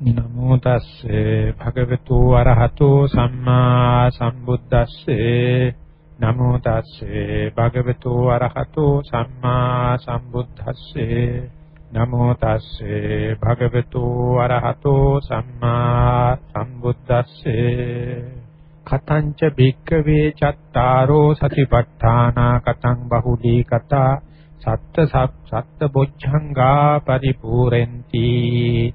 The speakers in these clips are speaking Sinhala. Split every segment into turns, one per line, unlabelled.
නමෝ තස්සේ භගවතු අරහතෝ සම්මා සම්බුද්දස්සේ. නමෝ තස්සේ භගවතු අරහතෝ සම්මා සම්බුද්දස්සේ. නමෝ තස්සේ භගවතු අරහතෝ සම්මා සම්බුද්දස්සේ. කතංච භික්කවේ චත්තාරෝ සතිපට්ඨානා. කතං බහුලී කතා සත්ත සත්ත බොච්ඡංගා පරිපූර්ෙන්ති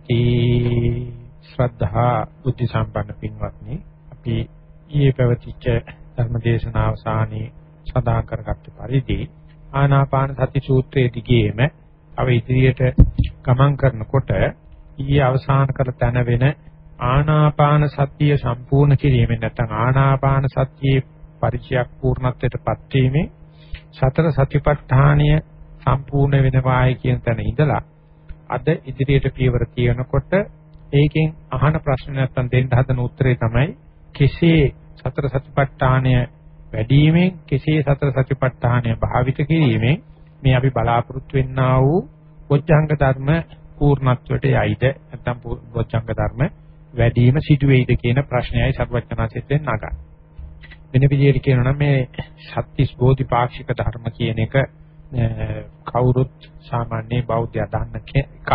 තී. ශ්‍රද්ධා බුද්ධ සම්පන්න පින්වත්නි අපි ඊයේ පැවතිච්ච ධර්මදේශනා අවසානයේ සඳහන් කරගත්ත පරිදි ආනාපාන සති සූත්‍රයේ දිගේම අව ඉදිරියට ගමන් කරනකොට ඊයේ අවසාන කර තැන වෙන ආනාපාන සතිය සම්පූර්ණ කිරීමෙන් නැත්නම් ආනාපාන සතියේ පරිචයක් පූර්ණත්වයටපත් වීමේ සතර සතිපට්ඨානය සම්පූර්ණ වෙනවායි කියන තැන ඉඳලා අද ඉදිරියට පියවර තියනකොට ඒකෙන් අහන ප්‍රශ්න නැත්තම් දෙන්න හදන උත්තරේ තමයි කෙසේ සතර සතිපට්ඨානය වැඩිවීමෙන් කෙසේ සතර සතිපට්ඨානය භාවිත කිරීමෙන් මේ අපි බලාපොරොත්තු වෙන්නා වූ බොජ්ජංග ධර්ම පූර්ණත්වයට යයිද නැත්නම් බොජ්ජංග ධර්ම වැඩිම සිදු වෙයිද කියන ප්‍රශ්නයයි සර්වඥාසෙත් නගන්නේ. වෙන විදිහට කියනවා නම් මේ සත්‍තිස් බෝධිපාක්ෂික ධර්ම කියන එක කවුරුත් සාමාන්‍ය බෞද්ධය දන්න එකක්.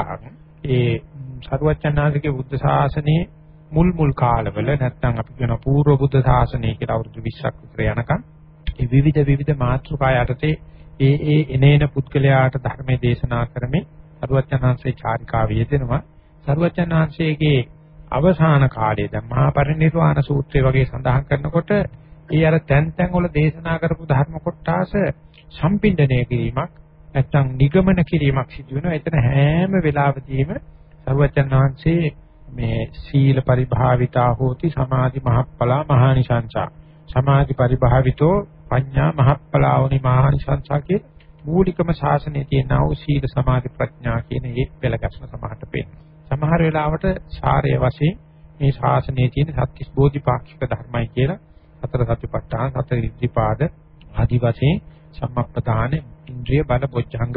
ඒ සරුවචනාංශිකේ බුද්ධ ශාසනයේ මුල් මුල් කාලවල නැත්නම් අපි කියන පූර්ව බුද්ධ ශාසනය කියලා අවුරුදු 20ක් විතර යනකම් ඒ විවිධ විවිධ මාතෘකා යටතේ ඒ ඒ එනේන පුද්ගලයාට ධර්මයේ දේශනා කරමින් සරුවචනාංශේ චාරිකාව යෙදෙනවා. සරුවචනාංශයේ අවසාන කාලයේ දැන් මහා පරිනිර්වාණ සූත්‍රය වගේ සඳහන් කරනකොට ඒ අර තැන් තැන් වල දේශනා කරපු ධර්ම කොටස සම්පින්දණය කිරීමක් නැත්නම් නිගමන කිරීමක් සිදු වෙනවා. එතන හැම වෙලාවෙදීම සර්වචන් වහන්සේ මේ සීල පරිභාවිතා හෝති සමාධි මහප්පලා මහානිසංසා. සමාධි පරිභාවිතෝ පඤ්ඤා මහප්පලාවනි මහානිසංසා කිය මූලිකම ශාසනයේ තියෙන ආ සීල සමාධි ප්‍රඥා කියන මේ පෙළගස්ම සමහරට පේනවා. සමහර වෙලාවට සාරය වශයෙන් මේ ශාසනයේ තියෙන සත්‍තිස් බෝධිපාක්ෂික ධර්මයි කියලා හතර සතිපට්ඨාන හතර ඉද්ධිපාද ආදි වශයෙන් සම්මප්පදාන ඉන්ද්‍රිය බල බොජ්ජංග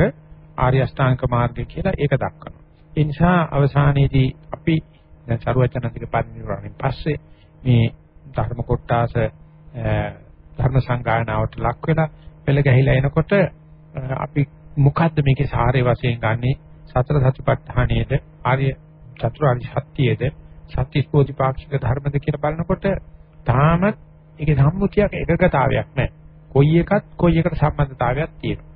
ආර්ය අෂ්ටාංග මාර්ගය කියලා ඒක දක්වනවා. ඒ නිසා අවසානයේදී අපි දැන් සරුවචනන්තික පරිනිර්වාණයෙන් පස්සේ මේ ධර්ම කොටාස ධර්ම සංගායනාවට ලක් වෙලා පෙළ ගැහිලා එනකොට අපි මොකද්ද මේකේ සාරය වශයෙන් ගන්නෙ සතර සතිපට්ඨානයේද ආර්ය චතුරාර්ය සත්‍යයේද සත්‍තිස්පෝධිපාක්ෂික ධර්මද කියලා බලනකොට තාමත් ඒකේ සම්මුතියක් එකගතාවයක් නැහැ. කොයි එකත් කොයි එකට සම්බන්ධතාවයක් තියෙනවා.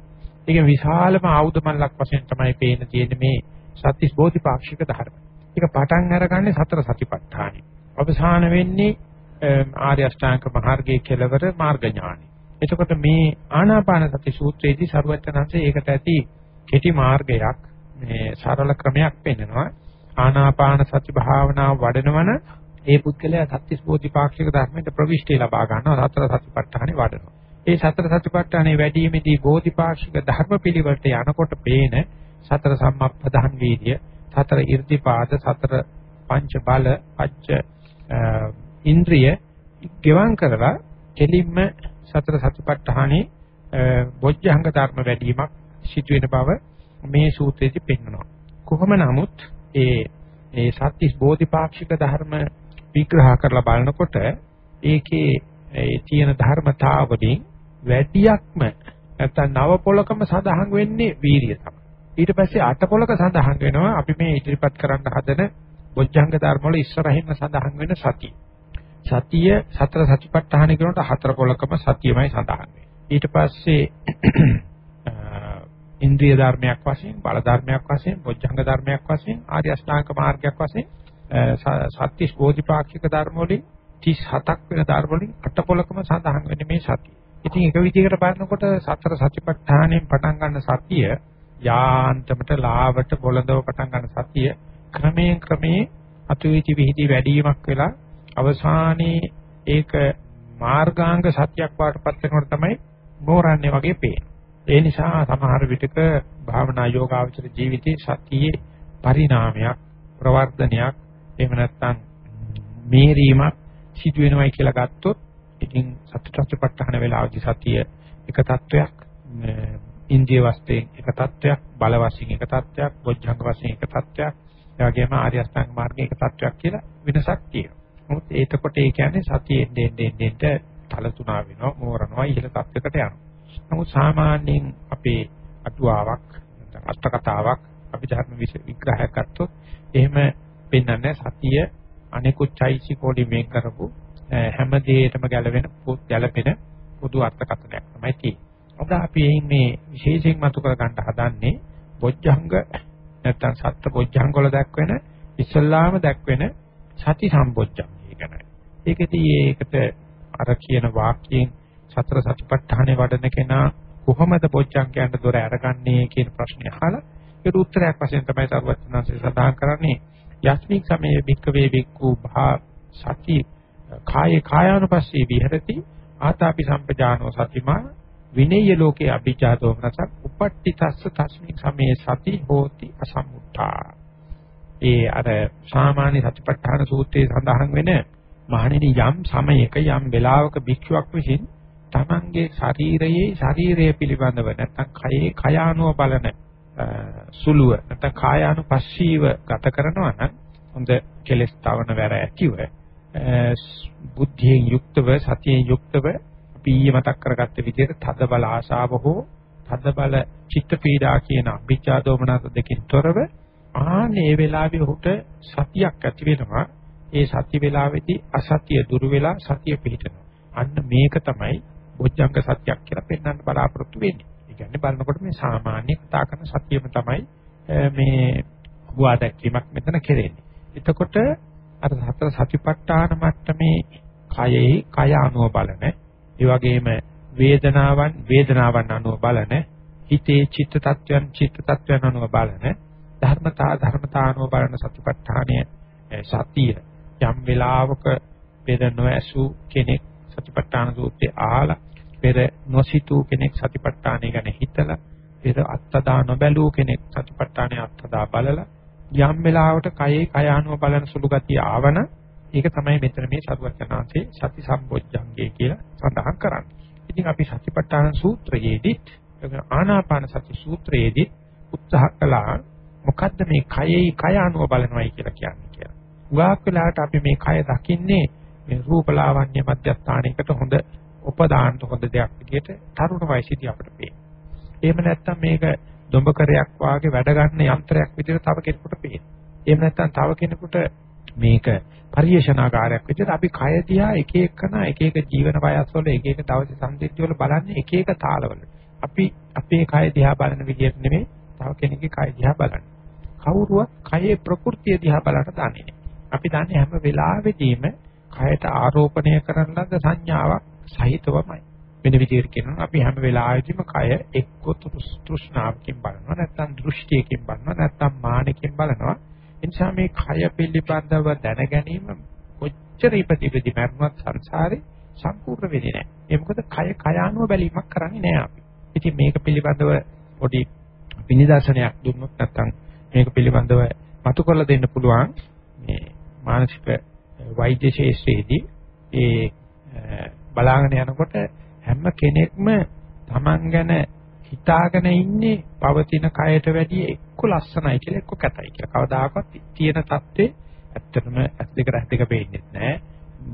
ඒක විශාලම ආයුධ මල්ලක් වශයෙන් තමයි පේන තියෙන්නේ මේ සත්‍තිස් බෝධිපාක්ෂික ධර්ම. ඒක පටන් අරගන්නේ සතර සතිපට්ඨානෙ. අවසාන වෙන්නේ ආර්ය අෂ්ටාංග මාර්ගයේ කෙලවර මාර්ග ඥානෙ. එතකොට මේ ආනාපාන සති සූත්‍රයේදී සරුවචනanse ඒකට ඇති කෙටි මාර්ගයක් මේ සරල ක්‍රමයක් පෙන්නනවා. ආනාපාන සති භාවනාව වඩනවන ඒ පුද්ගලයා සත්‍තිස් බෝධිපාක්ෂික ධර්මයට ප්‍රවිෂ්ටි ලබා ගන්නවා සතර සතිපට්ඨානෙ වඩනවා. ඒ සතර සතිපට්ඨානේ වැඩිීමේදී බෝධිපාක්ෂික ධර්ම පිළිවෙලට යනකොට පේන සතර සම්මප්පදහන් වීර්ය, සතර irdipaද, සතර පංච බල, පච්ච ඉන්ද්‍රිය ගෙවම් කරලා කෙලින්ම සතර සතිපට්ඨානේ බොජ්ජංග ධර්ම වැඩිවීමක් සිදු වෙන බව මේ සූත්‍රයේදී පෙන්වනවා. කොහොම නමුත් ඒ ඒ සත්‍තිස් බෝධිපාක්ෂික ධර්ම විග්‍රහ කරලා බලනකොට ඒකේ ඒ තියෙන ධර්මතාවලින් වැඩියක්ම නැත්නම් නව පොලකම සඳහන් වෙන්නේ වීරිය තමයි. ඊට පස්සේ අට පොලක සඳහන් වෙනවා අපි මේ ඉදිරිපත් කරන්න හදන බොජ්ජංග ධර්ම වල ඉස්සරහින්ම සඳහන් වෙන සතිය. සතිය සතර සතිපට්ඨාන කියනකොට හතර පොලකම සතියමයි සඳහන් වෙන්නේ. ඊට පස්සේ ඉන්ද්‍රිය ධර්මයක් වශයෙන්, බල ධර්මයක් වශයෙන්, බොජ්ජංග ධර්මයක් වශයෙන්, ආර්ය අෂ්ටාංග මාර්ගයක් වශයෙන් සත්‍තිස් බෝධිපාක්ෂික ධර්ම වලින් 37ක් වෙන ධර්ම වලින් අට පොලකම සඳහන් වෙන්නේ මේ සතිය. ඉතින් එක විදිහකට බලනකොට සතර සතිපට්ඨානයෙන් පටන් ගන්න සතිය යාන්තමට ලාවට බොළඳව පටන් ගන්න සතිය ක්‍රමයෙන් ක්‍රමයෙන් අතුවිති විහිදි වැඩිවීමක් වෙලා අවසානයේ ඒක මාර්ගාංග සත්‍යයක් වාටපත් වෙනකොට තමයි මෝරන්නේ වගේ පේන්නේ. ඒ නිසා සමහර විටක භාවනා යෝගාවචර ජීවිතයේ සතියේ පරිණාමයක් ප්‍රවර්ධනයක් එහෙම නැත්නම් මේරීමක් සිදු වෙනවයි කියලා ගත්තොත් ඉතින් සත්‍යත්‍යපත්තහන වෙලාවදී සතිය එක තත්වයක් ඉන්දිය වස්තේ එක තත්වයක් බල වශයෙන් එක තත්වයක් බොජ්ජංග වශයෙන් එක තත්වයක් ඒ වගේම ආර්ය අෂ්ටාංග මාර්ගයේ එක තත්වයක් කියලා වෙනසක් තියෙනවා. නමුත් ඒතකොට ඒ කියන්නේ සතියෙන් දෙන්න දෙන්න තල තුනා වෙනවා, මෝරනවා, ඉහළ තත්වයකට යනවා. නමුත් සාමාන්‍යයෙන් අපේ අටුවාවක් නැත්නම් අෂ්ට කතාවක් අපි ධර්ම විග්‍රහයක් ගත්තොත් එහෙම පෙන්වන්නේ සතිය අනිකුත් චෛසිකෝලි මේ කරපු හැම දෙයකටම ගැලවෙන ගැලපෙන පොදු අර්ථකථනයක් තමයි තියෙන්නේ. අද අපි මේ විශේෂයෙන් මතු කර ගන්න හදන්නේ බොජ්ජංග නැත්නම් සත්‍ය බොජ්ජංග වල දක්වන ඉස්ලාම දක්වන සති සම්බොජ්ජංගය ගැන. ඒකදී ඒකට අර කියන වාක්‍යයෙන් සතර සතිපට්ඨානේ වඩන කෙනා කොහොමද බොජ්ජංගයන්ට දොර අරගන්නේ කියන ප්‍රශ්නේ අහලා ඒකට උත්තරයක් වශයෙන් තමයි සර්වඥාන්සේ සඳහන් කරන්නේ යස්මින් සමයේ භික්කවේ භික්ඛු භා සති කායේ කායානුපස්සී විහෙරති. ආතාපි සම්පජානෝ සතිමා. විනේය ලෝකේ අභිජාතෝ මනසක්. උපට්ඨිතස්ස තස්මින් සමේ සති හෝති අසම්මුත්තා. ඒ අර සාමාන්‍ය සතිපට්ඨාන සූත්‍රයේ සඳහන් වෙන මහණෙනි යම් සමයක යම් වෙලාවක භික්ෂුවක් විසින් තමන්ගේ ශරීරයේ ශරීරය පිළිබඳව නැත්නම් කයේ කයානුව බලන සුළුව නැත්නම් කායානුපස්සීව ගත කරනවා නම් හොඳ කෙලස් තවන වැර ඇතිව බුද්ධියෙන් යුක්තව සතියෙන් යුක්තව අපි ඊයේ මතක් කරගත්ත විදිහට තද බල ආශාව හෝ තද බල චිත්ත පීඩා කියන අභිජ්ජා දෝමනස දෙකින් තොරව ආනේ වෙලාවේ උට සතියක් ඇති වෙනවා ඒ සති වෙලාවේදී අසතිය දුරු වෙලා සතිය පිහිටනවා අන්න මේක තමයි බොජ්ජංග සත්‍යයක් කියලා පෙන්වන්න බලාපොරොත්තු වෙන්නේ. ඒ කියන්නේ බලනකොට මේ සාමාන්‍ය කතා කරන සතියම තමයි මේ හුවා දැක්වීමක් මෙතන කෙරෙන්නේ. එතකොට අර හතර සතිපට්ඨාන මට්ටමේ කයෙහි කය අනුව බලන, ඒ වගේම වේදනාවන් වේදනාවන් අනුව බලන, හිතේ චිත්ත tattයන් චිත්ත tattයන් අනුව බලන, ධර්මතා ධර්මතා අනුව බලන සතිපට්ඨානය සතිය. යම් වෙලාවක පෙර නොඇසු කෙනෙක් සතිපට්ඨාන සූත්‍රය අහලා පෙර නොසිතූ කෙනෙක් සතිපට්ඨානය ගැන හිතලා පෙර අත්තදා නොබැලූ කෙනෙක් සතිපට්ඨානය අත්තදා බලලා යම් වෙලාවකට කයේ කය අනුව බලන සුළු ගතිය ආවන ඒක තමයි මෙතන මේ සරුවචනාංශේ සති සම්බොජ්ජංගය කියලා සඳහන් කරන්නේ. ඉතින් අපි සතිපට්ඨාන සූත්‍රයේදීත් ආනාපාන සති සූත්‍රයේදීත් උත්සාහ කළා මොකද්ද මේ කයේ කය අනුව බලනවයි කියලා කියන්නේ කියලා. උගාක් වෙලාවට අපි මේ කය දකින්නේ මේ රූපලාවන්‍ය මධ්‍යස්ථානයකට හොඳ උපදාන්න හොඳ දෙයක් විදිහට තරුණ වයසේදී අපිට පේනවා. එහෙම නැත්නම් මේක දොඹකරයක් වාගේ වැඩ ගන්න යන්ත්‍රයක් විදිහට තව කෙනෙකුට පේනවා. එහෙම නැත්නම් තව කෙනෙකුට මේක පරිේශනාකාරයක් විදිහට අපි කය දිහා එක එකන එක එක ජීවන වයස්වල එක එක දවසේ සංදිත්‍ය වල බලන්නේ එක එක තාලවල. අපි අපේ කය දිහා බලන විදිහට නෙමෙයි තව කෙනෙක්ගේ කය දිහා බලන්නේ. කවුරුවත් කයේ ප්‍රകൃතිය දිහා බලන්න දන්නේ නැහැ. අපි දන්නේ හැම වෙලාවෙදීම කයට ආරෝපණය කරන ලද සංඥාවක් සහිතවමයි. වෙන විදිහට කියනවා අපි හැම වෙලාවෙදිම කය එක්ක තෘෂ්ණාවකින් බලනවා නැත්නම් දෘෂ්ටියකින් බලනවා නැත්නම් මානකින් බලනවා. ඒ නිසා මේ කය පිළිබඳව දැන ගැනීම කොච්චර ඉපදිවිදි මරණත් සංසාරේ සම්පූර්ණ වෙන්නේ නැහැ. ඒ මොකද කය කයානුව බැලීමක් කරන්නේ නැහැ අපි. ඉතින් මේක පිළිබඳව පොඩි විනිදර්ශනයක් දුන්නොත් නැත්නම් මේක පිළිබඳව මතු කරලා දෙන්න පුළුවන් මේ මානසික වෛද්‍ය ශාස්ත්‍රයේදී ඒ බලාගෙන යනකොට හැම කෙනෙක්ම Taman ගැන හිතාගෙන ඉන්නේ පවතින කයට වැඩිය එක්ක ලස්සනයි කියලා එක්ක කැතයි කියලා. කවදාකවත් තියෙන தත්ත්වේ ඇත්තටම ඇස් දෙක රැස් දෙක පේන්නේ නැහැ.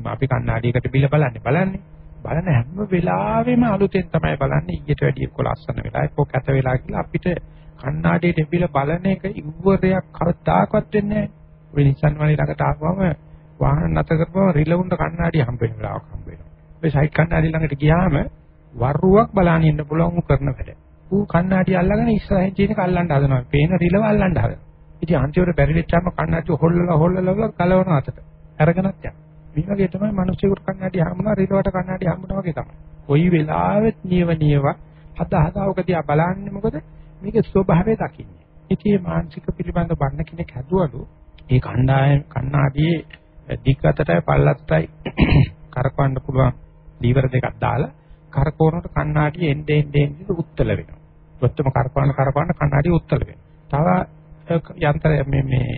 අපි කණ්ණාඩියකට බිල බලන්නේ බලන්නේ. බලන හැම වෙලාවෙම අලුතෙන් තමයි බලන්නේ ඊට වැඩිය එක්ක ලස්සන වෙලා එක්ක කැත වෙලා කියලා අපිට කණ්ණාඩියට බිල බලන එක ඉවරයක් කවදාකවත් වෙන්නේ නැහැ. ඔය නිසන් වලේ ළඟට ආවම වාහන නැතර කරපුවම රිලවුන්ට කණ්ණාඩිය හම්බ වෙන වෙලාවක් හම්බ වෙනවා. ඔය සයිඩ් කණ්ණාඩිය ළඟට ගියාම වරුවක් බලන්න ඉන්න පුළුවන් උ කරන වැඩ. ඌ කණ්ණාඩිය අල්ලගෙන ඉස්සරහින් තියෙන කල්ලන්න හදනවා. පේන රිලව අල්ලන්න හදනවා. ඉතින් අන්තිමට බැරි වෙච්චාම කණ්ණාඩිය හොල්ලලා හොල්ලලා ගලවන අතට. අරගෙනත් යනවා. මේ වගේ තමයි මිනිස්සුන්ට කණ්ණාඩිය හම්බුනා රිලවට කණ්ණාඩිය හම්බුනා වගේ තමයි. කොයි වෙලාවෙත් නියව නියව හද හදාවකදී බලන්නේ මොකද? මේකේ ස්වභාවය දකින්නේ. ඉතින් මානසික පිළිබඳ බන්න කෙනෙක් හැදුවලු ඒ කණ්ඩායම කණ්ණාඩියේ දිග්ගතටයි පල්ලත්තයි කරකවන්න පුළුවන් ලීවර දෙකක් දාලා කරකවනකොට කණ්ණාඩිය එන්නේ එන්නේ උත්තල වෙනවා. ඔත්තම කරකවන කරකවන කණ්ණාඩිය උත්තල වෙනවා. තව යන්ත්‍රය මේ මේ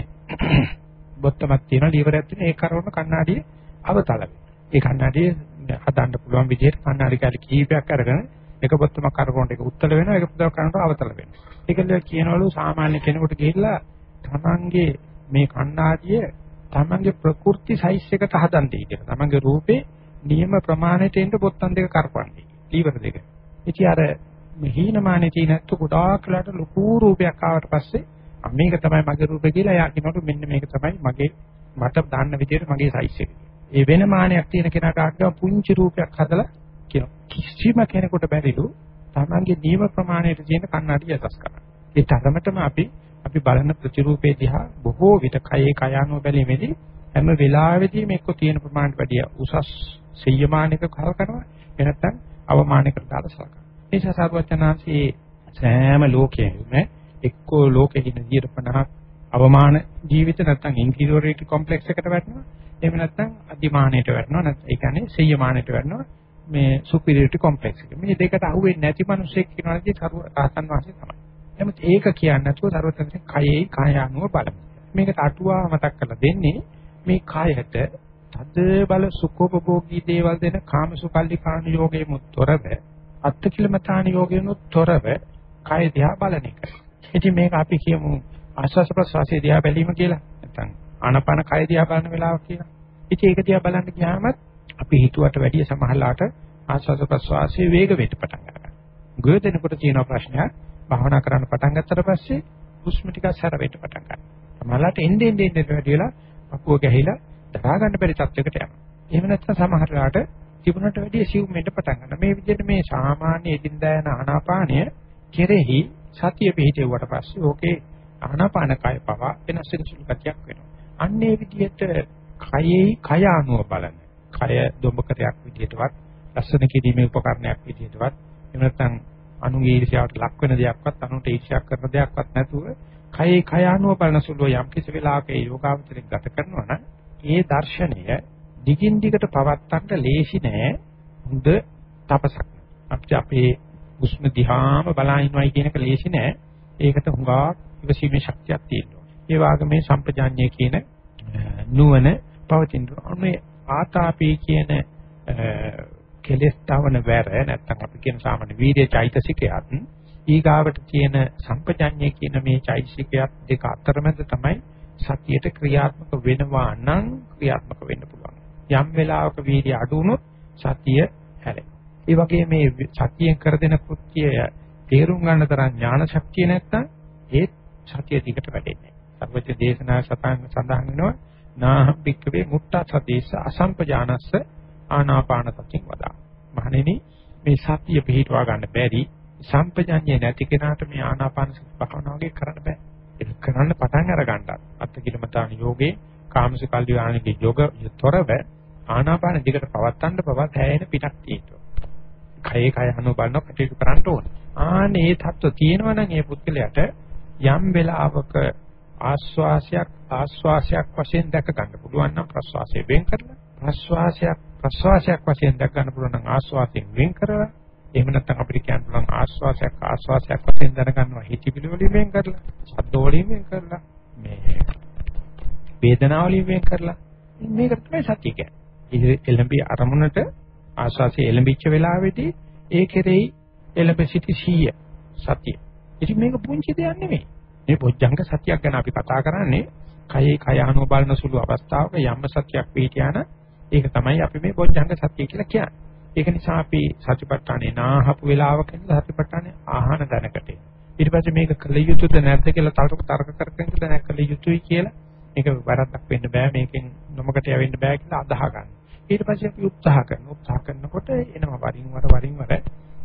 බොත්තමක් තියෙනවා ලීවරයක් තියෙනවා ඒ කරවන කණ්ණාඩිය අවතල වෙනවා. ඒ කණ්ණාඩිය හදන්න පුළුවන් විදිහට කණ්ණාඩි කැලි කීපයක් අරගෙන එක බොත්තමක් කරකවනට ඒක උත්තල වෙනවා ඒක පුදව කරනකොට අවතල වෙනවා. ඒකල කියනවලු සාමාන්‍ය කෙනෙකුට ගිහිල්ලා තමන්ගේ මේ කණ්ණාඩිය තමන්ගේ ප්‍රකෘති සයිස් එකට හදන්න කියලා. තමන්ගේ රූපේ නියම ප්‍රමාණයට එන්න බොත්තම් දෙක කරපන්නේ. ලීවර දෙක. ඉතින් අර හීනමානේ තියෙනත් ගොඩාක් වෙලාට ලොකු රූපයක් ආවට පස්සේ මේක තමයි මගේ රූපය කියලා එයා කියනකොට මෙන්න මේක තමයි මගේ මට දාන්න විදියට මගේ සයිස් එක. ඒ වෙන මානයක් තියෙන කෙනාට අක්කම පුංචි රූපයක් හදලා කියන කිසිම කෙනෙකුට බැරිලු තමන්ගේ නියම ප්‍රමාණයට තියෙන කන්නඩිය අසස් කරන්න. ඒ තරමටම අපි අපි බලන ප්‍රතිරූපේ දිහා බොහෝ විට කයේ කයානෝ බැලීමේදී හැම වෙලාවෙදීම එක්ක තියෙන ප්‍රමාණයට වැඩිය උසස් සෙය්‍යමානික කර කරනවා එනත්තම් අවමානයකට දාලා සලකනවා. ඒ නිසා සාරවත්නාංශයේ සෑම ලෝකයෙම එක්කෝ ලෝකෙ ඉන්න 50 අවමාන ජීවිත නැත්නම් ඉන්ෆීරියොරිටි කොම්ප්ලෙක්ස් එකට වැටෙනවා. එහෙම නැත්නම් අධිමානයට වැටෙනවා. නැත්නම් ඒ කියන්නේ සෙය්‍යමානයට වැටෙනවා. මේ සුපිරියොරිටි කොම්ප්ලෙක්ස් එක. මේ දෙකට අහුවෙන්නේ නැති මිනිසෙක් කියනවාදී සරුව රහතන් වහන්සේ තමයි. නමුත් ඒක කියන්නේ නැතුව සරුවතන්සේ කයේ කාය අනුව බලමු. මේකට අටුවා මතක් කරලා දෙන්නේ මේ කායයට තද බල සුඛෝපභෝගී දේවල් දෙන කාමසුකල්ලි කාණ යෝගයෙන් තොරව අත්තිකිලමතාන යෝගයෙන් තොරව කාය දිහා බලන එක. ඉතින් මේක අපි කියමු ආස්වාස ප්‍රසවාසයේ දිහා බැලීම කියලා. නැත්නම් ආනපන කය දිහා බලන වෙලාව කියලා. ඉතින් ඒක දිහා බලන්න ගියාම අපි හිතුවට වැඩිය සමහරලාට ආස්වාස ප්‍රසවාසයේ වේග වෙට පටන් ගන්නවා. ගොඩදෙනකොට තියෙන ප්‍රශ්නයක් භාවනා කරන්න පටන් ගත්තට පස්සේ හුස්ම ටික සැර වෙට පටන් ගන්නවා. සමහරලාට එන්නේ එන්නේ එන්නේ වැඩිලා පපුව ගැහිලා දරා ගන්න බැරි තත්යකට යනවා. එහෙම නැත්නම් සමහරලාට තිබුණට වැඩිය සිව් මෙන්න පටන් ගන්නවා. මේ විදිහට මේ සාමාන්‍ය එදින්දා යන ආනාපානය කෙරෙහි සතිය පිහිටෙව්වට පස්සේ ඕකේ ආනාපාන කය පවා වෙනස් වෙන සුළු ගතියක් වෙනවා. අන්නේ විදිහට කයෙහි කය අනුව බලන කය දොඹකරයක් විදිහටවත් ලස්සන කිරීමේ උපකරණයක් විදිහටවත් එහෙම නැත්නම් අනුගේ ඊර්ෂ්‍යාවට ලක් වෙන දෙයක්වත් අනුන්ට ඊර්ෂ්‍යා කරන දෙයක්වත් නැතුව කයේ කය අනුව බලන සුළු යම් කිසි වෙලාවක ඒ යෝගාවචරයක් ගත කරනවා නම් ඒ දර්ශනය දිගින් දිගට පවත්තන්න ලේසි නෑ හොඳ තපසක්. අපිට අපේ හුස්ම දිහාම බලා ඉන්නවයි කියන එක ලේසි නෑ. ඒකට හුඟා ඉවසීමේ ශක්තියක් තියෙනවා. ඒ වගේම මේ සම්පජාඤ්ඤය කියන නුවණ පවතින. මේ ආතාපී කියන කෙලස් තවන වැර නැත්නම් අපි කියන සාමාන්‍ය වීර්ය චෛතසිකයත් ඊගාවට තියෙන සම්පජඤ්ඤය කියන මේ චෛතසිකයක් දෙක අතරමැද තමයි සතියට ක්‍රියාත්මක වෙනවා නම් ක්‍රියාත්මක වෙන්න පුළුවන්. යම් වෙලාවක වීර්ය අඩු වුණොත් සතිය හැරෙනවා. ඒ වගේ මේ සතියෙන් කර දෙන කෘත්‍යය තේරුම් ගන්න තරම් ඥාන ශක්තිය නැත්තම් ඒ සතිය දිගට වැඩෙන්නේ නැහැ. සර්වජ දේශනා සතන් සඳහන් වෙනවා නාහම් පික්කවේ මුත්තා සදේශ අසම්පජානස්ස ආනාපාන සතිය වදා. මහණෙනි මේ සතිය පිළිටවා ගන්න බැරි සම්පජඤ්ඤය නැති කෙනාට මේ ආනාපාන සති භාවනාවගේ කරන්න බෑ. කරන්න පටන් අර ගන්නත් අත්කිලමතාන යෝගේ කාමස කල්යාණිකේ යෝග යතරව ආනාපාන දිගට පවත්තන්න පවත් හැයෙන පිටක් තියෙනවා. කයේ කය අනුව බලන කටයුතු කරන්න ඕන. ආනේ මේ தত্ত্ব තියෙනවා නම් මේ පුද්ගලයාට යම් වෙලාවක ආස්වාසයක් ආස්වාසයක් වශයෙන් දැක ගන්න පුළුවන් නම් ප්‍රස්වාසයෙන් වෙන් කරලා ප්‍රස්වාසයක් ප්‍රස්වාසයක් වශයෙන් දැක ගන්න පුළුවන් නම් ආස්වාසයෙන් වෙන් කරලා එහෙම නැත්නම් අපිට කියන්න පුළුවන් ආස්වාසයක් ආස්වාසයක් වශයෙන් දැනගන්නවා හිතවිලි වලින් වෙන් කරලා ශබ්ද වලින් වෙන් කරලා මේ වේදනාව වලින් වෙන් කරලා මේක තමයි සතිය කියන්නේ. එළඹි අරමුණට ආස්වාසයේ එළඹිච්ච වෙලාවේදී ඒ කෙරෙහි එළඹ සිටි සීය සතිය. ඉතින් මේක පුංචි දෙයක් නෙමෙයි. මේ බොජ්ජංග සතියක් ගැන අපි කතා කරන්නේ කයේ කය අනුව බලන සුළු අවස්ථාවක යම්ම සතියක් පිටියාන ඒක තමයි අපි මේ බොජ්ජංග සතිය කියලා කියන්නේ. ඒක නිසා අපි සතිපට්ඨානේ නාහපු වෙලාවක ඉඳලා සතිපට්ඨානේ ආහන දැනකට ඊට පස්සේ මේක කළ යුතුද නැද්ද කියලා තර්ක තර්ක කරගෙන ඉඳලා නැහැ කළ යුතුයි කියලා මේක වැරද්දක් වෙන්න බෑ මේකෙන් නොමකට යවෙන්න බෑ කියලා අදහ ගන්න. ඊට පස්සේ අපි උත්සාහ කරනවා. උත්සාහ කරනකොට එනවා වරින් වර වරින් වර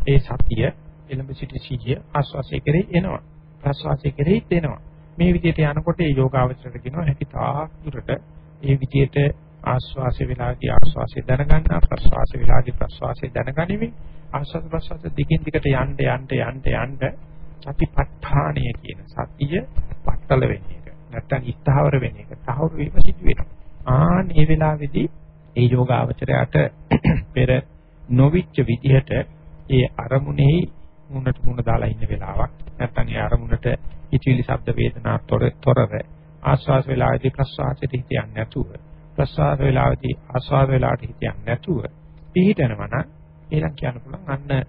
ඒ සතිය එළඹ සිටි සීය ආස්වාසය කරේ එනවා. ප්‍රස්වාසය කරේ එනවා. මේ විදිහට යනකොට ඒ යෝගාවචරයට කියනවා හැකි තාක් දුරට ඒ විදිහට ආස්වාසය වෙලාදී ආස්වාසය දැනගන්න ප්‍රස්වාසය වෙලාදී ප්‍රස්වාසය දැනගනිමින් ආස්වාද ප්‍රස්වාස දිගින් දිගට යන්න යන්න යන්න යන්න සතිපට්ඨානය කියන සතිය පట్టල වෙන එක. නැත්තම් ඉස්තාවර වෙන එක. තහවුරු වීම සිදු වෙනවා. ආ මේ වෙලාවේදී ඒ යෝගාවචරයට පෙර නොවිච්ච විදිහට ඒ අරමුණෙහි මුණට මුණ දාලා ඉන්න වෙලාවක්. නැත්තම් ඒ අරමුණට ඉතිවිලි ශබ්ද වේදනා තොර තොරව ආස්වාස් වෙලාවේදී ප්‍රස්වාසයට හිත යන්නේ නැතුව ප්‍රසආර වේලාවේදී ආස්වාද වේලාවට හිතන්නේ නැතුව පිළිහිටනවා නම් ඊළඟ කියන්න පුළුවන් අන්න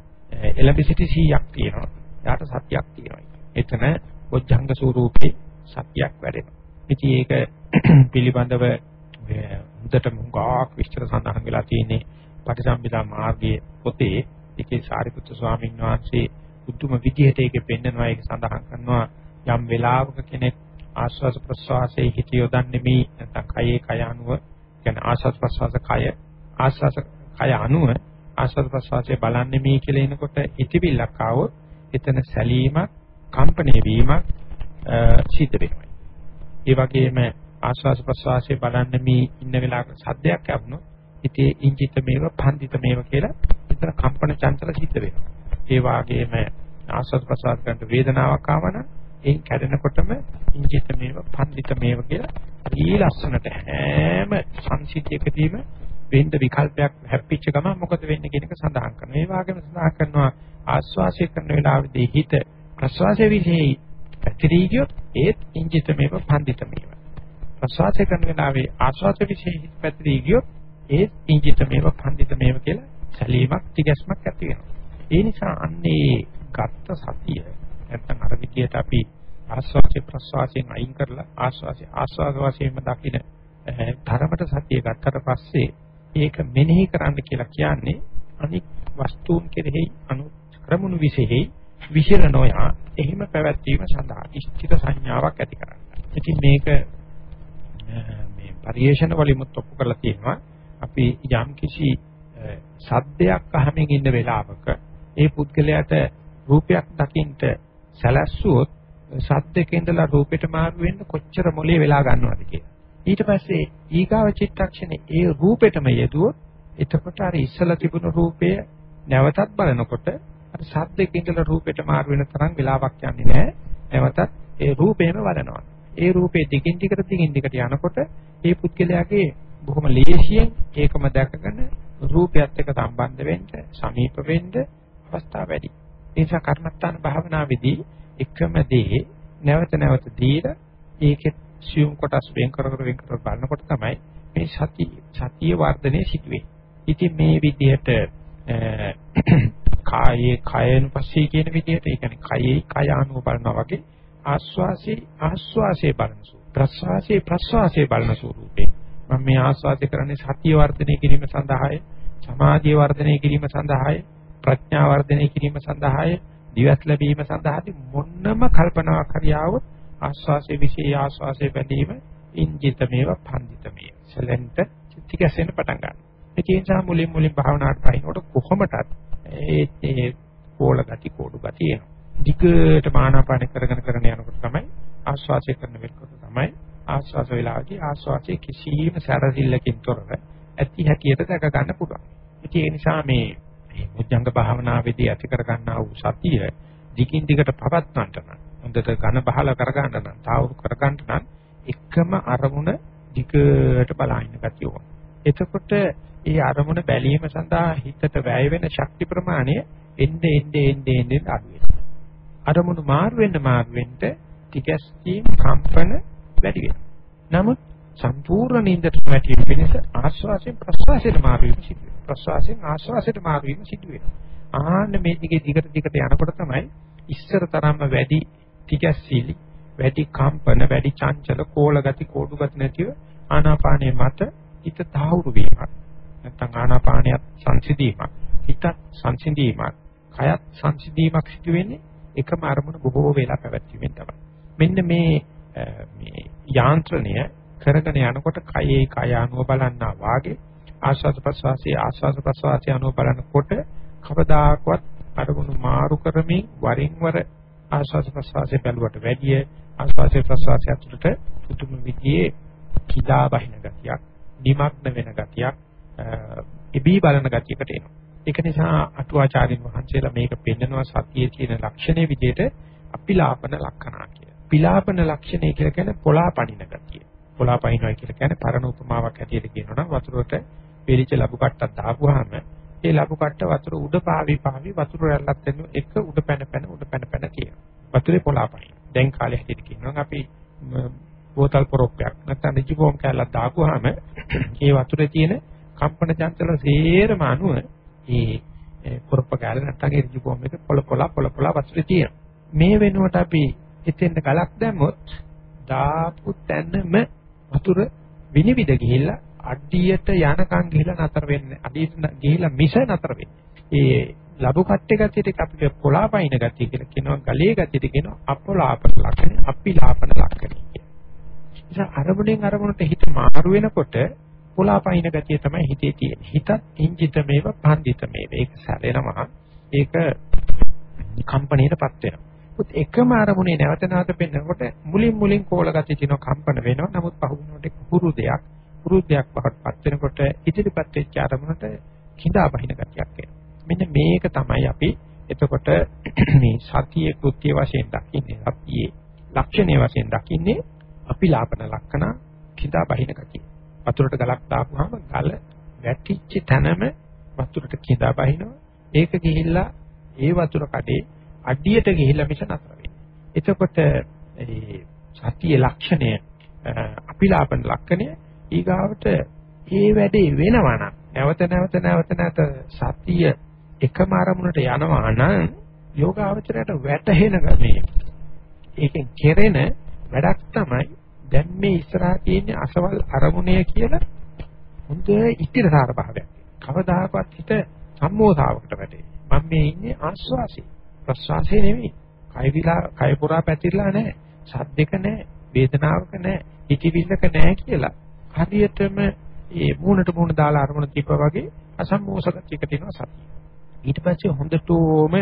එලෙබිසිටි 100ක් තියෙනවා. යාට සත්‍යයක් තියෙනවා. එතන බොජ්ජංග ස්වරූපේ සත්‍යයක් වැඩෙනවා. ඉතින් ඒක පිළිබඳව හොඳට මුගාක් විස්තර සඳහන් වෙලා තියෙන්නේ පටිසම්භිදා මාර්ගයේ පොතේ ඒකේ සාරිපුත්‍ර ස්වාමීන් වහන්සේ උතුම් විදිහට ඒකේ පෙන්නනවා ඒක සඳහන් කරනවා යම් වෙලාවක කෙනෙක් ආස්වාද ප්‍රසවාසයේ හිත යොදන්නේ මේ නැත්නම් කයේ කය අනුව කියන්නේ ආස්වාද ප්‍රසවාස කය ආස්වාද කය අනුව ආස්වාද ප්‍රසවාසයේ බලන්නේ මේ කියලා එනකොට ඉතිවිල්ලක් ආවොත් එතන සැලීමක් කම්පණය වීමක් සිද්ධ වෙනවා. ඒ වගේම ආස්වාද ප්‍රසවාසයේ බලන්නේ මේ ඉන්න වෙලාවක සද්දයක් ආවොත් ඉතේ ඉංජිත මේව පන්දිත මේව කියලා එතන කම්පන චංචල සිද්ධ වෙනවා. ඒ වගේම ආස්වාද ප්‍රසවාස කරන වේදනාවක් ආවනම් ඒ කැඩෙනකොටම ඉංජිත මේව පන්දිත මේව කියලා ඊ ලස්සනට හැම සංසිද්ධියකදීම වෙන්න විකල්පයක් හැප්පිච්ච ගමන් මොකද වෙන්නේ කියන එක සඳහන් කරනවා. ඒ වගේම සඳහන් කරනවා ආස්වාසය කරන වෙලාවේදී හිත ප්‍රසවාසයේ විශේෂයි පැතිරී ගියොත් ඒත් ඉංජිත මේව පන්දිත මේව. ප්‍රසවාසය කරන වෙලාවේ ආස්වාස විශේෂයි පැතිරී ගියොත් ඒත් ඉංජිත මේව පන්දිත මේව කියලා සැලීමක් තිගැස්මක් ඇති වෙනවා. ඒ නිසා අන්නේ ගත්ත සතිය නැත්නම් අර විදියට අපි ආස්වාසේ ප්‍රස්වාසයෙන් අයින් කරලා ආස්වාසේ ආස්වාද වශයෙන්ම දකින ධර්මයට සතිය ගත්තට පස්සේ ඒක මෙනෙහි කරන්න කියලා කියන්නේ අනික් වස්තුන් කෙරෙහි අනුක්‍රමණු විශේෂයි විශේෂ නොයා එහිම පැවැත්වීම සඳහා ඉෂ්ඨිත සංඥාවක් ඇති කරගන්න. ඉතින් මේක මේ පරිේශන වලිමුත් ඔප්පු කරලා තියෙනවා. අපි යම් කිසි සද්දයක් අහමින් ඉන්න වෙලාවක ඒ පුද්ගලයාට රූපයක් දකින්ට සැලැස්සුවොත් සද්දක ඉඳලා රූපෙට මාරු වෙන්න කොච්චර මොලේ වෙලා ගන්නවද කියලා. ඊට පස්සේ ඊගාව චිත්තක්ෂණේ ඒ රූපෙටම යෙදුවොත් එතකොට අර ඉස්සලා තිබුණු රූපය නැවතත් බලනකොට අර සද්දක ඉඳලා රූපෙට මාරු වෙන තරම් වෙලාවක් යන්නේ නැහැ. නැවතත් ඒ රූපේම වඩනවා. ඒ රූපේ දිගින් දිගට දිගින් දිගට යනකොට ඒ පුද්ගලයාගේ බොහොම ලේසියෙන් ඒකම දැකගෙන රූපයත් එක්ක සම්බන්ධ වෙන්න, සමීප වෙන්න අවස්ථා වැඩි. ඒ නිසා කර්මස්ථාන භාවනාවේදී එකම දේ නැවත නැවත දීලා ඒකේ සියුම් කොටස් වෙන් කර කර වෙන් කර බලනකොට තමයි මේ සති සතිය වර්ධනය සිදුවේ. ඉතින් මේ විදිහට කායේ කයන පස්සේ කියන විදිහට ඒ කියන්නේ කයේ කය අනුව බලනවා වගේ ආස්වාසේ ආස්වාසේ බලනසු ප්‍රස්වාසේ ප්‍රස්වාසේ බලන ස්වරූපේ මම මේ ආස්වාදේ කරන්නේ සතිය වර්ධනය කිරීම සඳහායි සමාධිය වර්ධනය කිරීම සඳහායි ප්‍රඥා වර්ධනය කිරීම සඳහායි දිවස් ලැබීම සඳහාදී මොන්නම කල්පනාවක් හරි ආවොත් ආස්වාසේ විශේෂ ආස්වාසේ බැඳීම ඉන්ජිතමේව පන්දිතමේව සලෙන්ට චිත්තිකසෙන් පටන් ගන්නවා. ඒ නිසා මුලින් මුලින් භාවනාවට පයින්නකොට කොහොමටත් ඒ ඒ කෝල ගති කෝඩු ගති එනවා. දිගට මානාපාන කරගෙන කරගෙන යනකොට තමයි ආස්වාසය කරන වෙලකොට තමයි ආස්වාස වේලාවදී ආස්වාසයේ කිසියම් සැරසිල්ලකින් තොරව ඇති හැටියට දැක ගන්න පුළුවන්. ඒ නිසා මේ මේ මුජංග භාවනාවේදී ඇති කර ගන්නා වූ සතිය දිගින් දිගට පවත්වන්නට නම් හොඳට ඝන බහල කර ගන්න නම් තාවුරු කර ගන්න නම් එකම අරමුණ දිගට බලහින්න ගතිය ඕන. එතකොට ඒ අරමුණ බැලීම සඳහා හිතට වැය වෙන ශක්ති ප්‍රමාණය එnde ende ende ende අඩු වෙනවා. අරමුණු මාරු වෙන්න මාරු වෙන්න ටිකස්කීම් කම්පන වැඩි වෙනවා. නමුත් සම්පූර්ණ නින්දට වැටීම පිණිස ආශ්වාසයෙන් ප්‍රශ්වාසයට මාරු වීම සිදු වෙනවා. ප්‍රශ්වාසයෙන් ආශ්වාසයට මාරු වීම සිදු වෙනවා. ආන්න මේ දිගේ දිගට දිගට යනකොට තමයි ඉස්සර තරම්ම වැඩි ටිකස්සීලි වැඩි කම්පන වැඩි චංචල කෝල ගති කෝඩු ගති නැතිව ආනාපානයේ මත හිත තාවුරු වීමක් නැත්නම් ආනාපානයත් සංසිඳීමක් හිතත් සංසිඳීමක් කයත් සංසිඳීමක් සිදු වෙන්නේ එකම අරමුණ බොහෝ වෙලා පැවැත්වීමෙන් තමයි මෙන්න මේ මේ යාන්ත්‍රණය කරගෙන යනකොට කයේ කය අනුව බලන්නා වාගේ ආස්වාද ප්‍රසවාසයේ ආස්වාද ප්‍රසවාසයේ අනුව බලනකොට කවදාකවත් අරමුණු මාරු කරමින් වරින් වර ආස්වාද ප්‍රසවාසයේ බැලුවට වැඩිය ආස්වාද ප්‍රසවාසය ඇතුළට පුදුම විදිහේ කිදා බහින ගතියක් නිමග්න වෙන ගතියක් ඉබී බලන ගතියකට එනවා. ඒක නිසා අටුවාචාරින් වහන්සේලා මේක පෙන්නනවා සතියේ තියෙන ලක්ෂණේ විදිහට අපිලාපන ලක්ෂණා කියලා. පිලාපන ලක්ෂණය කියලා කියන්නේ පොලාපනින ගතිය. පොලාපනිනවා කියලා කියන්නේ පරණ උපමාවක් හැටියට කියනවා නම් වතුරට පිළිච්ච ලබු කට්ටක් දාපුවාම ඒ ලබු කට්ට වතුර උඩ පාවි පාවි වතුර රැල්ලක් දෙන එක උඩ පැන පැන උඩ පැන පැන තියෙනවා. වතුරේ පොලාපනින. දැන් කාලේ හැටියට කියනවා අපි බෝතල් පොරොප්පයක් නැත්නම් රිජිබෝම් කැලක් දාපුවාම ඒ වතුරේ තියෙන කම්පන චංචල සේරම අණුව ඒ පොරොප්ප කැල නැත්නම් ඒ රිජිබෝම් එක පොළ පොළ පොළ පොළ වතුරේ තියෙනවා. මේ වෙනුවට අපි එතෙන්ට ගලක් දැම්මොත් දාපු තැනම වතුර විනිවිද ගිහිල්ලා අඩියට යනකම් ගිහිල්ලා නතර වෙන්නේ. අඩියට ගිහිල්ලා මිස නතර වෙන්නේ. ඒ ලබු කට්ටේ ගතියට අපිට පොලාපයින් ගතිය කියලා කියනවා. ගලේ ගතියට කියනවා අපොලාපන ලක්ෂණ, අපිලාපන ලක්ෂණ කියලා. නිසා අරමුණෙන් අරමුණට හිත මාරු වෙනකොට පොලාපයින් ගතිය තමයි හිතේ තියෙන්නේ. හිතත් ඉංජිත මේව පන්දිත මේව. ඒක සැලෙනවා. ඒක කම්පණයටපත් වෙනවා. ඒත් එකම අරමුණේ නැවත නැවත පෙන්නකොට මුලින් මුලින් කෝල ගතිය තියෙන කම්පන වෙනවා. නමුත් පහු වෙනකොට හුරු දෙයක් හුරු දෙයක් පහටපත් වෙනකොට ඉදිරිපත් වෙච්ච අරමුණට කිඳා බහින ගතියක් එනවා. මෙන්න මේක තමයි අපි එතකොට මේ සතියේ කෘත්‍ය වශයෙන් දකින්නේ. සතියේ ලක්ෂණයේ වශයෙන් දකින්නේ අපි ලාපන ලක්ෂණ කිඳා බහින ගතිය. වතුරට ගලක් දාපුවාම ගල වැටිච්ච තැනම වතුරට කිඳා බහිනවා. ඒක ගිහිල්ලා ඒ වතුර කඩේ අඩියට ගිහිල්ලා මිස නතර වෙන්නේ. එතකොට ඒ සතිය ලක්ෂණය අපිලාපන ලක්ෂණය ඊගාවට ඒ වැඩේ වෙනවා නම් නැවත නැවත නැවත නැවත සතිය එකම අරමුණට යනවා නම් යෝගාවචරයට වැටහෙන මේ ඒකෙන් කෙරෙන වැඩක් තමයි දැන් මේ ඉස්සරහා තියෙන අසවල් අරමුණය කියලා හොඳ ඉතිරසාර භාවයක්. කවදාකවත් හිත සම්මෝධාවකට වැටේ. මම මේ ඉන්නේ ආස්වාසි. ප්‍රස්වාසයේ නෙමෙයි. කය විලා කය පුරා පැතිරලා නැහැ. සද්දක නැහැ. වේදනාවක නැහැ. හිතවිල්ලක නැහැ කියලා හරියටම මේ මූණට මූණ දාලා අරමුණ තිබ්බා වගේ අසම්මෝසගතියක තියෙනවා සතිය. ඊට පස්සේ හොඳටම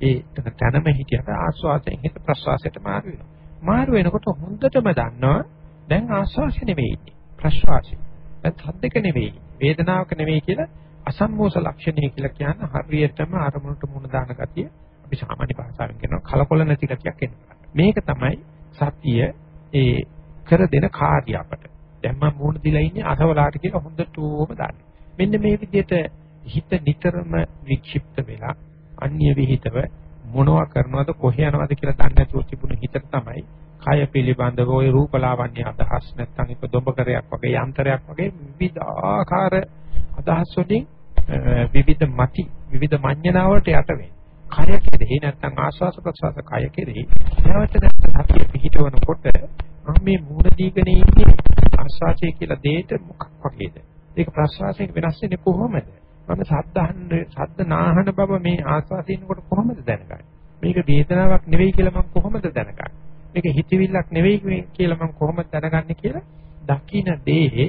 ඒ තනම හිතියට ආස්වාසයෙන් හිත ප්‍රස්වාසයට මාරු වෙනවා. මාරු වෙනකොට හොඳටම දන්නවා දැන් ආස්වාසය නෙවෙයි ප්‍රස්වාසය. දැන් සද්දක නෙවෙයි වේදනාවක නෙවෙයි කියලා අසම්මෝස ලක්ෂණය කියලා කියන හරියටම අරමුණට මුණ දාන ගතිය අපි සාමාන්‍ය භාෂාවෙන් කියනවා කලකොල නැති ගතියක් එනවා. මේක තමයි සතිය ඒ කර දෙන කාර්ය අපට. දැන් මම මූණ දිලා ඉන්නේ අසවලාට කියලා හොඳටම දන්නවා. මෙන්න මේ විදිහට හිත නිතරම වික්ෂිප්ත වෙලා අන්‍ය විහිතව මොනවා කරනවද කොහේ යනවද කියලා දන්නේ නැතුව තිබුණු හිතට තමයි කය පිළිබඳව ওই රූපලාවන්‍ය අදහස් නැත්නම් ඒක දොඹකරයක් වගේ යන්ත්‍රයක් වගේ විවිධාකාර අදහස් වලින් විවිධ මති විවිධ මඤ්ඤණාවලට යට වෙන්නේ. කය කෙරෙහි නැත්නම් ආස්වාස ප්‍රසවාස කය කෙරෙහි නැවත නැවත සතිය පිහිටවනකොට මම මේ මූණ දීගෙන ඉන්නේ ආස්වාසය කියලා දෙයට මොකක් වගේද? ඒක ප්‍රසවාසයෙන් වෙනස් වෙන්නේ කොහොමද? මම සද්දහන්න සද්ද නාහන බව මේ ආස්වාසිනකොට කොහොමද දැනගන්නේ? මේක වේදනාවක් නෙවෙයි කියලා මම කොහොමද දැනගන්නේ? මේක හිතවිල්ලක් නෙවෙයි කියලා මම කොහොමද දැනගන්නේ කියලා දකින්න දේ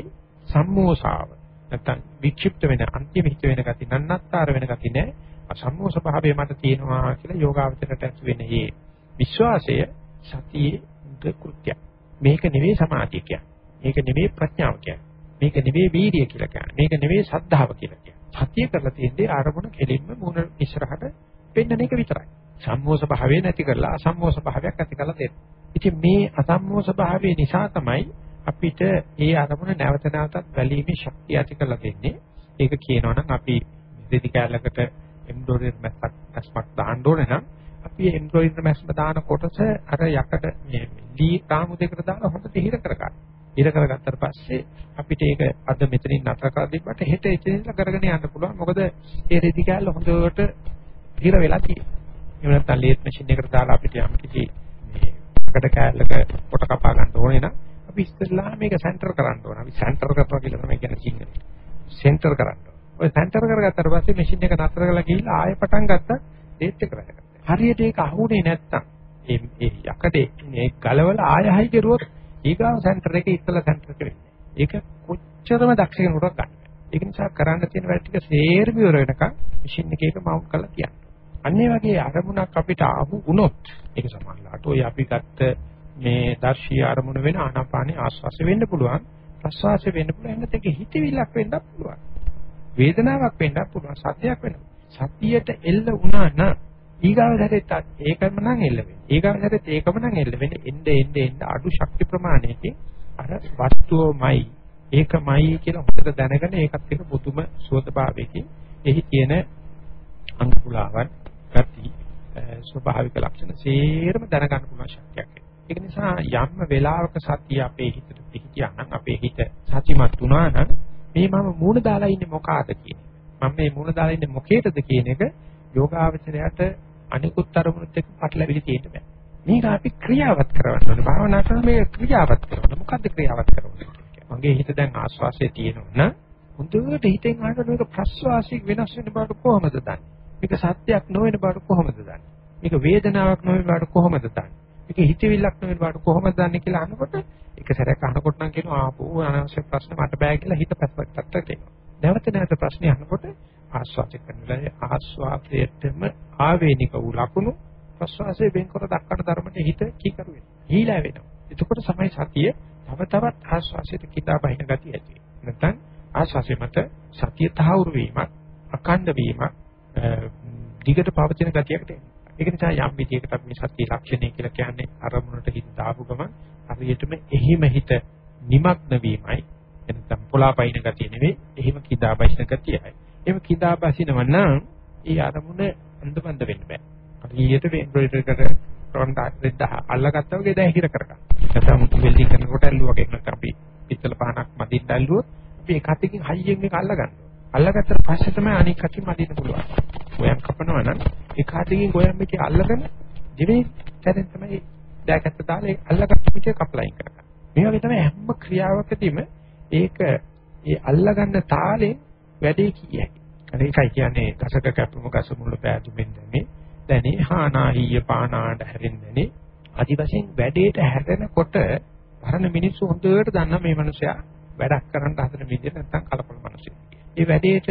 සම්මෝසාව නැත්තම් වික්ෂිප්ත වෙන අන්තිම හිත වෙන ගති නන්නත්තර වෙන ගති නෑ අසම්මෝස භාවය මට තියෙනවා කියලා යෝගාවචරයට ඇති වෙන මේ විශ්වාසය සතියේ කෘත්‍යය මේක නෙවෙයි සමාධිය කියන්නේ. මේක නෙවෙයි ප්‍රඥාව කියන්නේ. මේක නෙවෙයි වීර්යය කියලා කියන්නේ. මේක නෙවෙයි සද්ධාව කියලා කියන්නේ. සතිය කරලා තියෙන්නේ ආරමුණ කෙලින්ම මූණ ඉස්සරහට පෙන්නන එක විතරයි. සම්මෝස භාවය නැති කරලා අසම්මෝස භාවයක් ඇති කරලා දෙන්න. ඉතින් මේ අසම්මෝස භාවය නිසා තමයි අපිට ඒ අරමුණ නැවත නැවතත් බැලීමේ ශක්තිය ඇති කරලා දෙන්නේ. ඒක කියනවා නම් අපි දෙදි කැලකට එම්බ්‍රොයිඩර් මැස්සක් මැස්මක් දාන්න ඕනේ නම් අපි එම්බ්‍රොයිඩර් මැස්ම දාන කොටස අර යකට මේ ලී කාමු දෙකට දාලා හොඳට හිර කරගන්න. හිර කරගත්තට පස්සේ අපිට ඒක අද මෙතනින් නතර කර දෙන්නට හෙට එතනින්ලා කරගෙන යන්න පුළුවන්. මොකද ඒ රෙදි කැල්ල හොඳට හිර වෙලා තියෙනවා. එහෙම නැත්නම් ලේත් මැෂින් එකට දාලා අපිට යම් කිසි මේ අකට කැලලක පොට කපා ගන්න ඕනේ නම් අපි ඉස්සෙල්ලා මේක සෙන්ටර් කරන්න ඕන. අපි සෙන්ටර් කරනවා කියලා තමයි කියන්නේ සිංහලෙන්. සෙන්ටර් කරන්න. ඔය සෙන්ටර් කරගත්තට පස්සේ මැෂින් එක නතර කරලා ගිහිල්ලා ආයෙ පටන් ගත්තා ඒත් එක වැඩ කරනවා. හරියට ඒක අහුනේ නැත්තම් මේ මේ යකඩේ මේ ගලවල ආයෙ හයි කරුවොත් ඊගාව සෙන්ටර් එකේ ඉස්සෙල්ලා සෙන්ටර් කරන්නේ. ඒක කොච්චරම දක්ෂ කෙනෙකුට ගන්න. ඒක නිසා කරන්න තියෙන වැඩ ටික සේරම ඉවර වෙනකන් මැෂින් එකේක මවුන්ට් කරලා තියන්න. අන්නේ වගේ අරමුණක් අපිට ආපු වුණොත් ඒක සමානලාට ඔය අපි ගත්ත මේ දර්ශී අරමුණ වෙන ආනාපානේ ආස්වාස වෙන්න පුළුවන් ප්‍රස්වාස වෙන්න පුළුවන් එන්නත් ඒක හිතවිල්ලක් වෙන්නත් පුළුවන් වේදනාවක් වෙන්නත් පුළුවන් සත්‍යයක් වෙන්න සතියට එල්ල වුණා නම් ඊගාව දැරෙත් ඒකම නම් එල්ල වෙන්නේ. ඊගාව දැරෙත් ඒකම නම් එල්ල වෙන්නේ. එnde එnde එnde අඩු ශක්ති ප්‍රමාණයකින් අර වස්තුවමයි ඒකමයි කියලා හොඳට දැනගෙන ඒකත් එක්ක පුදුම සුවදභාවයකින් එහි තියෙන අංගුලාවන් ගති ස්වභාවික ලක්ෂණ සේරම දැනගන්න පුළුවන් ශක්තියක්. ඒක නිසා යම් වෙලාවක සතිය අපේ හිතට පිහිටියා නම් අපේ හිත සතිමත් වුණා නම් මේ මම මූණ දාලා ඉන්නේ මොකාද කියන මම මේ මූණ දාලා ඉන්නේ මොකේද කියන එක යෝගාවචරයට අනිකුත් අරමුණුත් එක්ක පටලැවිලි තියෙන්න බෑ මේක අපි ක්‍රියාවත් කරවන්න ඕනේ. භාවනා කරන මේක ක්‍රියාවත් කරනවා. මොකද්ද ක්‍රියාවත් කරන්නේ? මගේ හිත දැන් ආස්වාසයේ තියෙනවා හොඳට හිතෙන් අහන්න මේක ප්‍රස්වාසයක් වෙනස් වෙන බවට කොහොමද දන්නේ? මේක සත්‍යයක් නොවන බවට කොහොමද දන්නේ? මේක වේදනාවක් නොවන බවට කොහොමද දන්නේ? මේක හිතවිල්ලක් නොවන බවට කොහොමද දන්නේ කියලා අහනකොට එක සැරයක් අහනකොට නම් කියනවා ආපෝ අනවශ්‍ය ප්‍රශ්න මට බෑ කියලා හිත පැත්තකට තියෙනවා. නැවත නැවත ප්‍රශ්නේ අහනකොට ආස්වාද කරනවා ආස්වාදයේටම ආවේනික වූ ලකුණු ප්‍රසවාසයේ වෙන්කර දක්වන ධර්මයට හිත කීකරු වෙනවා. හීලා වෙනවා. එතකොට තමයි සතිය තව තවත් ආස්වාසයට කිතා බහින ගතිය ඇති. නැත්නම් ආස්වාසයේ මත සතිය තහවුරු වීමක්, අකණ්ඩ වීමක්, දිගට පවතින ගතියකට එනවා. ඒක නිසා යම් විදියකට අපි මේ සතිය ලක්ෂණය කියලා කියන්නේ අරමුණට හිත දාපු ගමන් හරියටම එහිම හිත නිමග්න වීමයි එනතම් පොළාපයින් ගතිය නෙවෙයි එහිම කිදා බසින ගතියයි එහෙම කිදා බසිනව නම් ඒ අරමුණ අන්දමන්ද වෙන්න බෑ. හරියට වෙන්බ්‍රොයිඩර් රොන්ඩ රෙද්දහ අල්ලගත්තා වගේ දැන් හිර කරගන්න. නැත්නම් වෙල්ඩින් කරනකොට ඇල්ලුවා වගේ අපි පිත්තල පහනක් මදින්න ඇල්ලුවොත් අපි එක අතකින් හයියෙන් මේක අල්ලගන්නවා අල්ලගත්තට පස්සේ තමයි අනික් අතින් මදින්න පුළුවන්. ගොයම් කපනවා නම් එක අතකින් ගොයම් එකේ අල්ලගෙන දිනේ දැන් තමයි දැකත් දාලා ඒ අල්ලගත්ත පිටේ කප්ලයින් කරගන්න. මේ වගේ තමයි හැම ක්‍රියාවකදීම ඒක ඒ අල්ලගන්න තාලෙන් වැඩේ කියයි. අර ඒකයි කියන්නේ ගසක කැපුම ගස මුල පෑදුමින් දැනේ. දැනේ හානාහිය පානාට හැරෙන්නේ. আদি වශයෙන් වැඩේට හැදෙනකොට පරණ මිනිස්සු හොඳට දන්නා මේ මනුස්සයා වැඩක් කරන්න හදන විදිහ නැත්තම් කලපල මිනිස්සු. ඒ වැඩේට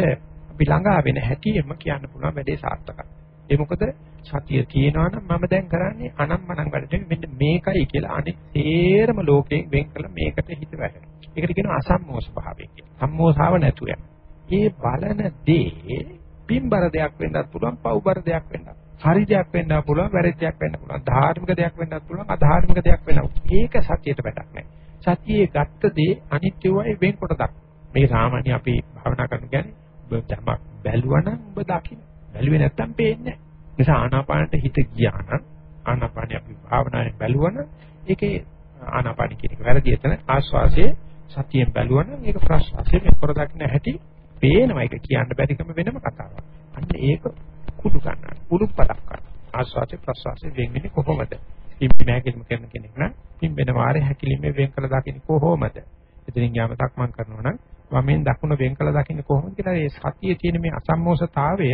අපි ළඟා වෙන හැටියෙම කියන්න පුළුවන් වැඩේ සාර්ථකයි. ඒ මොකද සතිය තියෙනවා නම් මම දැන් කරන්නේ අනම්මනම් වැඩට මෙන්න මේකයි කියලා අනෙක් සේරම ලෝකයෙන් වෙන් කළ මේකට හිත වැටෙනවා. ඒකට කියනවා අසම්මෝස භාවය කියලා. සම්මෝසාව නැතුව යන. මේ බලන දේ පින්බර දෙයක් වෙන්නත් පුළුවන්, පව්බර දෙයක් වෙන්නත්. හරි දෙයක් වෙන්නත් පුළුවන්, වැරදි දෙයක් වෙන්න පුළුවන්. ධාර්මික දෙයක් වෙන්නත් පුළුවන්, අධාර්මික දෙයක් වෙන්න. ඒක සතියට වැඩක් නැහැ. සතියේ ගත්ත දේ අනිත්‍යවයි වෙන්කොට දක්. මේ සාමාන්‍ය අපි භාවනා කරන කියන්නේ ඔබ තමක් බැලුවනම් ඔබ දකින්න. බැලුවේ නැත්තම් පේන්නේ නැහැ. නිසා ආනාපානට හිත ගියා නම් ආනාපානිය අපි භාවනාවෙන් බැලුවනම් ඒකේ ආනාපානිය කියන එක වැරදි එතන ආස්වාසයේ සතියෙන් බැලුවනම් ඒක ප්‍රශ්වාසයෙන් කර දකින්න හැටි පේනවා ඒක කියන්න බැරිකම වෙනම කතාවක්. අන්න ඒක කුඩු ගන්න. කුඩු පදක් ගන්න. ආස්වාදේ ප්‍රශ්වාසයේ වෙන්නේ කොහොමද? පිම්බි නැගිලිම කරන කෙනෙක් නම් පිම්බෙන වාරේ හැකිලිමේ වෙන් කළ දකින්න කොහොමද? එතනින් යාම තක්මන් කරනවා නම් වමෙන් දකුණ වෙන් කළ දකින්න කොහොමද කියලා මේ සතියේ තියෙන මේ අසම්මෝසතාවය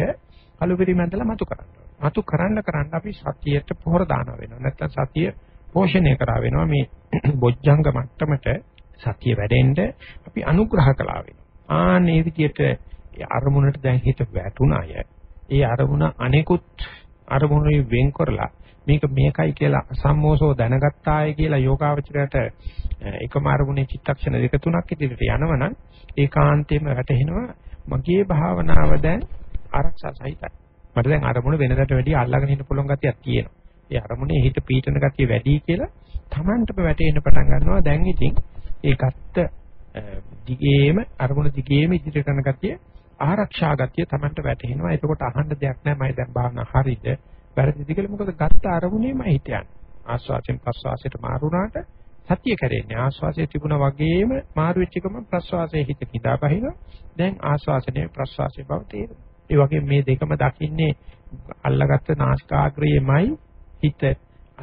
අලුපරිමැදලා මතු කරන්න. මතු කරන්න කරන්න අපි සතියට පොහොර දානවා වෙනවා. නැත්නම් සතිය පෝෂණය කරා වෙනවා මේ බොජ්ජංග මට්ටමට සතිය වැඩෙන්න අපි අනුග්‍රහ කළා වෙනවා. ආනේ විදියට අරමුණට දැන් හිත වැටුණ අය ඒ අරමුණ අනෙකුත් අරමුණුයි වෙන් කරලා මේක මේකයි කියලා අසම්මෝසෝ දැනගත්තාය කියලා යෝගාවචරයට එකම අරමුණේ චිත්තක්ෂණ දෙක තුනක් ඉදිරියට යනවනම් ඒකාන්තයෙන්ම වැටහෙනවා මගේ භාවනාව දැන් ආරක්ෂා සහිතයි. මට දැන් අරමුණ වෙනදට වැඩිය අල්ලගෙන ඉන්න පුළුවන් ගතියක් තියෙනවා. ඒ අරමුණේ හිත පීඩන ගතිය වැඩි කියලා Tamanටම වැටෙන්න පටන් ගන්නවා. දැන් ඉතින් ඒ ගත්ත දිගේම අරමුණ දිගේම ඉදිරියට කරන ගතිය ආරක්ෂා ගතිය Tamanට වැටහෙනවා. එතකොට අහන්න දෙයක් නැහැ. මම දැන් භාවනා හරියද? වැරදිද කියලා මොකද ගත්ත අරමුණේම හිත යන්නේ. ආස්වාසයෙන් ප්‍රස්වාසයට මාරුණාට සතිය කැරෙන්නේ ආස්වාසයේ තිබුණා වගේම මාරු වෙච්ච එකම ප්‍රස්වාසයේ හිත කිදා බහිනවා. දැන් ආස්වාසනේ ප්‍රස්වාසයේ බව තේරෙනවා. ඒ වගේ මේ දෙකම දකින්නේ අල්ලගත්ත නාසිකාග්‍රයේමයි හිත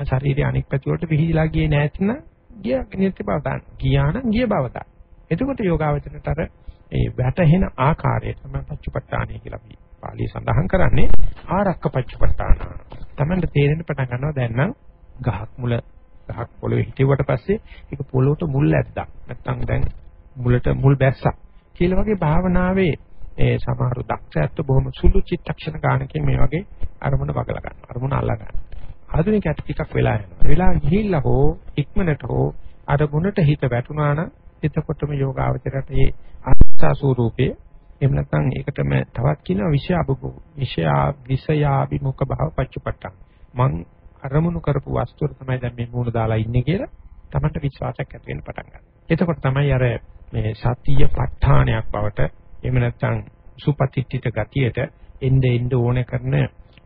ශරීරයේ අනෙක් පැති වලට විහිදලා ගියේ නැත්නම් ගිය නිත්‍ය බව ගන්න. ගියා නම් ගිය බව ගන්න. එතකොට යෝගාවචරයට අර ඒ වැටහෙන ආකාරය තමයි පච්චපට්ඨානය කියලා අපි පාලිය සඳහන් කරන්නේ ආරක්ක පච්චපට්ඨාන. Tamanට තේරෙන්න පටන් ගන්නවා දැන් නම් ගහක් මුල ගහක් පොළවේ හිටෙව්වට පස්සේ ඒක පොළොවට මුල් ඇද්දා. නැත්තම් දැන් මුලට මුල් බැස්සා. කියලා වගේ භාවනාවේ ඒ සමහර දක්ෂයත් බොහොම සුළු චිත්තක්ෂණ ගානකින් මේ වගේ අරමුණ වගලා ගන්නවා. අරමුණ අල්ලා ගන්නවා. ආධුනිකයට ටිකක් වෙලා යනවා. වෙලා ගිහිල්ලා හෝ ඉක්මනට හෝ අරමුණට හිත වැටුණා නම් එතකොටම යෝගාවචරයට මේ ආස්සා ස්වරූපයේ එහෙම නැත්නම් ඒකටම තවත් කියනවා විෂයාබු විෂයා විෂයාභිමුඛ භාව පච්චපට්ඨං මං අරමුණු කරපු වස්තුව තමයි දැන් මේ මූණ දාලා ඉන්නේ කියලා තමන්ට විශ්වාසයක් ඇති වෙන්න පටන් ගන්නවා. එතකොට තමයි අර මේ සතිය ප ဋ ාණයක් බවට එහෙම නැත්නම් සුපතිත්‍ිත ගතියට එnde එnde ඕන කරන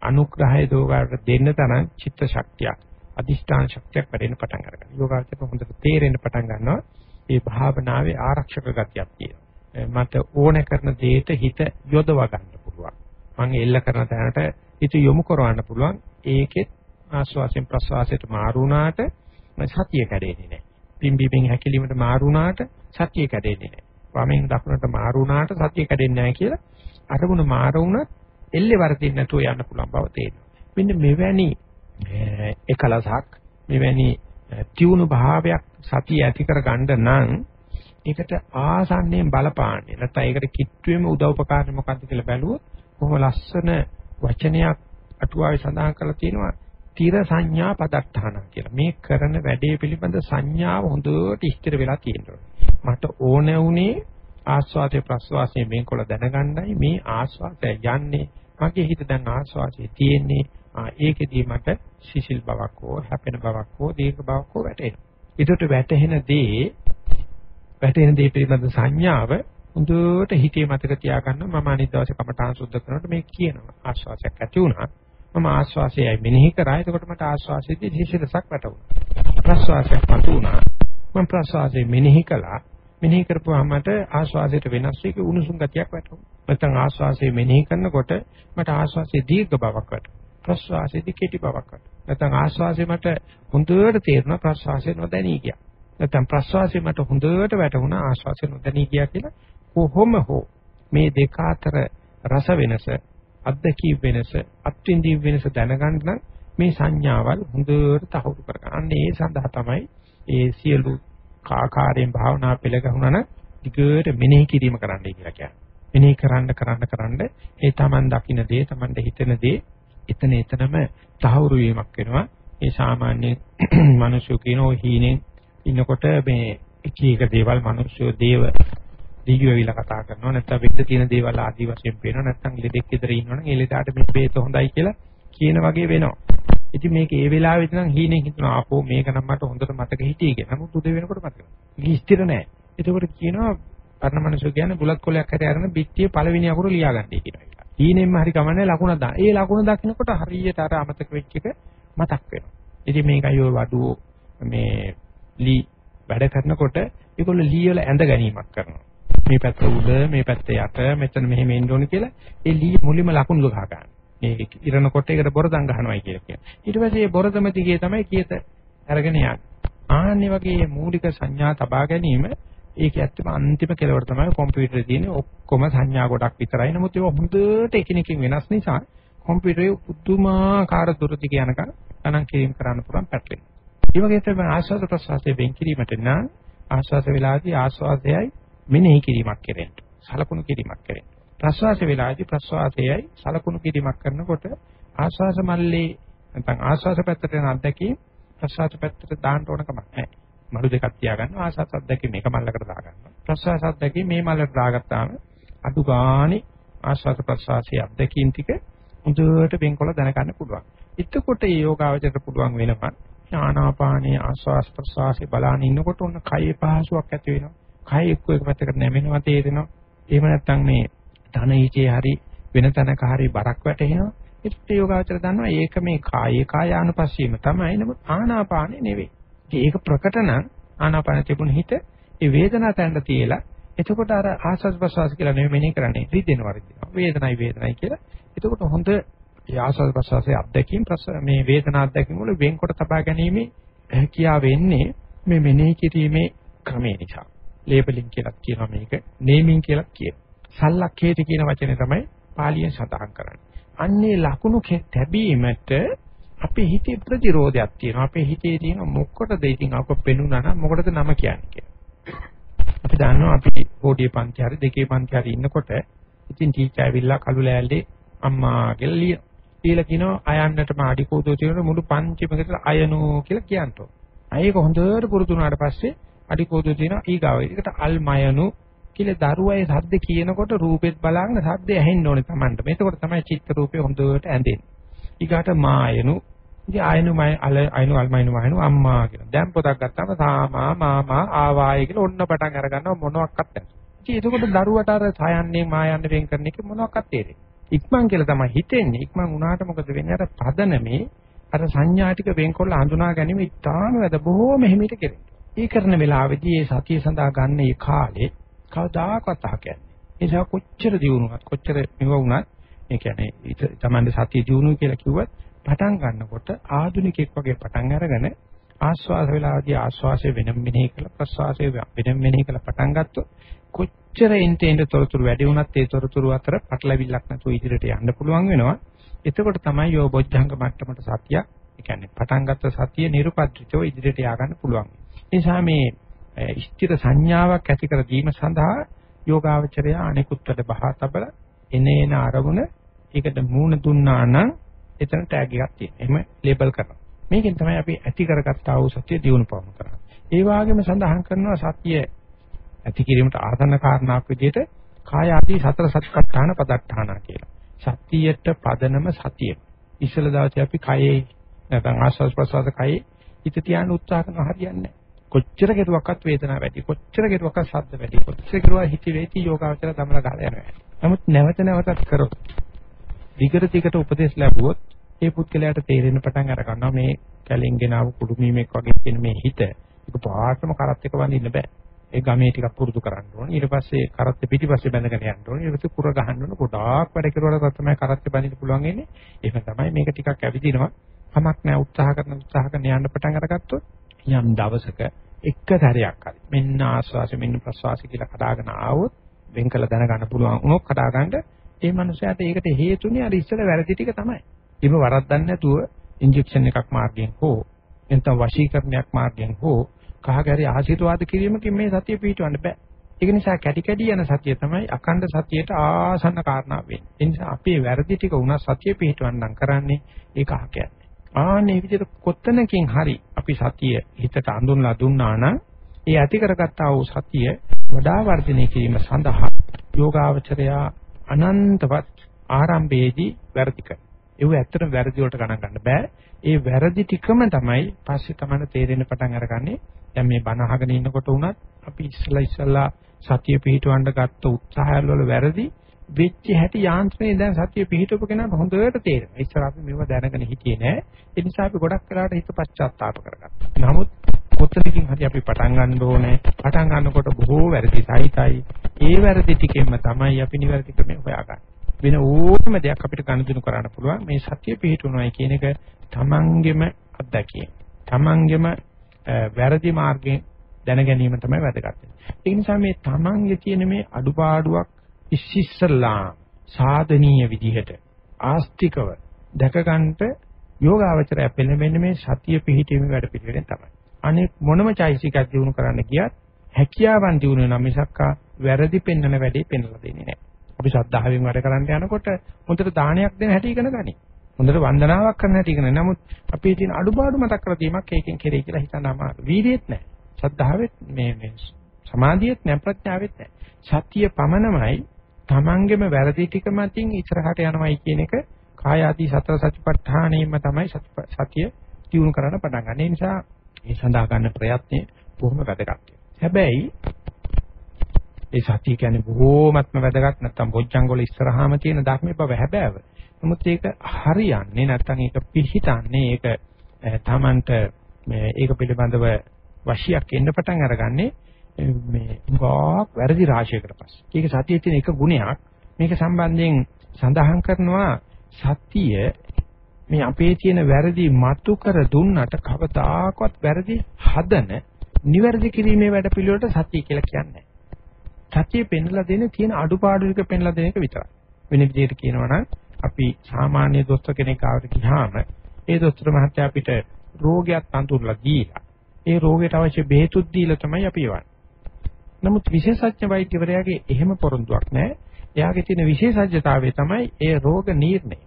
අනුග්‍රහය දෝගාට දෙන්න තරම් චිත්ත ශක්තියක් අදිෂ්ඨාන ශක්තියක් වැඩෙන්න පටන් ගන්නවා. යෝගාචරයට හොඳට තේරෙන්න පටන් ගන්නවා. මේ භාවනාවේ ආරක්ෂක ගතියක් තියෙනවා. මට ඕන කරන දෙයට හිත යොදවා ගන්න පුළුවන්. මම එල්ල කරන තැනට හිත යොමු කරවන්න පුළුවන්. ඒකෙත් ආස්වාසයෙන් ප්‍රස්වාසයට මාරු වුණාට සතිය කැඩෙන්නේ නැහැ. පිම්බීමෙන් හැකිලීමට මාරු වුණාට සතිය කැඩෙන්නේ නැහැ. වමෙන් දකුණට මාරු වුණාට සතිය කැඩෙන්නේ නැහැ කියලා අරමුණ මාරු වුණත් එල්ලේ වර්ධින්න නැතුව යන්න පුළුවන් බව තේරෙනවා. මෙන්න මෙවැනි එකලසක් මෙවැනි තියුණු භාවයක් සතිය ඇති කර ගන්න නම් ඒකට ආසන්නයෙන් බලපාන්නේ නැත්නම් ඒකට කිට්ටුවෙම උදව්පකාරනේ මොකද්ද කියලා බැලුවොත් කොහොම ලස්සන වචනයක් අටුවාවේ සඳහන් කරලා තියෙනවා තිර සංඥා පදට්ඨාන කියලා. මේ කරන වැඩේ පිළිබඳ සංඥාව හොඳට ඉස්තර වෙලා තියෙනවා. මට ඕන වුණේ ආස්වාදයේ ප්‍රස්වාසයේ මේකවල දැනගන්නයි මේ ආස්වාදය යන්නේ මගේ හිත දැන් ආස්වාදයේ තියෙන්නේ ඒකෙදී මට සිසිල් බවක් හෝ හැපෙන බවක් හෝ දීර්ඝ බවක් හෝ වැටෙනවා. ඊටට වැටෙන දේ වැටෙන දේ පිළිබඳ සංඥාව හොඳට හිතේ මතක තියාගන්න මම අනිත් දවසේ කමඨාන් සුද්ධ කරනකොට මේ කියනවා. ආස්වාසයක් ඇති වුණා. මම ආස්වාසයයි මෙනෙහි කරා. එතකොට මට ආස්වාසයේදී හිසිරසක් වැටුණා. ප්‍රස්වාසයක් මතු වුණා. මම ප්‍රස්වාසයේ මෙනෙහි කළා. මෙනෙහි කරපුවාම මට ආස්වාසයට වෙනස් එක උණුසුම් ගතියක් වැටුණා. නැත්නම් ආස්වාසයේ මෙනෙහි කරනකොට මට ආස්වාසයේ දීර්ඝ බවක් වැටුණා. ප්‍රස්වාසයේදී කෙටි බවක් වැටුණා. නැත්නම් ආස්වාසයේ මට හොඳට තේරුණා ප්‍රස්වාසය නොදැනී ගියා නැත්නම් ප්‍රස්වාසයේ මට හොඳට වැටුණා ආස්වාසය නොදැනී ගියා කියලා කොහොම හෝ මේ දෙක අතර රස වෙනස අත්දැකීම් වෙනස අත්විඳීම් වෙනස දැනගන්න නම් මේ සංඥාවල් හොඳට තහවුරු කරගන්න. ඒ සඳහා තමයි ඒ සියලු ආකාරයෙන් භාවනා පෙළ ගහුණා නම් ටිකට මෙනෙහි කිරීම කරන්නයි කියලා කියන්නේ. මෙනෙහි කරන්න කරන්න කරන්න ඒ Taman දකින්න දේ Tamanට හිතෙන දේ එතන එතනම තහවුරු වීමක් වෙනවා. ඒ සාමාන්‍ය මිනිස්සු කියන ඔය හීනෙන් ඉන්නකොට මේ එක එක දේවල් මිනිස්සු දේව දීගිය විලා කතා කරනවා නැත්නම් වෙද්ද තියෙන දේවල් ආදි වශයෙන් පේනවා නැත්නම් ඉලෙදෙක් විතර ඉන්නවනම් ඒ ලෙඩට මේ බේත හොඳයි කියලා කියන වගේ වෙනවා. ඉතින් මේක ඒ වෙලාවෙත් නම් හීනෙන් හිතනවා ආපෝ මේක නම් මට හොඳට මතක හිටියේ කියලා. නමුත් උදේ වෙනකොට මතක නැහැ. ඒක ස්ථිර නැහැ. ඒකෝට කියනවා පරණමනසු කියන්නේ බුලත් කොලයක් හරි අරගෙන පිටියේ පළවෙනි අකුර ලියාගන්නයි කියනවා. හීනෙන්ම හරි කමන්නේ ලකුණ දාන. ඒ ලකුණ දකින්නකොට හරියට අර අමතක වෙච්ච එක මතක් වෙනවා. ඉතින් මේකයි ඔය වඩුව මේ ලී වැඩ කරනකොට ඒගොල්ලෝ ලී වල ඇඳ ගැනීමක් කරනවා. මේ පැත්ත උඩ මේ පැත්ත යට මෙතන මෙහෙම එන්න ඕන කියලා ඒ ලී මුලින්ම ලකුණු ගහ ගන්න. මේ ඉරනකොට ඒකට බොරදම් ගහනවායි කියලා කියනවා. ඊට පස්සේ මේ බොරදම දිගේ තමයි කීත අරගෙන යන්නේ. ආන්නේ වගේ මූලික සංඥා තබා ගැනීම ඒක ඇත්තම අන්තිම කෙලවර තමයි කම්පියුටරේ තියෙන ඔක්කොම සංඥා ගොඩක් විතරයි. නමුත් ඒක හොඳට එකිනෙකින් වෙනස් නිසා කම්පියුටරේ පුදුමාකාර දුරදිග යනකම් ගණන් කිරීම කරන්න පුළුවන් පැටලෙන. ඒ වගේ තමයි ආස්වාද ප්‍රසවාසයේ වෙන් කිරීමට නම් ආස්වාද වෙලාදී ආස්වාදයයි මෙනෙහි කිරීමක් කෙරෙන්න. සලකුණු කිරීමක් කෙරෙන්න. ප්‍රස්වාස වේලාවේදී ප්‍රස්වාසයයි සලකුණු කිරීමක් කරනකොට ආස්වාස මල්ලේ නැත්නම් ආස්වාස පැත්තට යන අත්දැකීම් ප්‍රස්වාස පැත්තට දාන්න ඕන කමක් නැහැ. මළු දෙකක් තියාගන්න ආස්වාස අත්දැකීම් මේක මල්ලකට දාගන්න. ප්‍රස්වාස අත්දැකීම් මේ මල්ලට දාගත්තාම අඩු ගානේ ආස්වාස ප්‍රස්වාසයේ අත්දැකීම් ටික හොඳට වෙන්කොල දැනගන්න පුළුවන්. එතකොට මේ යෝගාවචරයට පුළුවන් වෙනවා ආනාපානයේ ආස්වාස් ප්‍රස්වාසයේ බලාන ඉන්නකොට ඔන්න කයේ පහසුවක් ඇති වෙනවා. කය එක්ක එක පැත්තකට නැමෙනවා තේරෙනවා. එහෙම නැත්නම් මේ ධන හිතේ හරි වෙන තැනක හරි බරක් වැටෙනවා. ඒත් යෝගාචර දන්නවා ඒක මේ කායේ කායානුපස්සීම තමයි. නමුත් ආනාපානෙ නෙවෙයි. ඒක ප්‍රකට නම් ආනාපාන තිබුණ හිත ඒ වේදනාව තැන්න තියලා එතකොට අර ආස්වාද ප්‍රසවාස කියලා නෙමෙයි මෙනේ කරන්නේ රිදෙන වරිදිනවා. වේදනයි වේදනයි කියලා. එතකොට හොඳ ආස්වාද ප්‍රසවාසයේ අත්දැකීම් මේ වේදනා අත්දැකීම් වල වෙන්කොට තබා ගැනීම කියා වෙන්නේ මේ මෙනෙහි කිරීමේ ක්‍රමය නිසා. ලේබලින් කියලා කියනවා මේක. නේමින් කියලා කියනවා. සල්ලක්කේති කියන වචනේ තමයි පාලියෙන් සඳහන් කරන්නේ. අන්නේ ලකුණු තැබීමට අපේ හිතේ ප්‍රතිරෝධයක් තියෙනවා. අපේ හිතේ තියෙන මොකටද ඉතින් අප පෙනුනා නම් මොකටද නම කියන්නේ කියලා. අපි දන්නවා අපි පොඩි පන්ති හරි දෙකේ පන්ති හරි ඉන්නකොට ඉතින් ටීචර් ඇවිල්ලා කළු ලෑල්ලේ අම්මා කියලා ලිය. කියලා කියනවා අයන්නට මාඩි කෝදෝ තියෙන මුළු පන්තිමකට අයනෝ කියලා කියන්ටෝ. අයක හොඳට පුරුදු වුණාට පස්සේ අඩි කෝදෝ තියෙනවා ඊගාව. ඒකට අල්මයනු කියලා දරුවයි සද්ද කියනකොට රූපෙත් බලාගෙන සද්ද ඇහෙන්න ඕනේ Tamanට. මේකකොට තමයි චිත්ත රූපේ හොඳට ඇඳෙන්නේ. ඊගාට මායනු ඉතින් ආයනු මය අල අයනු අල්මයනු මයනු අම්මා කියන. දැන් පොතක් ගත්තාම සාමා මාමා ආවායි කියලා ඔන්න පටන් අර ගන්නවා මොනවත් නැහැ. ඉතින් එතකොට දරුවට අර සයන්නේ මායන්නේ වෙන් කරන එක මොනවත් තේරෙන්නේ. ඉක්මන් කියලා තමයි හිතෙන්නේ. ඉක්මන් වුණාට මොකද වෙන්නේ? අර පදනමේ අර සංඥා ටික වෙන්කොල්ල හඳුනා ගැනීම ඉතාම වැද බොහෝම හිමිට කෙරේ. ඒ කරන වෙලාවේදී මේ සතිය සඳහා ගන්න මේ කාලේ කවදාකවත් අහකන්නේ. ඒ නිසා කොච්චර දියුණුවත් කොච්චර මෙව වුණත් ඒ කියන්නේ තමන්ගේ සතිය දියුණුව කියලා කිව්වත් පටන් ගන්නකොට ආධුනිකෙක් වගේ පටන් අරගෙන ආස්වාස වේලාවදී ආස්වාසය වෙනම මෙනෙහි කළ ප්‍රස්වාසය වෙනම මෙනෙහි කළ පටන් ගත්තොත් කොච්චර එන්ට එන්ට තොරතුරු වැඩි වුණත් ඒ තොරතුරු අතර පටලවිල්ලක් නැතුව ඉදිරියට යන්න පුළුවන් වෙනවා. එතකොට තමයි යෝ බොජ්ජංග මට්ටමට සතිය, ඒ කියන්නේ පටන් ගත්ත සතිය නිර්පත්‍රිතව ඉදිරියට ය아가න්න පුළුවන්. ඒ නිසා මේ ස්ථිර සංඥාවක් ඇති කර දීම සඳහා යෝගාවචරය අනිකුත්තට බහා තබල එනේන අරමුණ ඒකට මූණ දුන්නා නම් එතන ටැග් එකක් තියෙනවා. එහෙම ලේබල් කරනවා. මේකෙන් තමයි අපි ඇති කරගත්ත ආ වූ සත්‍ය දියුණු පවමු කරන්නේ. ඒ වගේම සඳහන් කරනවා සත්‍ය ඇති කිරීමට ආසන්න කාරණාවක් විදිහට කාය ආදී සතර සත්‍යස්ථාන පදට්ඨාන කියලා. සතියට පදනම සතිය. ඉස්සල දවසේ අපි කයේ නැත්නම් ආස්වාද ප්‍රසවාස කයේ හිත තියාගෙන උත්සාහ කරන හරියන්නේ කොච්චර කෙරුවක්වත් වේදනාව වැඩි කොච්චර කෙරුවක්වත් ශබ්ද වැඩි කොච්චර කෙරුවා හිත වේති යෝගාවචර දමල ගහලා යනවා. නමුත් නැවත නැවතත් කරොත් දිගට දිගට උපදේශ ලැබුවොත් ඒ පුද්ගලයාට තේරෙන පටන් අර ගන්නවා මේ කැලෙන් ගෙනාව කුඩුමීමක් වගේ තියෙන මේ හිත ඒක පාටම කරත් එක වඳින්න බෑ. ඒ ගමේ ටිකක් පුරුදු කරන්න ඕනේ. ඊට පස්සේ කරත් පිටිපස්සේ බැඳගෙන යන්න ඕනේ. ඊට පස්සේ කුර ගහන්න ඕනේ. ගොඩාක් වැඩ කෙරුවට තමයි කරත් බැඳින්න පුළුවන් වෙන්නේ. එහෙම තමයි මේක ටිකක් ඇවිදිනවා. කමක් නැහැ උත්සාහ කරන උත්සාහ කරන යන්න පටන් අරගත්තොත් යම් දවසක එක සැරයක් හරි මෙන්න ආස්වාසය මෙන්න ප්‍රස්වාසය කියලා කඩාගෙන ආවොත් වෙන් කළ දැනගන්න පුළුවන් වුණොත් කඩාගන්න ඒ මනුස්සයාට ඒකට හේතුනේ අර ඉස්සර වැරදි ටික තමයි. ඉබ වරද්දන්නේ නැතුව ඉන්ජෙක්ෂන් එකක් මාර්ගයෙන් හෝ එතන වශීකරණයක් මාර්ගයෙන් හෝ කහගරි ආශිර්වාද කිරීමකින් මේ සතිය පිහිටවන්න බෑ. ඒක නිසා කැටි කැටි යන සතිය තමයි අකණ්ඩ සතියට ආසන්න කාරණා වෙන්නේ. ඒ නිසා අපේ වැරදි ටික උනා සතිය පිහිටවන්නම් කරන්නේ ඒක අහකයක්. ආන්නේ විදිහට කොත්තනකින් හරි අපි සතිය හිතට අඳුන්ලා දුන්නා නම් ඒ ඇති කරගත්තා වූ සතිය වඩා වර්ධනය කිරීම සඳහා යෝගාවචරයා අනන්තවත් ආරම්භයේදී වැරදි කරනවා. ඒව ඇත්තටම වැරදි වලට ගණන් ගන්න බෑ. ඒ වැරදි ටිකම තමයි පස්සේ තමයි තේරෙන්න පටන් අරගන්නේ. දැන් මේ බණ අහගෙන ඉන්නකොට උනත් අපි ඉස්සලා ඉස්සලා සතිය පිහිටවන්න ගත්ත උත්සාහය වල වැරදි වෙච්ච හැටි යාන්ත්‍රණය දැන් සතිය පිහිටවපු කෙනාට හොඳට තේරෙනවා. ඉස්සර අපි මේව දැනගෙන හිටියේ නෑ. ඒ නිසා අපි ගොඩක් වෙලාවට හිත පශ්චාත්තාප කරගත්තා. නමුත් කොතනකින් හරි අපි පටන් ගන්න ඕනේ. පටන් ගන්නකොට බොහෝ වැරදි සහිතයි. ඒ වැරදි ටිකෙන්ම තමයි අපි නිවැරදි ක්‍රමය හොයාගන්නේ. වෙන ඕනම දෙයක් අපිට ගනුදෙනු කරන්න පුළුවන්. මේ සත්‍ය පිහිටුනොයි කියන එක තමන්ගෙම අත්දැකීම. තමන්ගෙම වැරදි මාර්ගයෙන් දැන ගැනීම තමයි වැදගත්. ඒ නිසා මේ තමන්ගේ තියෙන මේ අඩුපාඩුවක් ඉස්සිස්සලා සාධනීය විදිහට ආස්තිකව දැක ගන්නට යෝගාවචරය පෙළඹෙන්නේ මේ සතිය පිහිටීමේ වැඩ පිළිවෙලෙන් තමයි. අනෙක් මොනම චෛසිකයක් දිනු කරන්න ගියත් හැකියාවන් දිනු වෙන මිසක්කා වැරදි පෙන්වන වැඩේ පෙන්වලා දෙන්නේ නැහැ. අපි ශ්‍රද්ධාවෙන් වැඩ කරන්න යනකොට හොඳට දානයක් දෙන හැටි ඉගෙන ගනි. හොඳට වන්දනාවක් කරන හැටි ඉගෙන. නමුත් අපේ තියෙන අඩුපාඩු මතක් කර දීමක් ඒකෙන් කෙරේ කියලා හිතන්න අමාරු. වීර්යයත් නැහැ. ශ්‍රද්ධාවෙත් මේ මේ සමාධියත් නැහැ ප්‍රඥාවෙත් නැහැ. සතිය පමණමයි තමන්ගෙම වැරදි ටික මතින් ඉස්සරහට යනවයි කියන එක කාය ආදී සතර සතිපට්ඨානෙම තමයි සතිය දියුණු කරන්න පටන් ගන්න. ඒ නිසා මේ සඳහා ගන්න ප්‍රයත්නය බොහොම වැදගත්. හැබැයි ඒ සතිය කියන්නේ බොහෝමත්ම වැදගත් නැත්තම් බොජ්ජංග වල ඉස්සරහාම තියෙන ධර්මයේ බව හැබෑව. නමුත් ඒක හරියන්නේ නැත්තම් ඒක පිහිටන්නේ ඒක තමන්ට මේ ඒක පිළිබඳව වශියක් එන්න පටන් අරගන්නේ මේ ගාක් වැරදි රාශියකට පස්සේ. ඒක සතියේ තියෙන එක ගුණයක්. මේක සම්බන්ධයෙන් සඳහන් කරනවා සතිය මේ අපේ තියෙන වැරදි මතු කර දුන්නට කවදාකවත් වැරදි හදන නිවැරදි කිරීමේ වැඩ පිළිවෙලට සතිය කියලා කියන්නේ. සතිය පෙන්ලා දෙන්නේ තියෙන අඩුපාඩු ටික පෙන්ලා දෙන එක විතරයි. වෙන විදිහට කියනවා නම් අපි සාමාන්‍ය දොස්තර කෙනෙක් ආවට ගියාම ඒ දොස්තර මහත්තයා අපිට රෝගයක් අඳුරලා දීලා ඒ රෝගයට අවශ්‍ය බෙහෙතුත් දීලා තමයි අපි යවන්නේ. නමුත් විශේෂඥ වෛද්‍යවරයාගේ එහෙම පොරොන්දුවක් නැහැ. එයාගේ තියෙන විශේෂඥතාවය තමයි ඒ රෝග නිర్ణය.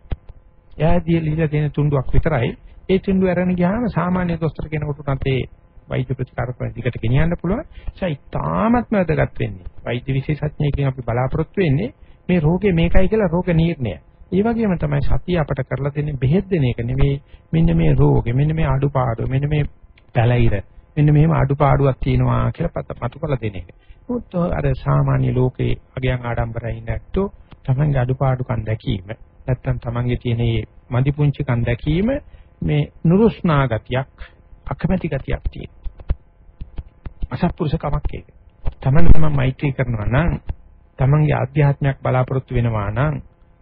එයා දීලා දෙන තුඬුවක් විතරයි. ඒ තුඬුව අරගෙන ගියාම සාමාන්‍ය දොස්තර කෙනෙකුට උනත් ඒ වෛද්‍ය ප්‍රතිකාර කරන දිගට ගෙනියන්න පුළුවන්. ඒසයි තාමත්ම වැදගත් වෙන්නේ. වෛද්‍ය විශේෂඥයෙක්ගෙන් අපි බලාපොරොත්තු වෙන්නේ මේ රෝගේ මේකයි කියලා රෝග නිర్ణය. ඒ වගේම තමයි සතිය අපට කරලා දෙන්නේ බෙහෙත් දෙන එක නෙවෙයි මෙන්න මේ රෝගේ මෙන්න මේ අඩුපාඩු මෙන්න මේ පැලිර මෙන්න මෙහෙම අඩුපාඩුවක් තියෙනවා කියලා මතු කරලා දෙන එක. උත් අර සාමාන්‍ය ලෝකේ අගයන් ආඩම්බරයි නැත්තෝ තමන්ගේ අඩුපාඩුකම් දැකීම නැත්තම් තමන්ගේ තියෙන මේ මදි පුංචිකම් දැකීම මේ නුරුස්නා ගතියක් අකමැති ගතියක් තියෙනවා. අසත්පුරුෂ කමක් ඒක. තමන් තමන් මෛත්‍රී කරනවා නම් තමන්ගේ ආධ්‍යාත්මයක් බලාපොරොත්තු වෙනවා නම්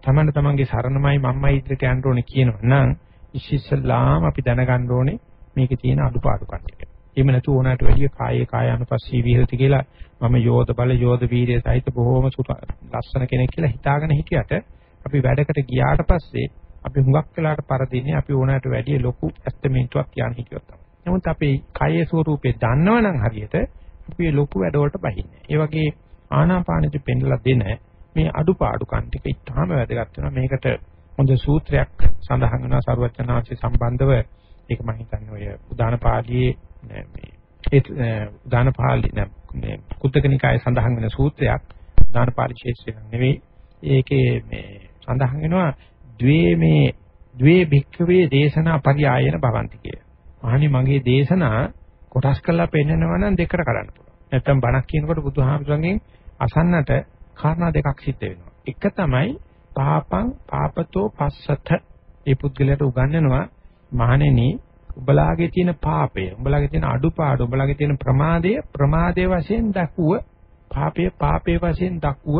තමන් තමන්ගේ සරණමයි මම්මයි ඉදිරියට යන්න ඕනේ කියනවා නම් ඉස්සෙල්ලාම අපි දැනගන්න ඕනේ මේකේ තියෙන අඩුපාඩුකම් ටික. එහෙම නැතු ඕනකට වැඩිය කායේ කායානුපස්සී විහෙරති කියලා මම යෝධ බල යෝධ වීර්ය සහිත බොහෝම ලස්සන කෙනෙක් කියලා හිතාගෙන හිටියට අපි වැඩකට ගියාට පස්සේ අපි හුඟක් වෙලාට පරදින්නේ අපි ඕනකට වැඩිය ලොකු ඇස්තමේන්තුවක් කියන හිතියොත් තමයි. නමුත් අපේ කායේ ස්වરૂපේ දන්නවනම් හරියට අපි ලොකු වැඩවලට බහින්නේ. ඒ වගේ ආනාපානෙදි පෙන්ලා දෙන මේ අඩුපාඩුකම් ටික ඉතාම වැදගත් වෙනවා. මේකට හොඳ සූත්‍රයක් සඳහන් වෙනවා සරුවචනාංශي සම්බන්ධව ඒක මම හිතන්නේ ඔය උදාන පාළියේ මේ ඒ උදාන පාළි මේ කුද්දකනිකායේ සඳහන් වෙන සූත්‍රයක් උදාන පාළි ශේෂ්ත්‍රයක් නෙවෙයි ඒකේ මේ සඳහන් වෙනවා ද්වේ මේ ද්වේ භික්ඛවේ දේශනා පරියායන භවಂತಿ කිය. මහණි මගේ දේශනා කොටස් කරලා පෙන්නනවා නම් දෙකට කරන්න පුළුවන්. නැත්තම් බණක් කියනකොට බුදුහාමුදුරන්ගෙන් අසන්නට කාරණා දෙකක් සිද්ධ වෙනවා. එක තමයි පාපං පාපතෝ පස්සත ඒ පුද්ගලයාට උගන්වනවා මහණෙනි උඹලාගේ තියෙන පාපය උඹලාගේ තියෙන අඩුපාඩු උඹලාගේ තියෙන ප්‍රමාදය ප්‍රමාදයේ වශයෙන් දක්ුව පාපය පාපයේ වශයෙන් දක්ුව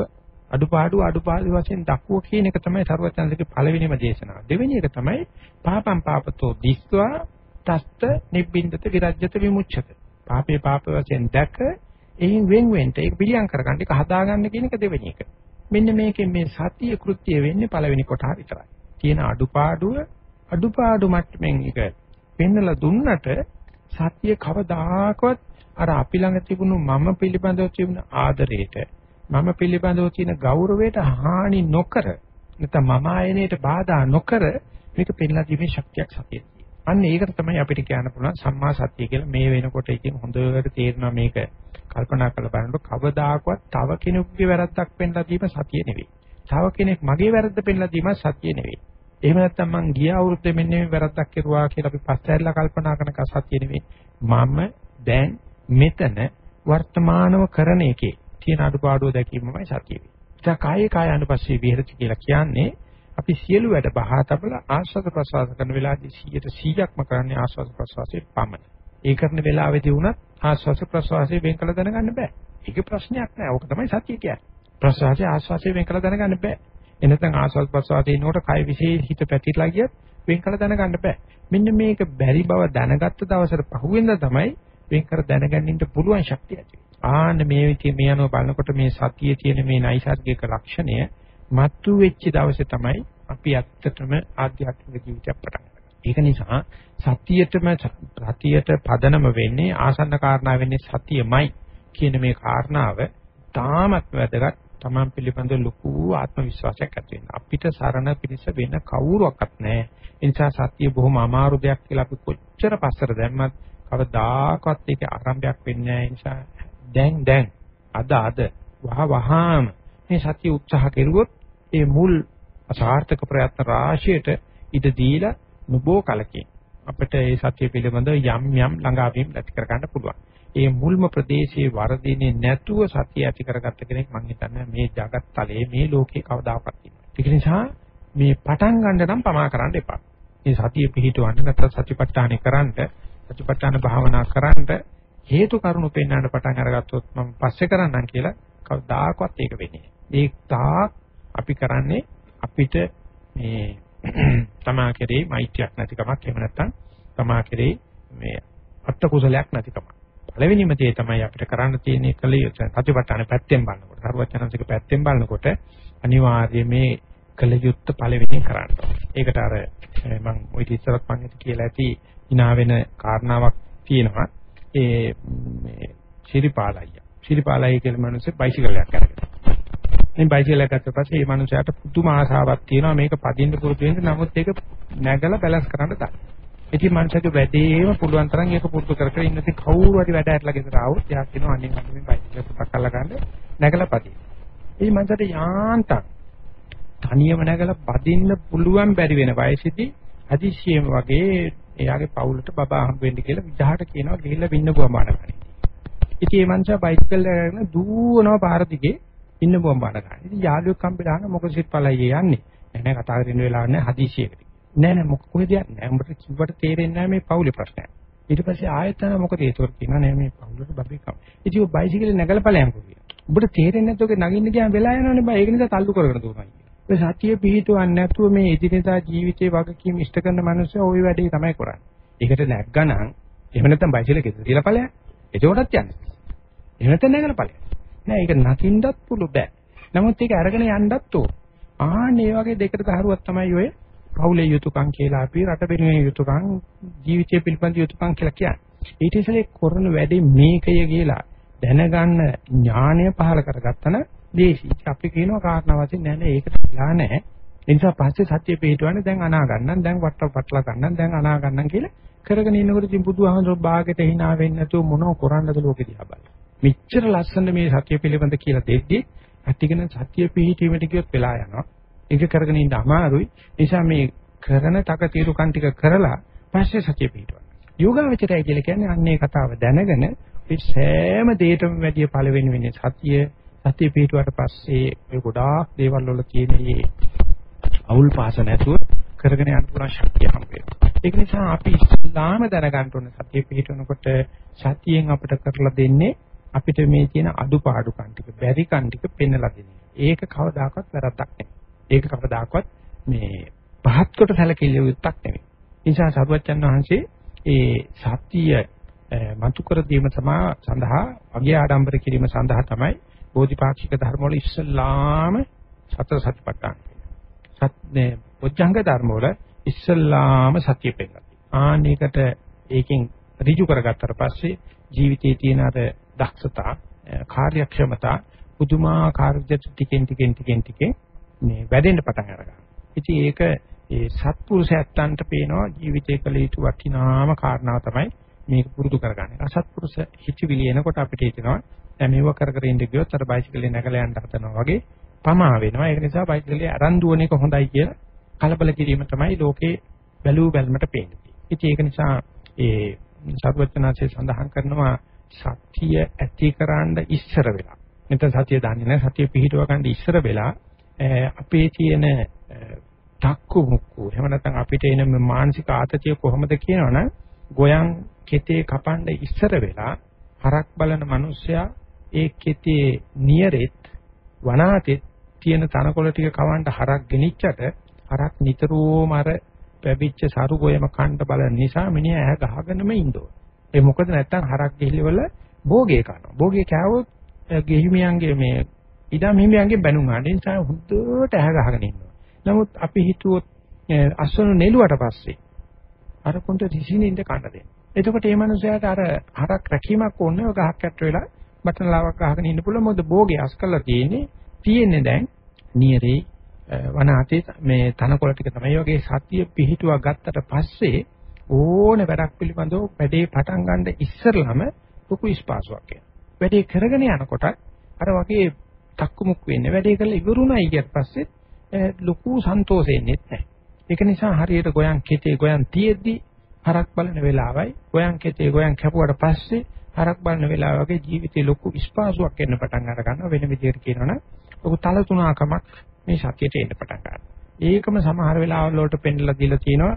අඩුපාඩු අඩුපාඩු වශයෙන් දක්ුව කියන එක තමයි සර්වචන්දගේ පළවෙනිම දේශනාව. දෙවෙනි එක තමයි පාපං පාපතෝ දිස්වා තස්ත නිබ්බින්දත විරජ්‍යත විමුච්ඡත. පාපේ පාප වශයෙන් දැක එයින් වෙන් වෙන්න ඒක පිළියම් කරගන්න ඒක හදාගන්න කියන එක දෙවෙනි එක. මෙන්න මේකෙන් මේ සතිය කෘත්‍ය වෙන්නේ පළවෙනි කොටහ විතරයි තියෙන අඩුපාඩුව අඩුපාඩු මට්ටමින් එක පෙන්නලා දුන්නට සත්‍ය කවදාකවත් අර අපි ළඟ තිබුණු මම පිළිබඳව තිබුණ ආදරයට මම පිළිබඳව තියෙන ගෞරවයට හානි නොකර නැත්නම් මම ආයනයට බාධා නොකර මේක පෙන්ලා දීමේ ශක්තියක් සතියේ. අන්න ඒකට තමයි අපිට කියන්න පුළුවන් සම්මා සත්‍ය කියලා මේ වෙනකොට ඉතින් හොඳට තේරෙනවා මේක කල්පනා කරලා බලනකොට කවදාකවත් තව කෙනෙකුගේ වැරද්දක් පෙන්ලා දීම සතිය නෙවෙයි. තව කෙනෙක් මගේ වැරද්ද පෙන්ලා දීම සතිය නෙවෙයි. එහෙම නැත්නම් මං ගිය අවුරුද්දේ මෙන්න මේ වැරද්දක් කරුවා කියලා අපි පස්සෙල්ලා කල්පනා කරන කසතිය නෙවෙයි. මම දැන් මෙතන වර්තමානව කරන එකේ තියෙන අඩුපාඩුව දැකීමමයි සතිය වෙන්නේ. ඒක කායේ කාය අනුපස්සී විහෙරති කියලා කියන්නේ අපි සියලු වැඩ බහා තබලා ආස්වාද ප්‍රසවාස කරන වෙලාවේදී 100%ක්ම කරන්නේ ආස්වාද ප්‍රසවාසයේ පමණයි. ඒ කරන වෙලාවේදී වුණත් ආස්වාද ප්‍රසවාසයේ වෙන් කළ දැනගන්න බෑ. ඒක ප්‍රශ්නයක් නෑ. ඕක තමයි සතිය කියන්නේ. ප්‍රසවාසයේ ආස්වාදයේ වෙන් කළ දැනගන්න බෑ. එනතන් ආස්වාද ප්‍රසවාසයේ ඉන්නකොට කය විශේෂ හිත පැතිරලා ගියත් වෙන් කළ දැනගන්න බෑ. මෙන්න මේක බැරි බව දැනගත්ත දවසට පහුවෙන්ද තමයි වෙන් කර දැනගන්න පුළුවන් ශක්තිය ඇති ආන්න මේ විදිහේ මේ අනුව බලනකොට මේ සතියේ තියෙන මේ නයිසර්ගික ලක්ෂණය මත්තු වෙච්ච දවසේ තමයි අපි ඇත්තටම ආධ්‍යාත්මික ජීවිතයක් පටන් ඒක නිසා සතියටම සතියට පදනම වෙන්නේ ආසන්න කාරණා වෙන්නේ සතියමයි කියන මේ කාරණාව තාමත් වැදගත් තමන් පිළිබඳ ලොකු ආත්ම විශ්වාසයක් ඇති වෙනවා. අපිට සරණ පිණිස වෙන කවුරුවක්වත් නැහැ. ඒ නිසා සත්‍ය බොහොම අමාරු දෙයක් කියලා අපි කොච්චර පස්සට දැම්මත් කවදාකවත් ඒක ආරම්භයක් වෙන්නේ නැහැ. නිසා දැන් දැන් අද අද වහ වහාම මේ සත්‍ය උත්සාහ කෙරුවොත් ඒ මුල් අසාර්ථක ප්‍රයත්න රාශියට ඉඩ දීලා නුබෝ කලකින් අපිට ඒ සත්‍ය පිළිබඳව යම් යම් ළඟාවීම් ඇති කර ගන්න පුළුවන්. ඒ මුල්ම ප්‍රදේශයේ වරදිනේ නැතුව සතිය ඇති කරගත්ත කෙනෙක් මම හිතන්නේ මේ జగත් තලයේ මේ ලෝකේ කවදාකවත් ඉන්නේ. ඒක නිසා මේ පටන් ගන්න නම් පමා කරන්න එපා. මේ සතිය පිහිටවන්න නැත්නම් සතිපට්ඨානෙ කරන්න සතිපට්ඨාන භාවනා කරන්න හේතු කරුණු පෙන්වන්න පටන් අරගත්තොත් මම පස්සේ කරන්නම් කියලා කවදාකවත් ඒක වෙන්නේ නැහැ. ඒ තාක් අපි කරන්නේ අපිට මේ තමා කෙරේ මෛත්‍රියක් නැතිකමක් එහෙම නැත්නම් තමා කෙරේ මේ අත්ත කුසලයක් නැතිකමක්. පළවෙනිම දේ තමයි අපිට කරන්න තියෙන්නේ කල යුත්තේ ප්‍රතිපත්තන පැත්තෙන් බලනකොට සර්වඥාන්සික පැත්තෙන් බලනකොට අනිවාර්යයෙන් මේ කල යුත්ත පළවෙනියෙන් කරන්න ඒකට අර මම ওই ඉස්සරත් මම කියලා ඇති hina වෙන කාරණාවක් තියෙනවා ඒ මේ ශිරිපාලය. ශිරිපාලය කියලා මිනිස්සේ බයිසිකලයක් අරගෙන. මේ බයිසිකලයක් ගත්ත පස්සේ මේ මිනිසයාට පුදුම ආශාවක් තියෙනවා මේක පදින්න පුරුදු වෙන්න. නමුත් ඒක නැගලා බැලන්ස් කරන්න ගන්න. ඉතින් මනුෂ්‍යක වැඩේම පුළුවන් තරම් ඒක පුරුදු කර කර ඉන්න ඉතින් කවුරු හරි වැඩ ඇట్లా ගෙදර આવුත් එයා කියනවා අනේ මම මේ බයිසිකල පොඩක් අල්ල ගන්න නැගලා පදින්න. ඉතින් මනුෂ්‍යට යාන්තම් තනියම නැගලා පදින්න පුළුවන් බැරි වෙන වයසේදී අදිශියම වගේ එයාගේ පවුලට බබා හම්බ වෙන්න කියලා විදහාට කියනවා ගිහිල්ලා වින්න බුවමාන ගන්න. ඉතින් මේ මනුස්සයා බයිසිකල් එකගෙන දුවනවා පාර දිගේ ඉන්න බුවමාන ගන්න. ඉතින් යාළුවෙක් හම්බෙලා අහන මොකද සිත් පළයි යන්නේ. නෑ නෑ කතා කරගෙන වෙලාවක් නෑ හදිස්සියකට. නෑ නෑ මොක කොහෙද යන්නේ? උඹට කිව්වට තේරෙන්නේ නෑ මේ පවුලේ ප්‍රශ්නයක්. ඊට පස්සේ ආයතන මොකද ඒතොර කියනවා නෑ මේ පවුලට බබෙක්. ඉතින් ඔය බයිසිකලේ නැගලා ඵලයන්කෝ කියනවා. උඹට තේරෙන්නේ නැත්නම් ඔක නගින්න ගියාම වෙලා යනවනේ බයි ඒක නිසා තල්ලු කරගෙන දුවනවා කියනවා. ඒ සතිය පිහිටවන්නේ නැතුව මේ එදිනෙදා ජීවිතේ වගකීම් ඉෂ්ට කරන මිනිස්සු ওই වැඩේ තමයි කරන්නේ. ඒකට නැග්ගනම් එහෙම නැත්නම් බයිසිකල් ගෙදර තියලා ඵලයක්. ඒකටත් යන්නේ. එහෙම නැත්නම් නැගලා ඵලයක්. නෑ ඒක නකින්නත් පුළු බෑ. නමුත් ඒක අරගෙන යන්නත් ඕන. ආන්නේ වගේ දෙකට දහරුවක් තමයි ඔය පවුලේ යුතුයකම් කියලා අපි රට පිළිමේ යුතුයකම් ජීවිතය පිළිබඳ යුතුයකම් කියලා කියන්නේ. ඊට ඉස්සෙල්ලා කරන වැඩේ මේකය කියලා දැනගන්න ඥාණය පහල කරගත්තන දේශී. අපි කියනවා කාරණා වශයෙන් නෑ නෑ ඒකට වෙලා නෑ. ඒ නිසා පස්සේ සත්‍ය පිටවන්නේ දැන් අනා ගන්නම් දැන් වට පටලා ගන්නම් දැන් අනා ගන්නම් කියලා කරගෙන ඉන්නකොට ඉතින් බුදුහාමුදුරුවෝ භාගයට hina වෙන්නේ නැතුව මොනව කරන්නද ලෝකෙ දිහා බලන්න. මෙච්චර ලස්සන මේ සත්‍ය පිළිබඳ කියලා දෙද්දී ඇතිගෙන සත්‍ය පිහිටීමට කියොත් වෙලා යනවා. ඒක කරගෙන ඉන්න අමාරුයි. නිසා මේ කරන තක తీරුකම් ටික කරලා පස්සේ සත්‍ය පිහිටවන්න. යෝගාවචරය කියලා කියන්නේ අන්නේ කතාව දැනගෙන මේ සෑම දෙයකම වැඩි පළවෙනි වෙන්නේ සතිය සතිය පිටුවට පස්සේ ඔය ගොඩාක් දේවල් වල තියෙන මේ අවුල් පාස නැතුව කරගෙන යන්න පුළුවන් ශක්තිය හම්බ වෙනවා. ඒක නිසා අපි ඉස්ලාම දැනගන්න ඕන සතිය පිටවනකොට සතියෙන් අපිට කරලා දෙන්නේ අපිට මේ තියෙන අඩුපාඩුකම් ටික බැරිකම් ටික පෙන්වලා දෙන්නේ. ඒක කවදාකවත් වැරද්දක් නෙමෙයි. ඒක කවදාකවත් මේ පහත් කොට සැලකිලි යුක්තක් නෙමෙයි. නිසා සරුවච්චන් වහන්සේ ඒ සතිය මතු කර දීම සඳහා අගය ආඩම්බර කිරීම සඳහා තමයි බෝධිපාක්ෂික ධර්ම වල ඉස්සල්ලාම සතර සතිපට්ඨාන. සත්නේ පොච්චංග ධර්ම වල ඉස්සල්ලාම සතිය පෙන්නනවා. ආන්නයකට ඒකෙන් ඍජු කරගත්තට පස්සේ ජීවිතයේ තියෙන අර දක්ෂතා කාර්යක්ෂමතා පුදුමාකාර විදිහට ටිකෙන් ටිකෙන් ටිකෙන් ටිකෙන් මේ වැඩෙන්න පටන් අරගන්නවා. ඉතින් ඒක ඒ සත්පුරුෂයන්ට පේනවා ජීවිතේ කළ යුතු වටිනාම කාරණාව තමයි මේක පුරුදු කරගන්නේ. අසත්පුරුෂ හිතවිලි එනකොට අපිට හිතෙනවා දැන් මේව කර කර ඉඳ ගියොත් අර බයිසිකලේ නැගලා යන්න හදනවා වගේ පමා වෙනවා. ඒක නිසා බයිසිකලේ අරන් දුවන එක හොඳයි කියලා කලබල කිරීම තමයි ලෝකේ බැලූ බැලමට පේන්නේ. ඉතින් ඒක නිසා ඒ සර්වඥාන්සේ සඳහන් කරනවා සත්‍ය ඇතිකරන්න ඉස්සර වෙලා. මෙතන සත්‍ය දන්නේ නැහැ සත්‍ය පිහිටව ගන්න ඉස්සර වෙලා අපේ තියෙන තක්කු මුක්කු එහෙම නැත්නම් අපිට එන මානසික ආතතිය කොහොමද කියනවනම් ගෝයන් කෙතේ කපන්න ඉස්සර වෙලා හරක් බලන මිනිස්සයා ඒ කෙතේ නියරෙත් වනාතෙත් තියෙන තනකොළ ටික කවන්න හරක් ගෙනිච්චට හරක් නිතරම අර පැවිච්ච සරු ගොයම කන්න බලන නිසා මිනිහා ඇහ ගහගෙනම ඉන්නෝ. ඒ මොකද නැත්තම් හරක් ගිහිලිවල භෝගේ කනවා. භෝගේ කෑවොත් ගෙහිමියන්ගේ මේ ඉදම් හිමියන්ගේ බැනුම් ආන නිසා හුදුට ඇහ ගහගෙන ඉන්නවා. නමුත් අපි හිතුවොත් අස්වනු නෙළුවට පස්සේ අර කොන්ට රිසිනින්ද කන්න දෙන්න. එතකොට මේ මනුස්සයාට අර හරක් රැකීමක් ඕනේ ඔය ගහක් යට වෙලා බටන ලාවක් ගහගෙන ඉන්න පුළුවන් මොකද භෝගේ අස් කරලා තියෙන්නේ තියෙන්නේ දැන් නියරේ වනාතේ මේ තනකොළ ටික තමයි වගේ සතිය පිහිටුවා ගත්තට පස්සේ ඕනේ වැඩක් පිළිබඳව වැඩේ පටන් ගන්න ඉස්සරළම ලොකු ස්පාසුවක් එනවා. වැඩේ කරගෙන යනකොට අර වගේ තක්කුමුක් වෙන්නේ වැඩේ කරලා ඉවරුණයි කියත් පස්සේ ලොකු සන්තෝෂෙන්නේ නැහැ. ඒක නිසා හරියට ගෝයන් කෙතේ ගෝයන් තියෙද්දි හරක් බලන වෙලාවයි ගෝයන් කෙතේ ගෝයන් කැපුවට පස්සේ හරක් බලන වෙලාව වගේ ජීවිතේ ලොකු ස්පාසුවක් එන්න පටන් අර ගන්නවා වෙන විදිහට කියනවනම් ලොකු තලතුණකමක් මේ සතියට එන්න පටන් ගන්නවා. ඒකම සමහර වෙලාවල් වලට පෙන්නලා දීලා තියෙනවා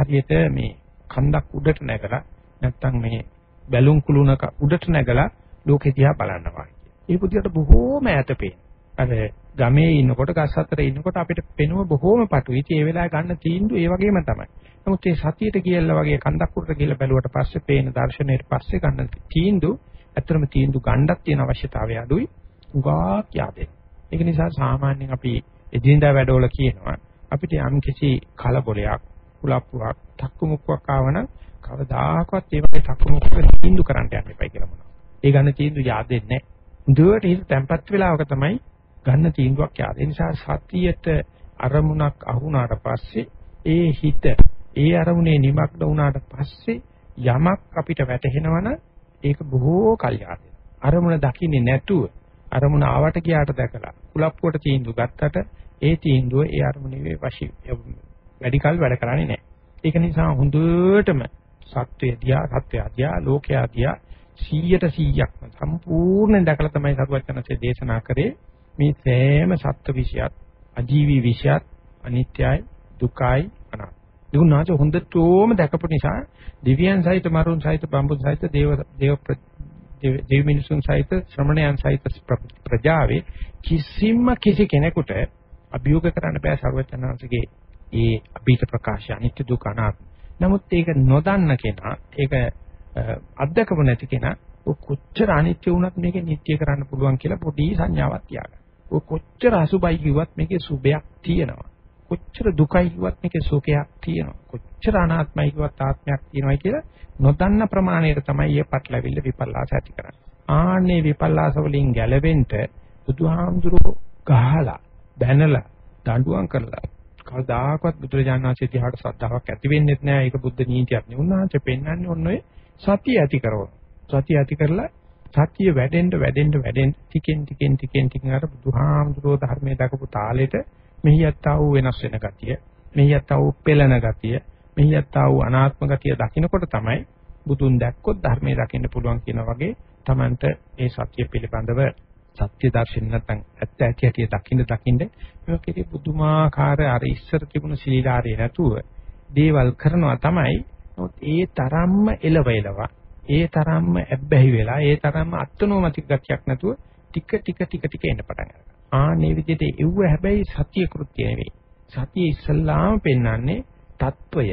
හරියට මේ කන්දක් උඩට නැගලා නැත්තම් මේ බැලුම් කුළුණක උඩට නැගලා ලෝකෙ දිහා බලනවා. ඒ පුදියට බොහෝම ඈත පේන. අර ගමේ ඉන්නකොට ගස් අතර ඉන්නකොට අපිට පෙනුම බොහෝම පටුයි. ඉතින් ඒ වෙලාවේ ගන්න තීන්දුව ඒ වගේම තමයි. නමුත් මේ සතියට කියලා වගේ කන්දක් උඩට ගිහලා බැලුවට පස්සේ පේන දර්ශනයට පස්සේ ගන්න තීන්දුව ඇත්තටම තීන්දුව ගන්නත් තියෙන අවශ්‍යතාවය අඩුයි. උගාක් yaadේ. ඒක නිසා සාමාන්‍යයෙන් අපි එදිනදා වැඩවල කියනවා අපිට යම් කිසි කලබලයක්, කුලප්පුවක්, තක්කුමුක්කක් ආවනම් කවදාකවත් ඒ වගේ තක්කුමුක්ක තීන්දුව කරන්න යන්න එපයි කියලා මොනවා. ඒ ගන්න තීන්දුව yaadෙන්නේ නැහැ. හොඳට හිත තැම්පත් වෙලාවක තමයි ගන්න තීන්දුවක් yaad. ඒ නිසා සතියට අරමුණක් අහුණාට පස්සේ ඒ හිත ඒ අරමුණේ නිමක්ද වුණාට පස්සේ යමක් අපිට වැටහෙනවනම් ඒක බොහෝ කල් yaad. අරමුණ දකින්නේ නැතුව අරමුණ ආවට ගියාට දැකලා කුලප්පුවට තීන්දුව ගත්තට ඒ තීන්දුව ඒ අරමුණේ වශී වැඩි කල් වැඩ කරන්නේ නැහැ. ඒක නිසා හොඳටම සත්‍යය දියා සත්‍යය දියා ලෝකයා දියා 100ට 100ක්ම සම්පූර්ණයෙන් දැකලා තමයි සරුවචනසේ දේශනා කරේ මේ සෑම සත්ත්ව විෂයත් අජීවී විෂයත් අනිත්‍යයි දුකයි අනාත්මයි. දුන්නාච හොඳටම දැකපු නිසා දිව්‍යයන් සහිත මරුන් සහිත බඹුන් සහිත දේව දේව දෙවි මිනිසුන් සහිත ශ්‍රමණයන් සහිත ප්‍රජාවේ කිසිම කිසි කෙනෙකුට අභියෝග කරන්න බෑ ਸਰවඥාන්සේගේ ඒ අභීත ප්‍රකාශය අනිත්‍ය දුක අනාත්ම. නමුත් ඒක නොදන්න කෙනා ඒක අත්දකපු නැති කෙනා කොච්චර අනිත්‍ය වුණත් මේක නිට්ටය කරන්න පුළුවන් කියලා පොඩි සංඥාවක් තියාගන්න. ඔය කොච්චර අසුබයි කිව්වත් මේකේ සුභයක් තියෙනවා. කොච්චර දුකයි කිව්වත් මේකේ සුඛයක් තියෙනවා. කොච්චර අනාත්මයි කිව්වත් ආත්මයක් තියෙනවා කියලා නොදන්න ප්‍රමාණයට තමයි මේ පටලවිල්ල විපල්ලාස ඇති කරන්නේ. ආන්නේ විපල්ලාස වලින් ගැලවෙන්න බුදුහාමුදුරුවෝ ගහලා බැනලා දඬුවම් කරලා කවදාකවත් බුදුරජාණන් වහන්සේ දිහාට ශ්‍රද්ධාවක් ඇති වෙන්නේ නැහැ. ඒක බුද්ධ නීතියක් නෙවෙයි. උන්වහන්සේ පෙන්වන්නේ ඔන්න ඔය සතිය ඇති කරනවා. සතිය ඇති කරලා සතිය වැඩෙන්න වැඩෙන්න වැඩෙන්න ටිකෙන් ටිකෙන් ටිකෙන් ටිකෙන් අර බුදුහාමුදුරුවෝ ධර්මයේ දකපු තාලෙට මෙහි යත්තා වූ වෙනස් වෙන ගතිය, මෙහි යත්තා වූ පෙළෙන ගතිය, මෙහි යත්තා වූ අනාත්ම ගතිය දකින්නකොට තමයි බුදුන් දැක්කොත් ධර්මයේ දකින්න පුළුවන් කියන වගේ Tamanට ඒ සත්‍ය පිළිබඳව සත්‍ය දර්ශන නැත්නම් ඇත්ත ඇති ඇති දකින්න දකින්න මේකේ පුදුමාකාර අර ඉස්සර තිබුණු සීලාරේ නැතුව දේවල් කරනවා තමයි නමුත් ඒ තරම්ම එලවෙලව ඒ තරම්ම ඇබ්බැහි වෙලා ඒ තරම්ම අත්නෝමතික ගතියක් නැතුව ටික ටික ටික ටික එන්න පටන් ගන්නවා. ආනේ විදිහට එව්ව හැබැයි සත්‍ය කෘත්‍ය නෙවෙයි. සතිය ඉස්සල්ලාම පෙන්වන්නේ తত্ত্বය.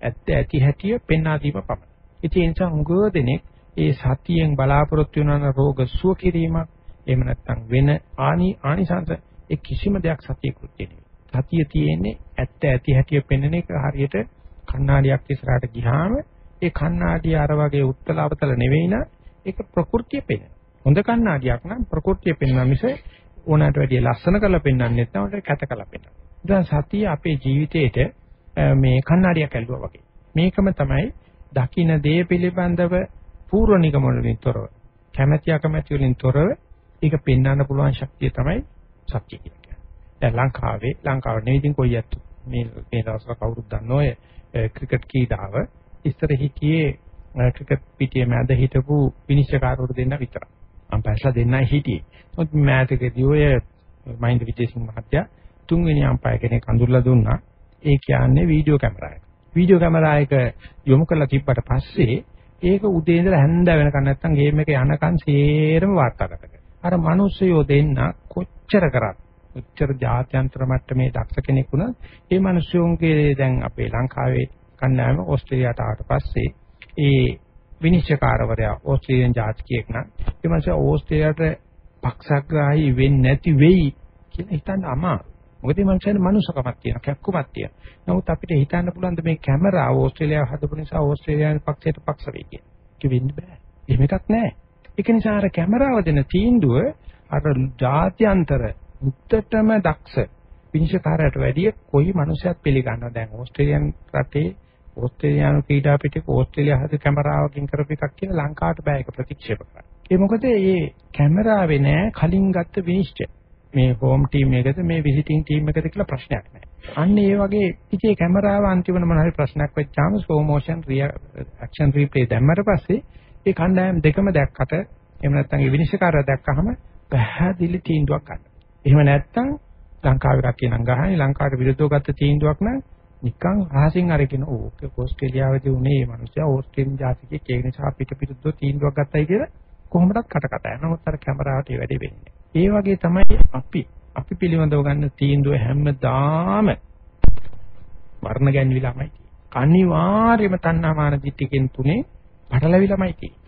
ඇත්ත ඇති හැටිය පෙන්වා දීම පමණයි. ඒ නිසා මුගව දෙනෙක් ඒ සතියෙන් බලාපොරොත්තු වෙන රෝග සුව කිරීමක් එහෙම නැත්නම් වෙන ආනි ආනිසංස ඒ කිසිම දෙයක් සතිය කෘත්‍ය නෙවෙයි. සතිය තියෙන්නේ ඇත්ත ඇති හැටිය පෙන්වන එක හරියට කණ්ණාඩියක් ඉස්සරහට ගිහාම ඒ කණ්ණාඩිය අර වගේ උත්තලාවතල නෙවෙයි නා ඒක ප්‍රകൃතිය පෙන්වන. හොඳ කණ්ණාඩියක් නම් ප්‍රകൃතිය පෙන්වන මිස ඕනකට වැඩිය ලස්සන කරලා පෙන්වන්නේ නැත්නම් කැත කරලා පෙන්වන. දැන් සතිය අපේ ජීවිතේට මේ කණ්ණාඩියක් ඇල්ලුවා වගේ. මේකම තමයි දකින්න දේ පිළිබඳව පූර්ව නිගමන වලින් තොරව කැමැති අකමැති වලින් තොරව ඒක පෙන්වන්න පුළුවන් ශක්තිය තමයි සත්‍ය කියන්නේ. දැන් ලංකාවේ ලංකාව නෙවෙයි ඉතින් කොයි යත්තු මේ මේ දවස්වල කවුරුත් දන්න ඔය ක්‍රිකට් කීඩාව ඉස්සර හිටියේ ක්‍රිකට් පිටියේ මැද හිටපු විනිශ්චයකාරවරු දෙන්න විතරයි. අම්පයර්ලා දෙන්නයි හිටියේ. මොකද මෑතකදී ඔය මහින්ද විජේසිංහ මහත්තයා තුන්වෙනි අම්පයර් කෙනෙක් අඳුරලා දුන්නා. ඒ කියන්නේ වීඩියෝ කැමරාවක. වීඩියෝ කැමරාවක යොමු කරලා තිබ්බට පස්සේ ඒක උදේ ඉඳලා හැන්ද වෙනකන් නැත්තම් ගේම් එක යනකන් සේරම වාර්තාගත කරනවා. අර මිනිස්සයෝ දෙන්න කොච්චර කරත් කොච්චර ජාත්‍යන්තර මට්ටමේ දක්ෂ කෙනෙක් වුණත් ඒ මිනිස්සුන්ගේ දැන් අපේ ලංකාවේ කන්නෑම ඕස්ට්‍රේලියාවට ආවට පස්සේ ඒ විනිශ්චයකාරවරයා ඕස්ට්‍රේලියානු ජාතිකයෙක් නම් ඒ මිනිස්සු ඕස්ට්‍රේලියාවට පක්ෂග්‍රාහී වෙන්නේ නැති වෙයි කියලා හිතන්න අමාරුයි. මොකද මේ මනුස්සයන මනුස්සකමක් තියෙනවා, කැක්කුමක් තියෙනවා. නමුත් අපිට හිතන්න පුළුවන් මේ කැමරාව ඕස්ට්‍රේලියාව හදපු නිසා ඕස්ට්‍රේලියානු පක්ෂයට පක්ෂ වෙයි කියලා. කිවෙන්න බෑ. එහෙම එකක් නැහැ. ඒක නිසා අර කැමරාව දෙන තීන්දුව අර ජාත්‍යන්තර උත්තරම දක්ෂ විනිශ්චයකාරයට වැඩිය කොයි මනුස්සයෙක් පිළිගන්නවා දැන් ඕස්ට්‍රේලියන් රටේ ඕස්ට්‍රේලියානු ක්‍රීඩා පිටක ඕස්ට්‍රේලියා හද කැමරාවකින් කරපු එකක් කියලා ලංකාවට බෑ ඒක ප්‍රතික්ෂේප කරන්න. ඒ මොකද මේ කැමරාවේ නෑ කලින් ගත්ත විනිශ්චය. මේ හෝම් ටීම් එකද මේ විසිටිං ටීම් එකද කියලා ප්‍රශ්නයක් නෑ. අන්න ඒ වගේ ඉතින් කැමරාව අන්තිමන මොන හරි ප්‍රශ්නයක් වෙච්චාම ස්ලෝ මෝෂන් රියැක්ෂන් රීප්ලේ දැම්මට පස්සේ ඒ කණ්ඩායම් දෙකම දැක්කට එහෙම නැත්නම් ඒ විනිශ්චයකාරය දැක්කහම පැහැදිලි තීන්දුවක් ගන්න. එහෙම නැත්නම් ලංකාවේ කට්ටිය නම් ගහන්නේ ලංකාවට විරුද්ධව ගත්ත තීන්දුවක් නම් නිකන් අහසින් අරගෙන ඕක ඕස්ට්‍රේලියාවේදී උනේ මේ මිනිස්සයා ඕස්ට්‍රේලියානු ජාතිකයෙක් ඒ නිසා පිට පිටුද්දෝ තීන්දුවක් ගත්තයි කියලා කොහොමදත් කට කතා යනවා. නමුත් අර කැමරාවට ඒ වැඩේ වෙන්නේ. ඒ වගේ තමයි අපි අපි පිළිබඳව ගන්න තීන්දුව හැමදාම වර්ණ ගැන්විලාමයි. අනිවාර්යයෙන්ම තණ්හාමාන දිට්ඨිකෙන් තුනේ පටලවිලාමයි තියෙන්නේ.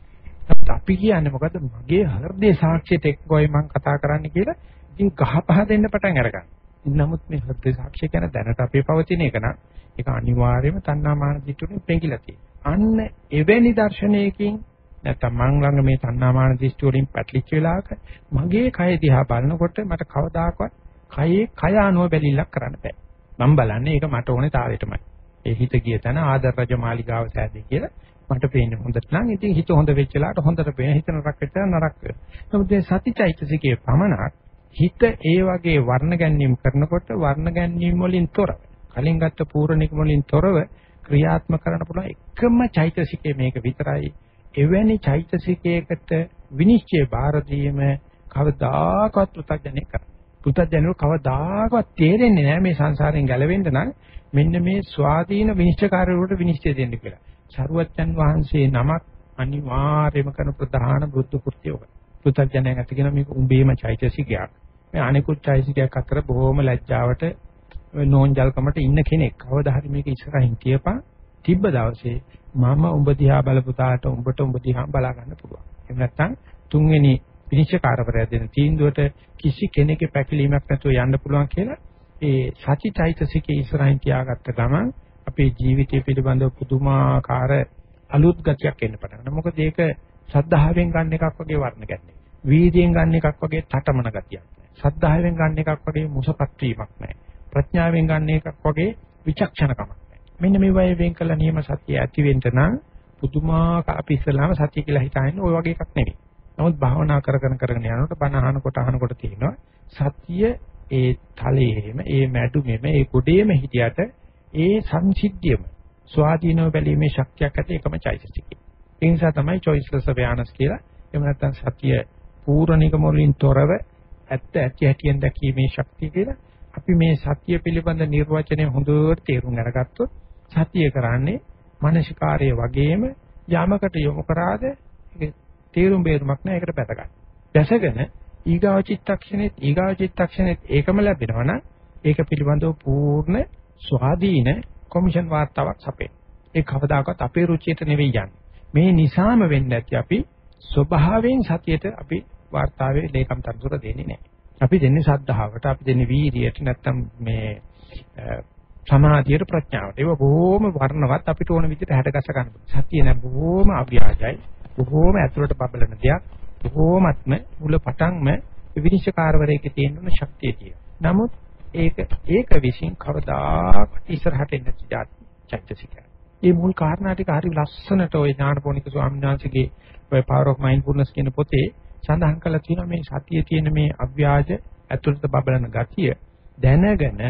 අපි කියන්නේ මොකද මගේ හෘදේ සාක්ෂියට එක්කෝයි මම කතා කරන්න කියලා ඉතින් ගහපහ දෙන්න පටන් අරගන්න. නමුත් මේ හෘදේ සාක්ෂිය කියන දැනට අපේ පවතින එක නම් ඒක අනිවාර්යයෙන්ම තණ්හාමාන දිට්ඨියෙන් පෙඟිලා තියෙනවා. අන්න එවැනි දර්ශනයකින් නැත්තම් මං ළඟ මේ තණ්හාමාන දිට්ඨිය වලින් පැටලිච්ච වෙලාවක මගේ කය දිහා බලනකොට මට කවදාකවත් කයේ කය අනුව බැලිල්ලක් කරන්න බෑ. මම බලන්නේ ඒක මට ඕනේ තාලෙටමයි. ඒ හිත ගිය තැන ආදර රජ මාලිගාව සෑදී කියලා මට පේන්නේ හොඳට නම් ඉතින් හිත හොඳ වෙච්ච වෙලාවට හොඳට පේන හිත නරක වෙච්ච නරක වෙනවා. නමුත් මේ සතිචෛතසිකයේ පමණක් හිත ඒ වගේ වර්ණ ගැනීම කරනකොට වර්ණ ගැනීම වලින් තොරව කලින් ගත්ත පූර්ණික වලින් තොරව ක්‍රියාත්මක කරන්න පුළුවන් එකම චෛතසිකය මේක විතරයි. එවැනි චෛතසිකයකට විනිශ්චය බාර දීම කවදාකවත් පුතඥෙක් කරන්නේ. පුතඥයෝ කවදාකවත් තේරෙන්නේ නැහැ මේ සංසාරයෙන් ගැලවෙන්න නම් මෙන්න මේ ස්වාධීන විනිශ්චයකාරවරුන්ට විනිශ්චය දෙන්න කියලා. සරුවච්චන් වහන්සේ නමක් අනිවාර්යයෙන්ම කරන ප්‍රධාන බුද්ධ කෘත්‍යය ඔබ. පුතඥයන් ඇති කියන මේක උඹේම චෛතසිකයක්. මේ අනිකුත් චෛසිකයක් අතර බොහොම ලැජ්ජාවට නෝන්ජල්කමට ඉන්න කෙනෙක්. කවදා හරි මේක ඉස්සරහින් තියපන් තිබ්බ දවසේ මම උඹ දිහා බලපු තාට උඹට උඹ දිහා බලා ගන්න පුළුවන්. එහෙම නැත්නම් තුන්වෙනි විනිශ්චයකාරවරයා දෙන තීන්දුවට කිසි කෙනෙකුගේ පැකිලීමක් නැතුව යන්න පුළුවන් කියලා ඒ සචිතයිතසිකේ ඉස්සරහින් තියාගත්ත ගමන් අපේ ජීවිතය පිළිබඳව පුදුමාකාර අලුත් ගතියක් එන්න පටන් ගන්නවා. මොකද ඒක සද්ධාවෙන් ගන්න එකක් වගේ වර්ණ ගැන්නේ. වීර්යයෙන් ගන්න එකක් වගේ තටමන ගතියක් නැහැ. සද්ධාවෙන් ගන්න එකක් වගේ මුසපත් වීමක් නැහැ. ප්‍රඥාවෙන් ගන්න එකක් වගේ විචක්ෂණකමක් නැහැ. මෙන්න මේ වගේ වෙන් කළ නියම සතිය ඇති වෙන්න නම් පුදුමාකාර අපි ඉස්සලාම සතිය කියලා හිතන්නේ ওই වගේ එකක් නෙවෙයි. නමුත් භාවනා කරගෙන කරගෙන යනකොට බණ අහනකොට අහනකොට තියෙනවා සතිය ඒ තලයේම ඒ මැඩුමෙම ඒ ගොඩේම හිටියට ඒ සංසිද්ධියම ස්වාධීනව බැලීමේ ශක්තියක් ඇති එකම චෛතසිකය. ඒ නිසා තමයි choiceless awareness කියලා. එහෙම නැත්නම් සතිය පූර්ණිකම වලින් තොරව ඇත්ත ඇති හැටියෙන් දැකීමේ ශක්තිය කියලා. අපි මේ සතිය පිළිබඳ නිර්වචනය හොඳට තේරුම් අරගත්තොත් සතිය කරන්නේ මානසිකාර්යය වගේම යමකට යොමු කරාද තේරුම් බේරුමක් නෑ ඒකට පැත ගන්න. දැසගෙන ඊගාව චිත්තක්ෂණෙත් ඊගාව චිත්තක්ෂණෙත් ඒකම ලැබෙනවා නම් ඒක පිළිබඳව පූර්ණ ස්වාධීන කොමිෂන් වාර්තාවක් සපේ. ඒ කවදාකවත් අපේ රුචියට නෙවෙයි යන්නේ. මේ නිසාම වෙන්නේ නැති අපි ස්වභාවයෙන් සතියට අපි වාර්තාවේ ලේකම් තනතුර දෙන්නේ නැහැ. අපි දෙන්නේ සද්ධාවට, අපි දෙන්නේ වීර්යයට නැත්තම් මේ සමාධියට ප්‍රඥාවට. ඒක බොහොම වර්ණවත් අපිට ඕන විදිහට හැඩගස්ස ගන්න. සතිය නෑ බොහොම අව්‍යාජයි. බොහෝම ඇතුළට බබලන දෙයක් බොහෝමත්ම මුල පටන්ම විනිශ්චයකාරවරයෙක්ගේ තියෙන ශක්තිය කියන. නමුත් ඒක ඒක විශ්ින් කවදාකවත් ඉස්සරහට එන්න චෛතසිකය. මේ මුල් කාරණා ටික හරි ලස්සනට ওই ඥානපෝනික ස්වාමීන් වහන්සේගේ ඔය Power of Mindfulness කියන පොතේ සඳහන් කරලා තියෙනවා මේ සතියේ තියෙන මේ අව්‍යාජ ඇතුළත බබලන ගතිය දැනගෙන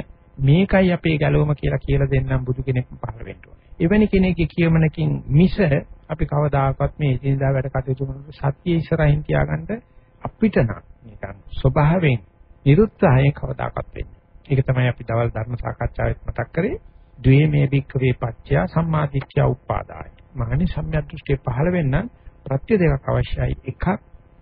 මේකයි අපේ ගැලවම කියලා කියලා දෙන්නම් බුදු කෙනෙක් පහළ වෙන්න ඕනේ. එවැනි කෙනෙක්ගේ කියමනකින් මිස අපි කවදාකවත් මේ එදිනදා වැඩ කටයුතු කරනකොට සත්‍ය ඉස්සරහින් තියාගන්න අපිට නම් නිකන් ස්වභාවයෙන් නිරුත්සාහයෙන් කවදාකවත් වෙන්නේ. ඒක තමයි අපි දවල් ධර්ම සාකච්ඡාවෙත් මතක් කරේ. ද්වේමේ භික්ඛවේ පච්චය සම්මාදිට්ඨිය උපාදාය. මහණි සම්‍යක් දෘෂ්ටිය පහළ වෙන්න ප්‍රත්‍ය දෙකක් අවශ්‍යයි. එකක්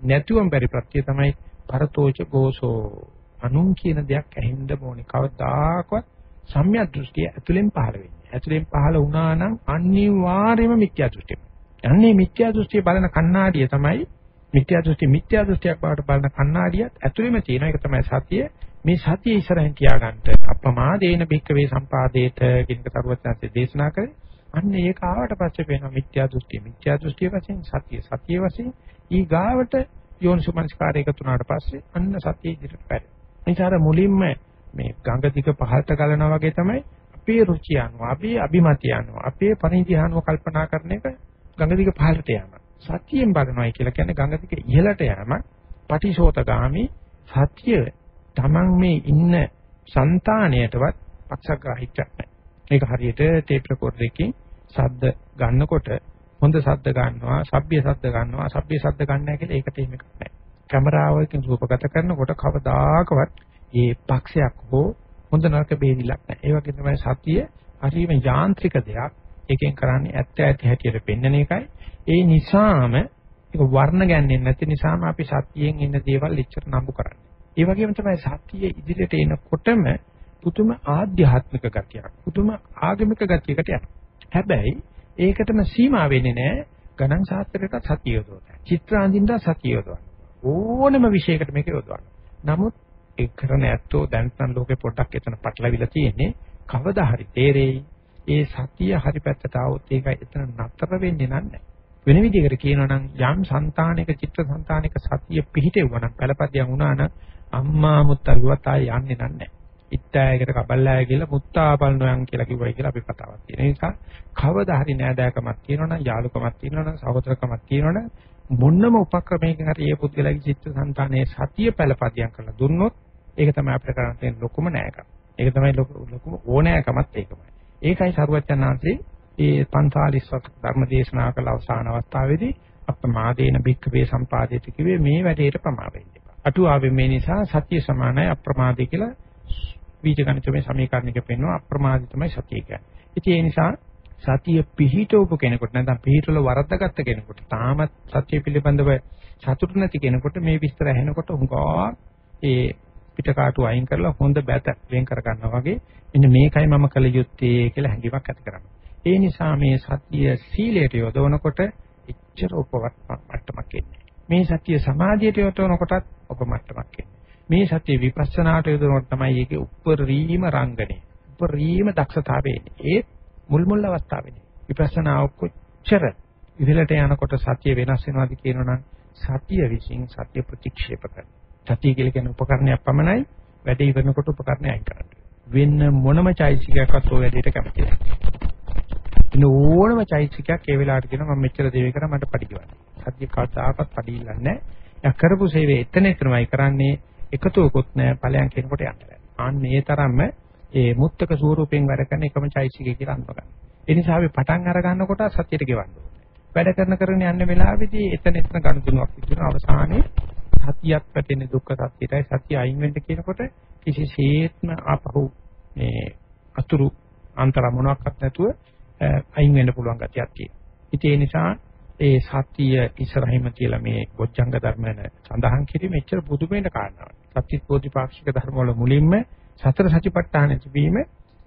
නැතුවම බැරි ප්‍රත්‍ය තමයි පරතෝච ගෝසෝ. අනුන් කියන දෙයක් ඇහෙන්න ඕනේ. කවදාකවත් සම්‍යක් දෘෂ්ටිය ඇතුලෙන් පහළ වෙන්නේ. ඇතුලෙන් පහළ වුණා නම් අනිවාර්යයෙන්ම මිත්‍යා දෘෂ්ටිය. යන්නේ මිත්‍යා දෘෂ්ටිය බලන කණ්ණාඩිය තමයි මිත්‍යා දෘෂ්ටි මිත්‍යා දෘෂ්ටියක් බවට බලන කණ්ණාඩියත් ඇතුළෙම තියෙන එක තමයි සතිය. මේ සතිය ඉස්සරහින් තියාගන්න අප්‍රමාදේන භික්කවේ සම්පාදේත කියන කරුවත්යන්සේ දේශනා කරේ. අන්න ඒක ආවට පස්සේ වෙනවා මිත්‍යා දෘෂ්ටිය. මිත්‍යා දෘෂ්ටිය වශයෙන් සතිය. සතිය වශයෙන් ඊ ගාවට යෝනිසුමනස්කාරය එකතු වුණාට පස්සේ අන්න සතිය ඉදිරියට පැරේ. ඒතර මුලින්ම මේ ගඟ දිග පහළට ගලනවා වගේ තමයි අපේ රුචිය අනුව, අපේ අභිමතය අනුව, අපේ පරිණතිය අනුව කල්පනා කරන එක ගඟ දිග පහළට යෑම. සත්‍යයෙන් බලනවායි කියලා කියන්නේ ගඟ දිග ඉහළට යෑම. පටිශෝතගාමි සත්‍ය තමන් මේ ඉන්න సంతාණයටවත් පක්ෂග්‍රාහීත්වයක් නැහැ. මේක හරියට ටේප් රෙකෝඩර් එකකින් ශබ්ද ගන්නකොට හොඳ ශබ්ද ගන්නවා, සભ્ય ශබ්ද ගන්නවා, අසભ્ય ශබ්ද ගන්න නැහැ කියලා ඒකට එහෙම එකක් නැහැ. කැමරාවකින් රූපගත කරනකොට කවදාකවත් මේ පක්ෂයක් හෝ හොඳ නරක බේරිලක් නැහැ. ඒ වගේ තමයි සතිය හරිම යාන්ත්‍රික දෙයක්. ඒකෙන් කරන්නේ ඇත්ත ඇති හැටියට පෙන්වන එකයි. ඒ නිසාම ඒක වර්ණ ගන්නේ නැති නිසාම අපි සතියෙන් ඉන්න දේවල් එච්චර නම්බු කරන්නේ. ඒ වගේම තමයි සතිය ඉදිරියට එනකොටම පුදුම ආධ්‍යාත්මික ගතියක්, පුදුම ආගමික ගතියකට යනවා. හැබැයි ඒකටම සීමා වෙන්නේ නැහැ. ගණන් ශාස්ත්‍රයට සතිය යොදවන්න. චිත්‍ර අඳින්න සතිය යොදවන්න. ඕනම විශයකට මේක යොදවන්න. නමුත් ඒ කරන ඇත්තෝ දැන් නම් ලෝකේ පොඩ්ඩක් එතන පටලවිලා තියෙන්නේ කවදා හරි තේරෙයි. ඒ සතිය හරි පැත්තට આવොත් ඒක එතන නතර වෙන්නේ නැහැ. වෙන විදිහකට කියනවා නම් යම් సంతානයක චිත්ත సంతානයක සතිය පිහිටෙවුවා නම් පළපදියම් වුණා නම් අම්මා මුත්තරුවත් ආය යන්නේ නැහැ. ඉත්තෑයකට කබල්ලාය කියලා මුත්තාපල්නෝයන් කියලා කිව්වයි කියලා අපි කතාවක් තියෙන නිසා කවදා හරි නෑදෑකමක් තියෙනවනම් යාළුකමක් තියෙනවනම් සහෝදරකමක් තියෙනවනම් මොන්නම උපක්‍රමයකින් හරි ඒ පුද්ගලයාගේ චිත්ත සංතානයේ සතිය පළපදියම් කරලා දුන්නොත් ඒක තමයි අපිට කරන්න තියෙන ලොකුම නෑකම. ඒක තමයි ලොකුම ඕනෑකමත් ඒකමයි. ඒකයි සරුවචනාංශේ ඒ 45 ධර්ම දේශනා කළ අවසාන අවස්ථාවේදී අප්‍රමාදේන භික්ඛවේ සම්පාදිත කිව්වේ මේ වැඩේට ප්‍රමා වෙන්න එපා. අටුවාවේ මේ නිසා සත්‍ය සමානයි අප්‍රමාදේ කියලා බීජගණිතමය සමීකරණයක පෙන්වන අප්‍රමාදී තමයි සතිය කියන්නේ. ඉතින් ඒ නිසා සතිය පිහිටවපු කෙනෙකුට නැත්නම් පිහිටවල වරද්දාගත්ත කෙනෙකුට තාමත් සත්‍ය පිළිබඳව සතුටු නැති කෙනෙකුට මේ විස්තර ඇහෙනකොට හුඟා ඒ පිටකාටු අයින් කරලා හොඳ බැත වෙන් කර ගන්නවා වගේ මෙන්න මේකයි මම කළ යුත්තේ කියලා හැඟීමක් ඇති කරගන්නවා. ඒ නිසා මේ සතිය සීලයට යොදවනකොට එච්චර උපවත් මට්ටමක් එන්නේ. මේ සතිය සමාධියට යොදවනකොටත් උප මට්ටමක් එන්නේ. මේ සතිය විපස්සනාට යොදවනකොට තමයි ඒකේ උප්පරීම රංගනේ. උප්පරීම දක්ෂතාවය එන්නේ. ඒ මුල් මුල් අවස්ථාවේදී. විපස්සනා කොච්චර ඉහළට යනකොට සතිය වෙනස් වෙනවද කියනවනම් සතිය විසින් සතිය ප්‍රතික්ෂේප කරනවා. සතිය කියලා කියන උපකරණයක් පමණයි වැඩ ඉවරනකොට උපකරණය අයින් කරන්නේ. වෙන මොනම චෛසිකයක්වත් ඔය වැඩේට කැමති නැහැ. ඉන්න ඕනම චෛසිකයක් ඒ වෙලාවට කියනවා මම මෙච්චර දේවල් කරා මට පඩි ගන්න. සතිය කවදාකවත් පඩි ඉල්ලන්නේ නැහැ. යා කරපු සේවය එතන එතනමයි කරන්නේ එකතුවකුත් නැහැ ඵලයන් කෙනකොට යන්න. අන්න ඒ තරම්ම ඒ මුත්තක ස්වරූපයෙන් වැඩ කරන එකම චෛසිකය කියලා අඳුරගන්න. ඒ නිසා අපි පටන් අර ගන්නකොට සතියට ගෙවන්න ඕනේ. වැඩ කරන කරන යන්න වෙලාවේදී එතන එතන ගනුදෙනුවක් තිබුණා අවසානයේ සතියක් පැටෙන දුක්ඛ සත්‍යයයි සත්‍ය අයින් වෙන්න කියනකොට කිසිසේත්ම ආපහු මේ අතුරු අන්තර මොනක්වත් නැතුව අයින් වෙන්න පුළුවන් ගතියක් තියෙනවා. ඉතින් ඒ නිසා ඒ සතිය ඉස්සරහින්ම කියලා මේ බොජ්ජංග ධර්මන සඳහන් කිරීම එච්චර පුදුමේන කාරණාවක්. සත්‍ය බෝධිපාක්ෂික ධර්ම වල මුලින්ම සතර සතිපට්ඨාන තිබීම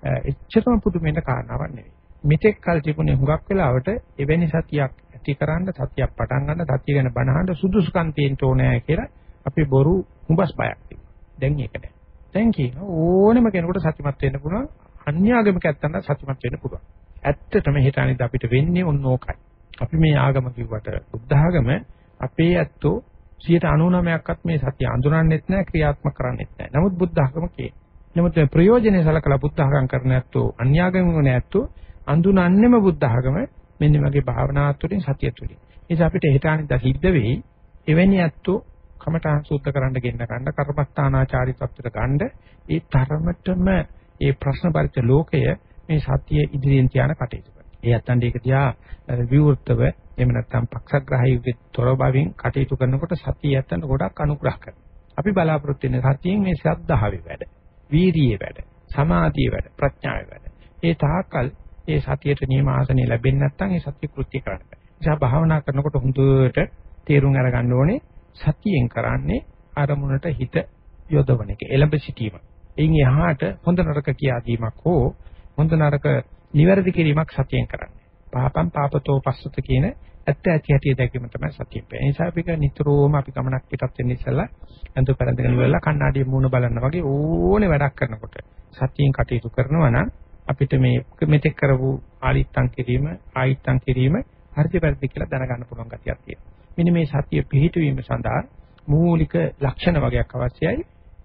එච්චරම පුදුමේන කාරණාවක් නෙවෙයි. මෙතෙක් කල් තිබුණේ හුඟක් වෙලාවට එවැනි සතියක් ඇතිකරන්න සතියක් පටන් ගන්න සතිය ගැන බනහන්න සුදුසුකම් තියෙන්න ඕනෑ කියලා අපි බොරු හුඹස් බයක් තිබුණා. දැන් ඒක නැහැ. දැන් කියන ඕනෙම කෙනෙකුට සතිමත් වෙන්න පුළුවන්. අන්‍යාගමික ඇත්තන්ට සතිමත් වෙන්න පුළුවන්. ඇත්තටම හිතානින්ද අපිට වෙන්නේ ඔන්න ඕකයි. අපි මේ ආගම කිව්වට බුද්ධ ආගම අපේ ඇත්තෝ 99%ක්වත් මේ සතිය අඳුරන්නෙත් නැහැ ක්‍රියාත්මක කරන්නෙත් නැහැ. නමුත් බුද්ධ ආගම කියන්නේ. නමුත් ප්‍රයෝජනේ සලකලා බුද්ධ ආගම් කරන ඇත්තෝ අන්‍යාගමික නැත්තෝ අඳුනන්නෙම බුද්ධ ආගම මෙන්න වගේ භාවනාවත් තුළින් සතිය තුළින්. ඒ නිසා අපිට හිතානින්ද සිද්ධ වෙයි එවැනි ඇත්තෝ කමඨාන් සූත්‍ර කරන්න ගෙන්න ගන්න කර්මස්ථානාචාරී තත්ත්වයට ගන්න ඒ තරමටම ඒ ප්‍රශ්න පරිච්ඡ ලෝකය මේ සතිය ඉදිරියෙන් තියාන කටයුතු කරනවා. ඒ අත්තන්ට ඒක දිහා විවෘතව එහෙම නැත්නම් පක්ෂග්‍රාහීව තොර බවින් කටයුතු කරනකොට සතිය ඇත්තන්ට ගොඩක් අනුග්‍රහ කරනවා. අපි බලාපොරොත්තු වෙන සතියෙන් මේ ශ්‍රද්ධාවේ වැඩ, වීරියේ වැඩ, සමාධියේ වැඩ, ප්‍රඥාවේ වැඩ. ඒ තාකල් ඒ සතියට නියම ආසනෙ ලැබෙන්නේ නැත්නම් ඒ සත්‍ය කෘත්‍ය කරන්න බෑ. නිසා භාවනා කරනකොට හොඳට තේරුම් අරගන්න ඕනේ සතියෙන් කරන්නේ අරමුණට හිත යොදවන එක. එළඹ සිටීම. එයින් එහාට හොඳ නරක කියා දීමක් හෝ හොඳ නරක නිවැරදි කිරීමක් සතියෙන් කරන්නේ. පාපම් පාපතෝ පස්සත කියන ඇත්ත ඇති හැටි දැකීම තමයි සතිය. ඒ නිසා අපි නිතරම අපි ගමනක් පිටත් වෙන්න ඉස්සලා අඳු පෙරඳගෙන ඉවරලා කණ්ණාඩියේ මූණ බලන්න වගේ ඕනේ වැඩක් කරනකොට සතියෙන් කටයුතු කරනවා නම් අපිට මේ මෙතෙක් කරපු ආලිත්තම් කිරීම ආයිත්තම් කිරීම හරිද වැරදි කියලා දැනගන්න පුළුවන් ගතියක් තියෙනවා. මෙන්න මේ සතිය පිහිටවීම සඳහා මූලික ලක්ෂණ වගේක් අවශ්‍යයි.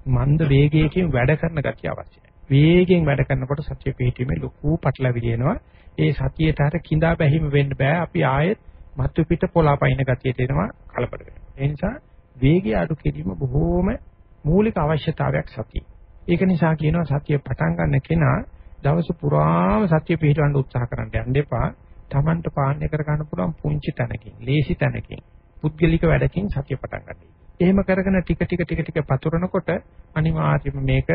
මන්ද වේගයකින් වැඩ කරන ගතිය අවශ්‍යයි. වේගෙන් වැඩ කරනකොට සතිය පිහිටීමේ ලොකු පටලවිලි එනවා. ඒ සතියට අර කිඳා බැහිම වෙන්න බෑ. අපි ආයෙත් මතු පිට පොළාපයින් ගතියට එනවා කලබල වෙනවා. ඒ නිසා වේගය අඩු කිරීම බොහෝම මූලික අවශ්‍යතාවයක් සතිය. ඒක නිසා කියනවා සතිය පටන් ගන්න කෙනා දවස පුරාම සත්‍ය පිළිබඳ උත්සාහ කරන්න යන්න එපා. Tamanට පාලනය කර ගන්න පුළුවන් පුංචි තැනකින්, ලේසි තැනකින්, පුද්ගලික වැඩකින් සත්‍ය පටන් ගන්න. එහෙම කරගෙන ටික ටික ටික ටික පතුරනකොට අනිවාර්යයෙන්ම මේක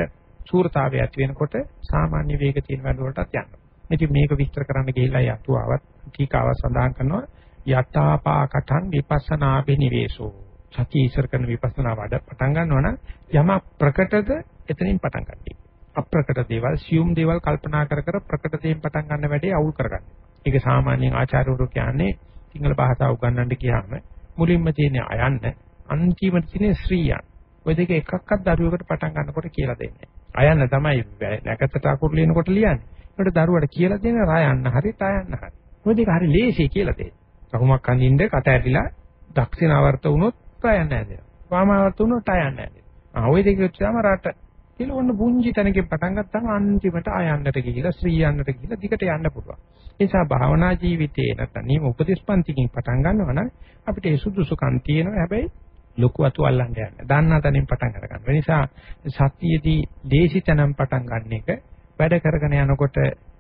සූරතාවය ඇති වෙනකොට සාමාන්‍ය වේග තියෙන වැඩ වලටත් යනවා. ඉතින් මේක විස්තර කරන්න ගිහිල්ලා යතුවාවත් ටීකාව සඳහන් කරනවා යතාපාකටං විපස්සනා බිනිවේසෝ. සති ඉස්සර කරන විපස්සනා වඩ පටන් ගන්නවා නම් යම ප්‍රකටද එතනින් පටන් ගන්නවා. අප්‍රකට දේවල්, සියුම් දේවල් කල්පනා කර කර ප්‍රකට දේෙන් පටන් ගන්න වැඩේ අවුල් කරගන්න. ඒක සාමාන්‍යයෙන් ආචාර්යවරු කියන්නේ සිංහල භාෂාව උගන්වන්න ගියාම මුලින්ම තියෙන අයන්න අන්තිමට තියෙන ශ්‍රීයන්. ඔය දෙක එකක්වත් දරුවෙකුට පටන් ගන්නකොට කියලා දෙන්නේ. අයන්න තමයි නැකතට අකුරු ලියනකොට ලියන්නේ. ඒකට දරුවට කියලා දෙන රයන්න හරි තයන්න හරි. ඔය දෙක හරි ලේසි කියලා දෙන්නේ. රහුමක් අඳින්න කට ඇරිලා දක්ෂිනාවර්ත වුණොත් තයන්න ඇදෙනවා. වාමාවර්ත වුණොත් තයන්න ඇදෙනවා. ආ ඔය දෙක උච්චාම රට කියලා ඔන්න පුංචි තැනකින් පටන් ගත්තාම අන්තිමට ආයන්නට ගිහිලා ශ්‍රී යන්නට ගිහිලා දිගට යන්න පුළුවන්. ඒ නිසා භාවනා ජීවිතේ නැත්නම් නියම උපදේශපන්තිකින් පටන් ගන්නවා නම් අපිට ඒ සුදුසුකම් තියෙනවා. හැබැයි ලොකු අතු අල්ලන්න යන්න. දන්නා තැනින් පටන් අරගන්න. ඒ නිසා සතියේදී දේශි තැනම් පටන් ගන්න එක වැඩ කරගෙන යනකොට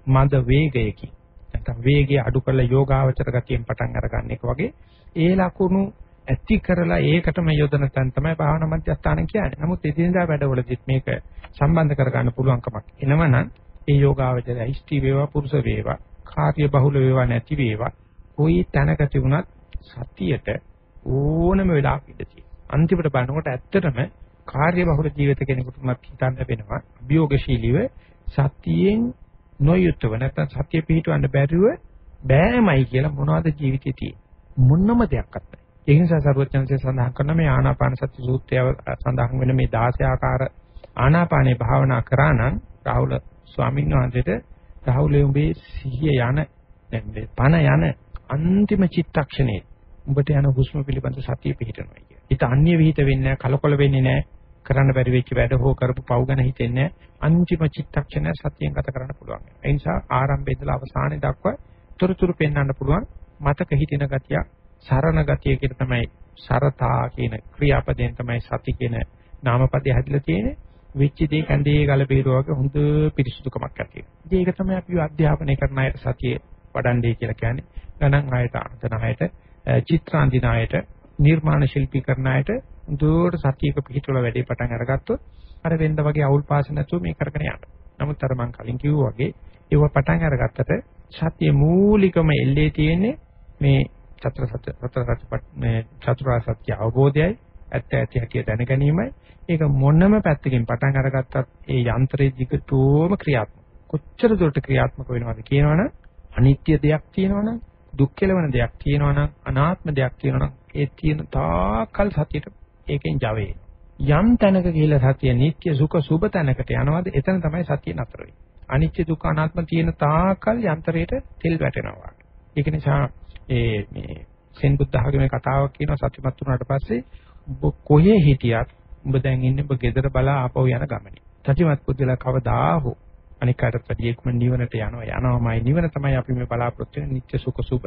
මද වේගයකින් නැත්නම් වේගය අඩු කරලා යෝගාවචර ගතියෙන් පටන් අරගන්න එක වගේ ඒ ලකුණු ඇති කරලා ඒකටම යොදන තැන තමයි භාවනා මධ්‍යස්ථාන කියන්නේ. නමුත් එදිනදා වැඩවලදීත් මේක සම්බන්ධ කරගන්න පුළුවන්කමක් එනවනම් ඒ යෝගාවචරය ඉෂ්ටි වේවා පුරුෂ වේවා කාර්ය බහුල වේවා නැති වේවා කොයි තැනක තිබුණත් සතියට ඕනම වෙලාවක ඉඳී. අන්තිමට බලනකොට ඇත්තටම කාර්යබහුල ජීවිත කෙනෙකුටමත් හිතන්න වෙනවා අභියෝගශීලීව සතියෙන් නොයුතුව නැත්නම් සතිය පිහිටවන්න බැරිව බෑමයි කියලා මොනවද ජීවිතේ තියෙන්නේ මොනම දෙයක්වත් නැහැ. ඒ නිසා සරුවචනසේ සඳහන් කරන මේ ආනාපාන සති සූත්‍රය සඳහන් වෙන මේ 16 ආකාර ආනාපානේ භාවනා කරා නම් රාහුල ස්වාමීන් වහන්සේට රාහුලේ උඹේ සිහිය යන පණ යන අන්තිම චිත්තක්ෂණේ උඹට යන හුස්ම පිළිබඳ සතිය පිහිටනවා කිය. හිත අන්‍ය විහිිත වෙන්නේ නැහැ, කලකොල වෙන්නේ නැහැ, කරන්න බැරි වෙච්ච වැඩ හෝ කරපු පව් ගැන හිතෙන්නේ අන්තිම චිත්තක්ෂණය සතියෙන් ගත කරන්න පුළුවන්. ඒ නිසා ආරම්භයේ ඉඳලා අවසානයේ දක්වා තොරතුරු පෙන්වන්න පුළුවන් මතක හිටින ගතිය, සරණ ගතිය කියන තමයි සරතා කියන ක්‍රියාපදයෙන් තමයි සති කියන නාමපදය හැදිලා තියෙන්නේ. වෙච්ච දේ කැඳේ ගල බීරුව වගේ හොඳ පිරිසුදුකමක් ඇති වෙනවා. ඒක තමයි අපි අධ්‍යාපනය කරන අයට සතියේ වඩන්නේ කියලා කියන්නේ. ගණන් ආයත අන්තන ආයත චිත්‍රාන්දින ආයත නිර්මාණ ශිල්පී කරන අයට දුර සතියක පිහිටවල වැඩේ පටන් අරගත්තොත් අර වෙන්ද වගේ අවුල් පාස නැතුව මේ කරගෙන යන්න. නමුත් අර මම කලින් කිව්වා වගේ ඒව පටන් අරගත්තට සතිය මූලිකම එල්ලේ තියෙන්නේ මේ චතුර සත්‍ය සතර සත්‍ය මේ චතුරාර්ය සත්‍ය අවබෝධයයි ඇත්ත ඇති හැටි දැන ගැනීමයි ඒක මොනම පැත්තකින් පටන් අරගත්තත් ඒ යන්ත්‍රයේ දිගටම ක්‍රියාත්මක කොච්චර දුරට ක්‍රියාත්මක වෙනවද කියනවනම් අනිත්‍ය දෙයක් තියෙනවනම් දුක් කෙලවන දෙයක් තියෙනවනම් අනාත්ම දෙයක් තියෙනවනම් ඒ තියෙන තාකල් සතියට ඒකෙන් ජවේ යම් තැනක කියලා සතිය නිට්ටය සුඛ සුබ තැනකට යනවාද? එතන තමයි සතිය නතර වෙන්නේ. අනිත්‍ය දුක්ඛ අනාත්ම තියෙන තාකල් යන්ත්‍රයට තෙල් වැටෙනවා ඒක නිසා ඒ මේ සෙන් බුද්ධ ආගමේ කතාවක් කියනවා සත්‍යමත් වුණාට පස්සේ ඔබ කොහේ හිටියත් ඔබ දැන් ඉන්නේ ඔබ ගෙදර බලා ආපහු යන ගමනේ. සත්‍යමත් පුද්ගලයා කවදා හෝ අනික් අයට ප්‍රතියක්ම නිවනට යනවා යනවාමයි. නිවන තමයි අපි මේ බලාපොරොත්තු වෙන නිත්‍ය සුඛ සුබ.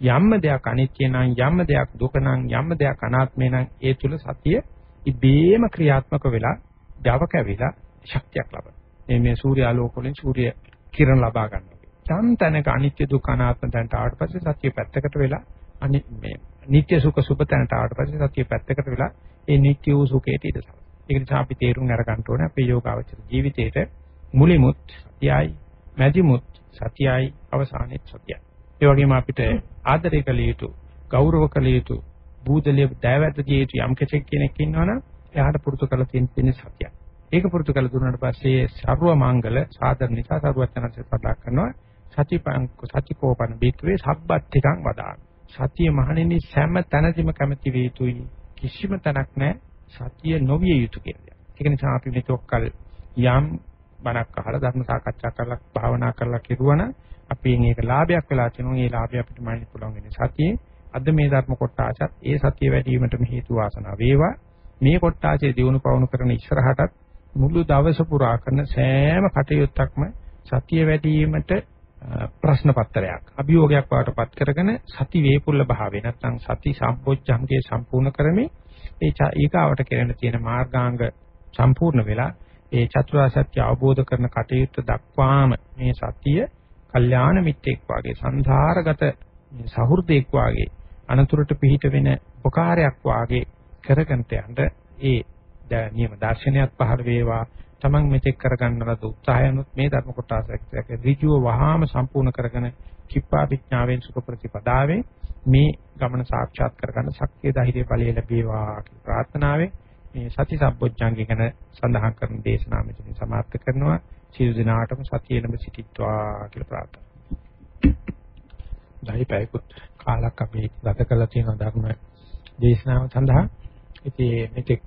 යම්ම දෙයක් අනිත්‍ය නම් යම්ම දෙයක් දුක නම් යම්ම දෙයක් අනාත්මේ නම් ඒ තුල සතිය ඉබේම ක්‍රියාත්මක වෙලා Java කැවිලා ශක්තියක් ලබන. මේ මේ සූර්යාලෝක වලින් සූර්ය කිරණ ලබා ගන්නවා. යම් තැනක අනිත්‍ය දුක අනාත්ම තැනට ආවට පස්සේ සතිය පැත්තකට වෙලා අනි මේ නිත්‍ය සුඛ සුබ තැනට ආවට පස්සේ සතිය පැත්තකට වෙලා ඒ නිත්‍ය වූ සුඛයට ඉඳලා. ඒක නිසා අපි තේරුම් අරගන්න ඕනේ අපේ යෝගාවචර ජීවිතේට මුලිමුත් සතියයි මැදිමුත් සතියයි අවසානයේ සතියයි. ඒ වගේම අපිට ආදරය කළ යුතු ගෞරව කළ යුතු බූදලිය දයවැද්ද දිය යුතු යම් කෙනෙක් ඉන්නවනම් එයාට පුරුදු කරලා තියෙන තියෙන සතිය. ඒක පුරුදු කරලා දුන්නාට පස්සේ ਸਰව මංගල සාධන නිසා සරුවචනන්සේ සඳහන් කරනවා සතිපං සතිකෝපන බික්වේ සබ්බත්තිකං වදාන. සතිය මහණෙනි සෑම තැනදීම කැමැති වේ යුතුයි. කිසිම තැනක් නැහැ සතිය නොවිය යුතු කියලා. ඒක නිසා අපි මෙතොක්කල් යම් බණක් අහලා ධර්ම සාකච්ඡා කරලා භාවනා කරලා කෙරුවනම් අපේ මේක ලාභයක් වෙලා තියෙනවා. ඒ ලාභය අපිට මනින්න පුළුවන් වෙන්නේ සතියේ. අද මේ ධර්ම කොටාසත් ඒ සතිය වැඩි වීමටම හේතු වාසනා වේවා. මේ කොටාසේ දිනු පවණු කරන ඉස්සරහටත් මුළු දවස පුරා කරන සෑම කටයුත්තක්ම සතිය වැඩි වීමට ප්‍රශ්න පත්‍රයක් අභියෝගයක් වාටපත් කරගෙන සති වේපුල්ල භාවය නැත්නම් සති සම්පෝච්ඡංගේ සම්පූර්ණ කරමින් ඒ ඊගාවට කෙරෙන තියෙන මාර්ගාංග සම්පූර්ණ වෙලා ඒ චතුරාර්ය සත්‍ය අවබෝධ කරන කටයුත්ත දක්වාම මේ සතිය කල්යාණ මිත්‍රෙක් වාගේ සංසාරගත සහෘදෙක් වාගේ අනතුරට පිහිට වෙන උපකාරයක් වාගේ කරගන්ට යන්න ඒ නියම දර්ශනයක් පහළ වේවා තමන් මෙතෙක් කරගන්න ලද උත්සාහයනොත් මේ ධර්ම කොටසක් ඍජුව වහාම සම්පූර්ණ කරගෙන කිප්පා විඥාවෙන් සුඛ ප්‍රතිපදාවෙන් මේ ගමන සාක්ෂාත් කරගන්න ශක්තිය ධෛර්ය බලය ලැබේවා කියලා ප්‍රාර්ථනාවෙන් මේ සති සම්පොච්චංගය ගැන සඳහන් කරන දේශනාව මෙතනින් සමාප්ත කරනවා. සියලු දිනාටම සතියෙම සිටිත්වා කියලා ප්‍රාර්ථනා. දහයි පැයකුත් කාලක් අපි ගත කළා තියෙන ධර්ම දේශනාව සඳහා ඉතින් මෙතෙක්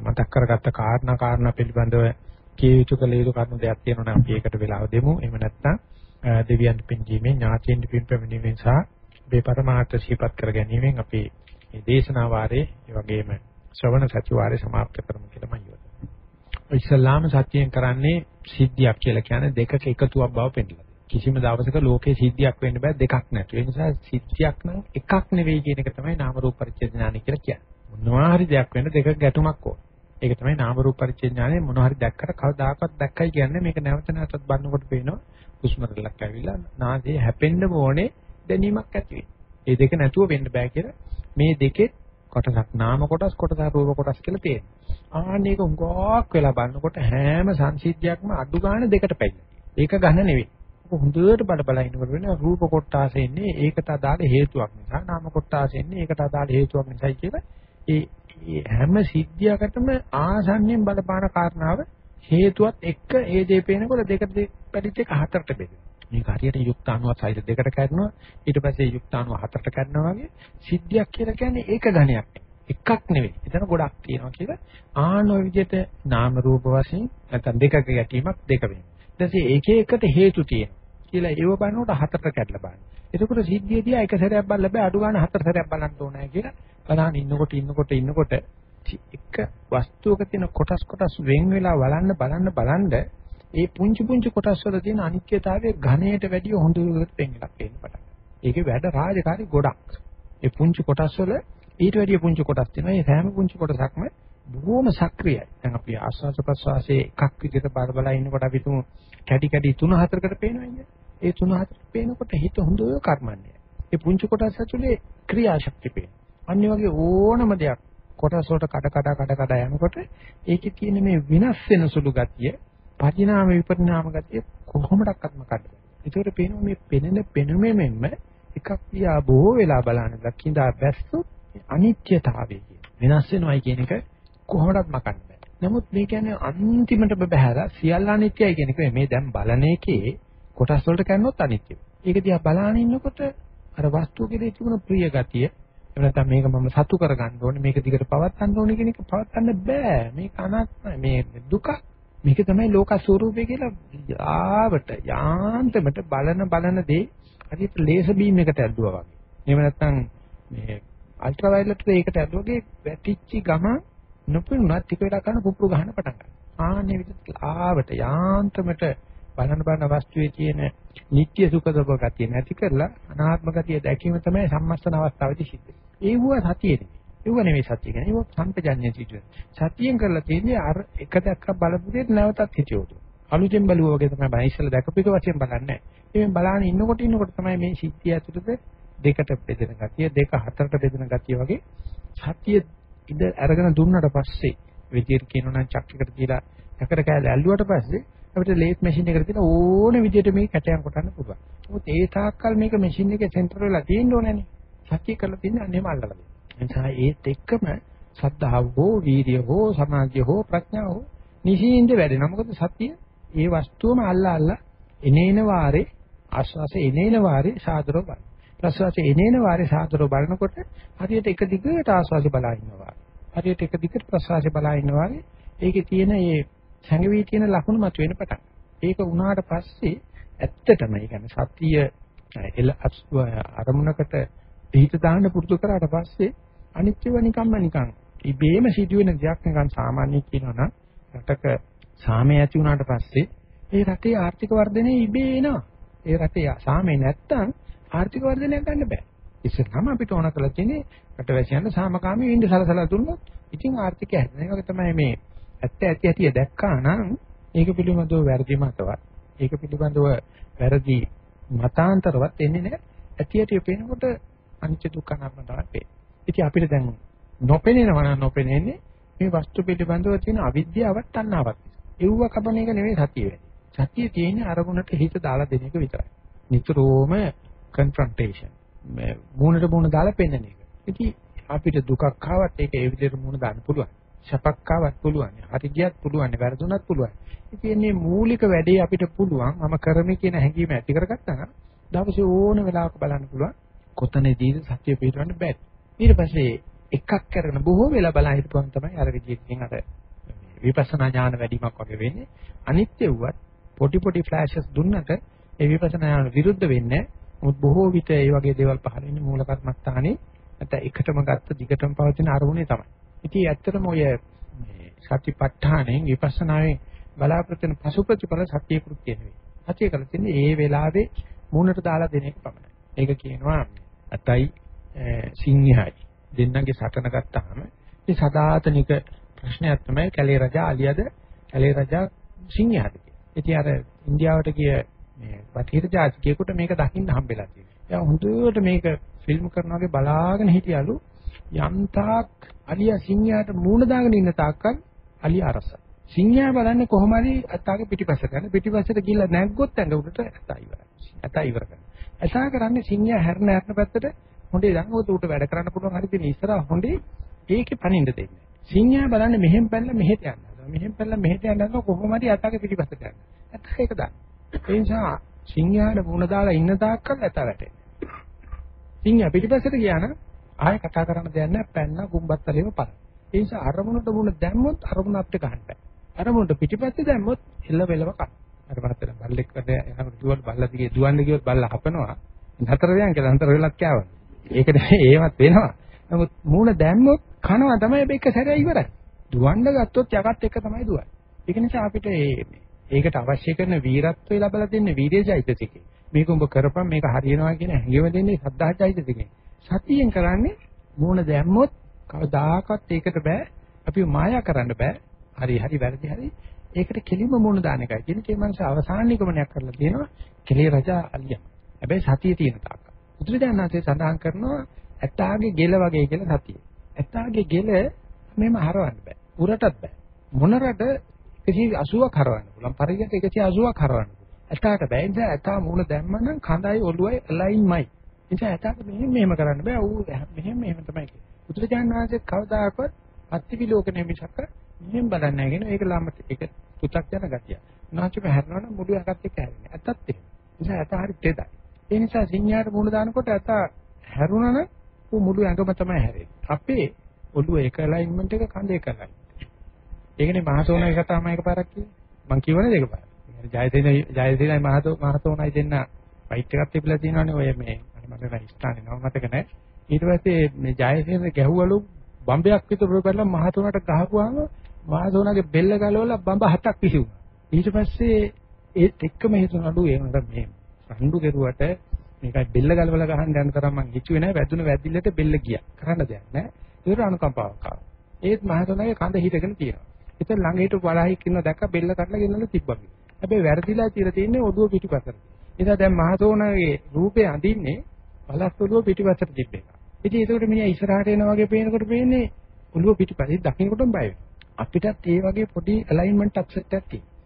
මතක් කරගත්ත කාරණා කාරණා පිළිබඳව කිය යුතු කළ යුතු කරුණු දෙයක් තියෙනවා නම් අපි ඒකට වෙලාව දෙමු. එහෙම නැත්නම් දෙවියන් පින්ජීමේ ඥාතීන් පින් පැමිණීමෙන් සහ මේ પરමාර්ථ සිහිපත් කර ගැනීමෙන් අපි මේ දේශනා වාරයේ ඒ වගේම ශ්‍රවණ සති වාරයේ સમાප්ත කරමු කියලා මම ඉස්ලාම සත්‍යයෙන් කරන්නේ සිද්ධියක් කියලා කියන්නේ දෙකක එකතුවක් බව පෙන්නනවා. කිසිම දවසක ලෝකේ සිද්ධියක් වෙන්න බෑ දෙකක් නැතු. ඒ නිසා සිද්ධියක් නම් එකක් නෙවෙයි කියන එක තමයි නාම රූප පරිච්ඡේද ඥානය කියලා කියන්නේ. මොනවා හරි දෙයක් වෙන්න දෙකක ගැටුමක් ඕන. ඒක තමයි නාම රූප පරිච්ඡේද ඥානය මොනවා හරි දැක්කට කවදාකවත් දැක්කයි කියන්නේ මේක නැවත නැවතත් බලනකොට පේනවා හුස්ම රැල්ලක් ඇවිල්ලා නාසයේ හැපෙන්න ඕනේ දැනීමක් ඇති වෙයි. මේ දෙක නැතුව වෙන්න බෑ කියලා මේ දෙකේ කොටසක් නාම කොටස් කොටස රූප කොටස් කියලා තියෙනවා. ආන්නේක උගාවක් වෙලා බලනකොට හැම සංසිද්ධියක්ම අඩු ගන්න දෙකට පැයිලා. ඒක ගන්න නෙවෙයි. හොඳට බල බල ඉන්නකොට වෙන රූප කොටාස එන්නේ ඒකට අදාළ හේතුවක් නිසා නාම කොටාස එන්නේ ඒකට අදාළ හේතුවක් නිසායි කියලා ඒ මේ හැම සිද්ධියකටම ආසන්නෙන් බලපාන කාරණාව හේතුවත් එක්ක ඒ දේ පේනකොට දෙකට පැටිච්ච එක හතරට බෙදෙනවා. මේක හරියට යුක්ත අණුව සයිඩ් දෙකට කැඩනවා ඊට පස්සේ යුක්ත අණුව හතරට කැඩනවා වගේ සිද්ධියක් කියලා කියන්නේ ඒක ගණයක්. එකක් නෙවෙයි. එතන ගොඩක් තියෙනවා කියලා ආන ඔය විදිහට නාම රූප වශයෙන් නැත්නම් දෙකක ගැටීමක් දෙක වෙනවා. ඊට පස්සේ එක එකට හේතු තියෙනවා කියලා ඒව බලනකොට හතරට කැඩලා බලන්න. එතකොට සිද්ධියදී එක සැරයක් බලලා බෑ අඩු ගන්න හතර සැරයක් බලන්න ඕනේ කියලා බලන්න ඉන්නකොට ඉන්නකොට ඉන්නකොට එක වස්තුවක තියෙන කොටස් කොටස් වෙන් වෙලා බලන්න බලන්න බලන්න ඒ පුංචි පුංචි කොටස් වල තියෙන අනිත්‍යතාවයේ ඝණයට වැඩිය හොඳට පෙන්ගලක් පේන්න පටන් ඒකේ වැඩ රාජකාරි ගොඩක්. ඒ පුංචි කොටස් වල ඊට වැඩිය පුංචි කොටස් තියෙනවා. ඒ හැම පුංචි කොටසක්ම බොහොම සක්‍රියයි. දැන් අපි ආස්වාද ප්‍රසවාසයේ එකක් විදිහට බල බල ඉන්නකොට අපි තුමු කැටි කැටි තුන හතරකට පේනවා ඒ තුන හතර පේනකොට හිත හොඳ කර්මන්නේ. ඒ පුංචි කොටස් ඇතුලේ ක්‍රියාශක්තිය පේනවා. අනිත් වගේ ඕනම දෙයක් කොටස් වලට කඩ කඩ කඩ කඩ යනකොට ඒකේ තියෙන මේ විනාශ වෙන සුළු ගතිය පරිණාම විපරිණාම ගතිය කොහොමඩක්වත්ම කඩ. ඒකට පේනවා මේ පෙනෙන පෙනුමෙන්ම එකක් දිහා බොහෝ වෙලා බලන දකින්දා බැස්සොත් අනිත්‍යතාවය කියන වෙනස් වෙනවයි කියන එක කොහොමඩත් මකන්න බෑ. නමුත් මේ කියන්නේ අන්තිමට බහැලා සියල්ල අනිත්‍යයි කියන එක මේ දැන් බලන එකේ කොටස් වලට කන්නොත් අනිත්‍යයි. ඒක දිහා බලාගෙන ඉන්නකොට අර වස්තුව කෙරේ තිබුණ ප්‍රිය ගතිය එහෙම නැත්නම් මේක මම සතු කරගන්න ඕනේ මේක දිගට පවත්වන්න ඕනේ කියන එක පවත්වන්න බෑ. මේක අනාත්මයි. මේ දුක මේක තමයි ලෝක ස්වરૂපය කියලා ආවට යාන්තමට බලන බලන දේ හරියට ලේසර් බීම් එකට ඇද්දුවා වගේ. එහෙම නැත්නම් මේ අල්ට්‍රා වයලට් එකකට ඇද්දුවාගේ වැටිච්ච ගම නොපෙනුනත් ටික වෙලා කරන පුපුරු ගහන පටන් ගන්නවා. ආන්නේ විදිහට ආවට යාන්තමට බලන බලන වස්තුවේ තියෙන නිට්ටය සුඛ සබ ගතිය නැති කරලා අනාත්ම ගතිය දැකීම තමයි සම්මස්තන අවස්ථාවේදී සිද්ධ වෙන්නේ. ඒව සතියේදී. ඒව නෙමෙයි සතිය කියන්නේ. ඒව සම්පජඤ්ඤය සිදුවෙන. සතියෙන් කරලා තියෙන්නේ අර එක දැක්ක බලපු දෙයට නැවතත් හිතියොතු. අලුතෙන් බැලුවා වගේ තමයි බය ඉස්සලා දැකපු එක වශයෙන් බලන්නේ. ඉතින් බලාන ඉන්නකොට ඉන්නකොට තමයි මේ සිද්ධිය ඇතුළත දෙකට බෙදෙන ගතිය, දෙක හතරට බෙදෙන ගතිය වගේ සතිය ඉඳ අරගෙන දුන්නට පස්සේ විදියට කියනවා නම් චක්‍රයකට කියලා යකඩ කෑල්ල ඇල්ලුවට පස්සේ අපිට ලේත් මැෂින් එකකට තියෙන ඕන විදියට මේක කැටයන් කොටන්න පුළුවන්. මොකද ඒ තාක්කල් මේක මැෂින් එකේ සෙන්ටර් වෙලා තියෙන්න ඕනේනේ. සත්‍ය කරලා තින්නේ අන්නේම අල්ලලා දෙන්න. එනිසා ඒත් එක්කම සද්ධාව හෝ වීර්ය හෝ සමාධිය හෝ ප්‍රඥාව හෝ නිසින්ද වැඩෙනවා. මොකද සත්‍ය ඒ වස්තුවම අල්ලා අල්ලා එනේන වාරේ ආස්වාසේ එනේන වාරේ සාදරව බලන. ප්‍රසවාසයේ එනේන වාරේ සාදරව බලනකොට හරියට එක දිගට ආස්වාසේ බලා ඉන්නවා. හරියට එක දිගට ප්‍රසවාසයේ බලා ඉන්නවා. ඒකේ තියෙන මේ සැඟවි තියෙන ලකුණු මතුවෙන පටන්. ඒක වුණාට පස්සේ ඇත්තටම ඒ කියන්නේ සතිය එල අරමුණකට පිහිට දාන්න පුරුදු කරාට පස්සේ අනිත්‍යව නිකම්ම නිකන් ඉබේම සිදුවෙන දෙයක් නිකන් සාමාන්‍ය කියනවා නම් රටක සාමය ඇති වුණාට පස්සේ ඒ රටේ ආර්ථික වර්ධනය ඉබේ එනවා. ඒ රටේ සාමය නැත්තම් ආර්ථික වර්ධනයක් ගන්න බෑ. ඉස්සෙල්ලාම අපිට ඕන කරලා තියෙන්නේ රටවැසියන්ට සාමකාමී වෙන්න සලසලා දුන්නොත් ඉතින් ආර්ථිකය හැදෙන. ඒක තමයි මේ ඇත්ත ඇති ඇති දැක්කා නම් ඒක පිළිබඳව වැරදි මතවත් ඒක පිළිබඳව වැරදි මතාන්තරවත් එන්නේ නැහැ ඇති ඇති පේනකොට අනිත්‍ය දුක්ඛ අනාත්ම තමයි පේන්නේ ඉතින් අපිට දැන් නොපෙනෙනවා නම් නොපෙනෙන්නේ මේ වස්තු පිළිබඳව තියෙන අවිද්‍යාවත් තණ්හාවක් ඒව කපන එක නෙවෙයි සතිය වෙන්නේ සතිය තියෙන්නේ අරමුණට හිත දාලා දෙන එක විතරයි නිතරම කන්ෆ්‍රන්ටේෂන් මේ මූණට මූණ දාලා පෙන්නන එක ඉතින් අපිට දුකක් ආවත් ඒක ඒ විදිහට මූණ දාන්න පුළුවන් සැපක් ආවත් පුළුවන්. හරි ගියත් පුළුවන්. වැරදුනත් පුළුවන්. ඉතින් මේ මූලික වැඩේ අපිට පුළුවන්. මම කරමි කියන හැඟීම ඇති කරගත්තා නම් දවසේ ඕන වෙලාවක බලන්න පුළුවන්. කොතනදීද සත්‍ය පිළිවන්න බෑ. ඊට පස්සේ එකක් කරගෙන බොහෝ වෙලා බලන් හිටපුවම තමයි අර විදිහකින් අර විපස්සනා ඥාන වැඩිමක් වගේ වෙන්නේ. අනිත්‍ය වුවත් පොඩි පොඩි ෆ්ලෑෂස් දුන්නට ඒ විපස්සනා ඥාන විරුද්ධ වෙන්නේ නමුත් බොහෝ විට ඒ වගේ දේවල් පහළ වෙන්නේ මූල කර්මස්ථානේ නැත්නම් එකටම ගත්ත දිගටම පවතින අරමුණේ තමයි. ඉතින් ඇත්තටම ඔය මේ සතිපට්ඨානෙන් විපස්සනාවෙන් බලාපොරොත්තු වෙන පසු ප්‍රතිපල සත්‍ය කෘත්‍ය නෙවෙයි. සත්‍ය කරලා තින්නේ ඒ වෙලාවේ මූණට දාලා දෙන එක පමණයි. ඒක කියනවා අතයි සිංහයි දෙන්නගේ සටන ගත්තාම මේ සදාතනික ප්‍රශ්නයක් තමයි කැලේ රජා අලියද කැලේ රජා සිංහයාද ඉතින් අර ඉන්දියාවට ගිය මේ බටහිර ජාතිකයෙකුට මේක දකින්න හම්බෙලා තියෙනවා. එයා හොඳට මේක ෆිල්ම් කරනවා වගේ බලාගෙන හිටියලු යම්තාක් අලියා සිංහයාට මූණ දාගෙන ඉන්න තාක්කල් අලියා අරස. සිංහයා බලන්නේ කොහොම හරි අත්තාගේ පිටිපස්සට යන පිටිපස්සට ගිහිල්ලා නැග්ගොත් ඇඟ උඩට ඇතා ඉවරයි. ඇතා ඉවර කරනවා. ඇතා කරන්නේ සිංහයා හැරෙන හැරෙන පැත්තට හොඳේ ළඟ උට වැඩ කරන්න පුළුවන් හරි තියෙන ඉස්සරහ හොඳේ ඒකේ පණින්න දෙන්නේ. සිංහයා බලන්නේ මෙහෙන් පැනලා මෙහෙට යනවා. මෙහෙන් පැනලා මෙහෙට යනවා කොහොම හරි අතක පිටිපස්සට යනවා. ඇත්ත ඒක දාන්න. ඒ නිසා සිංහයාට මුණ දාලා ඉන්න තාක්කල් ඇත වැටෙන්නේ. සිංහයා පිටිපස්සට ගියා නම් ආයෙ කතා කරන්න දෙයක් නැහැ පැන්න කුඹත්තලේම පර. ඒ නිසා අරමුණට මුණ දැම්මොත් අරමුණ අපිට ගන්න බෑ. අරමුණට පිටිපස්සේ දැම්මොත් එල්ල වෙලව කන. අර පස්සට බල්ලෙක් වැඩ යනකොට දුවල් බල්ලා දිගේ දුවන්න ගියොත් බල්ලා හපනවා. නතර වෙයන් කියලා නතර වෙලක් කෑවා. ඒක ඒවත් වෙනවා. නමුත් මූණ දැම්මොත් කනවා තමයි මේක සැරේ ඉවරයි. දුවන්න ගත්තොත් යකත් එක තමයි දුවන්නේ. ඒක නිසා අපිට ඒකට අවශ්‍ය කරන වීරත්වය ලැබලා දෙන්නේ වීර්යජයිතතිකේ. මේක උඹ කරපම් මේක හරියනවා කියන හැඟීම දෙන්නේ සද්ධාජයිතතිකේ. සතියෙන් කරන්නේ මූණ දැම්මොත් කවදාකවත් ඒකට බෑ. අපි මායා කරන්න බෑ. හරි හරි වැරදි හරි. ඒකට කෙලින්ම මූණ දාන එකයි. කියන කේ මනස අවසාන නිගමනයක් කරලා තියෙනවා. කෙලේ රජා අලියම්. හැබැයි සතිය තියෙන තාක්ක. බුදුරජාණන්සේ සඳහන් කරනවා ඇත්තාගේ ගෙල වගේ කියලා සතිය. ඇත්තාගේ ගෙල මෙහෙම හරවන්න බෑ. උරටත් බෑ. මොනරට 180ක් හරවන්න පුළුවන්. පරිගත 180ක් හරවන්න පුළුවන්. ඇත්තාට බෑ. ඒ නිසා ඇත්තා මූණ දැම්මනම් කඳයි ඔළුවයි අලයින්මයි. ඒ නිසා ඇත්තාට මෙහෙම මෙහෙම කරන්න බෑ. ඌ මෙහෙම මෙහෙම තමයි කියන්නේ. බුදුරජාණන් වහන්සේ කවදාකවත් අත්තිවිලෝකනේ මිසක මෙහෙම බලන්නේ නැහැ කියන ඒක ළමට ඒක පු탁 යන ගතිය. උනාචි පැහැරනවනම් මුළු එකත් එක්ක හැරෙන්නේ. ඇත්තත් ඒක. නිසා ඇත හරි තෙදයි. ඒ නිසා සිංහයාට මුණ දානකොට ඇත හැරුණන ඌ මුළු ඇඟම තමයි හැරෙන්නේ. අපේ ඔළුව එක ඇලයින්මන්ට් එක කඳ එක ඇලයින්මන්ට්. ඒකනේ මහසෝනා එක තමයි එක පාරක් කිව්වේ. මං කියවනේ දෙක පාරක්. ජයදේන ජයදේනයි මහතෝ මහතෝනයි දෙන්න ෆයිට් එකක් තිබිලා තියෙනවානේ ඔය මේ මට මට ස්ථානේ නම මතක නැහැ. ඊට පස්සේ මේ ජයදේන ගැහුවලු බම්බයක් විතර බලලා මහතෝනට ගහපුවාම මහතෝනගේ බෙල්ල ගලවලා බම්බ හතක් පිසුණා. ඊට පස්සේ ඒත් එක්කම හිතුණලු ඒ උන්ට මේ රණ්ඩු කෙරුවට මේකයි බෙල්ල ගලවලා ගහන්න යන තරම් මං හිතුවේ නැහැ වැදුන වැදිල්ලට බෙල්ල ගියා. කරන්න දෙයක් නැහැ. ඒක අනුකම්පාවක් ආවා. ඒත් මහතෝනගේ කඳ හිටගෙන තියෙනවා. ඉතින් ළඟ හිටපු බලහික් ඉන්න දැක්ක බෙල්ල කඩලා ගෙනල්ලා තිබ්බා. හැබැයි වැරදිලා තියලා තියෙන්නේ ඔළුව පිටිපසට. නිසා දැන් මහතෝනගේ රූපේ අඳින්නේ බලස් ඔළුව පිටිපසට තිබ්බ එක. ඉතින් ඒකට මිනිහා ඉස්සරහට එනවා වගේ පේනකොට පේන්නේ ඔළුව පිටිපස්සේ දකින්නකොටම බය වෙනවා. අපිටත් ඒ වගේ පොඩි ඇලයින්මන්ට් අප්සෙට් එකක් තියෙනවා.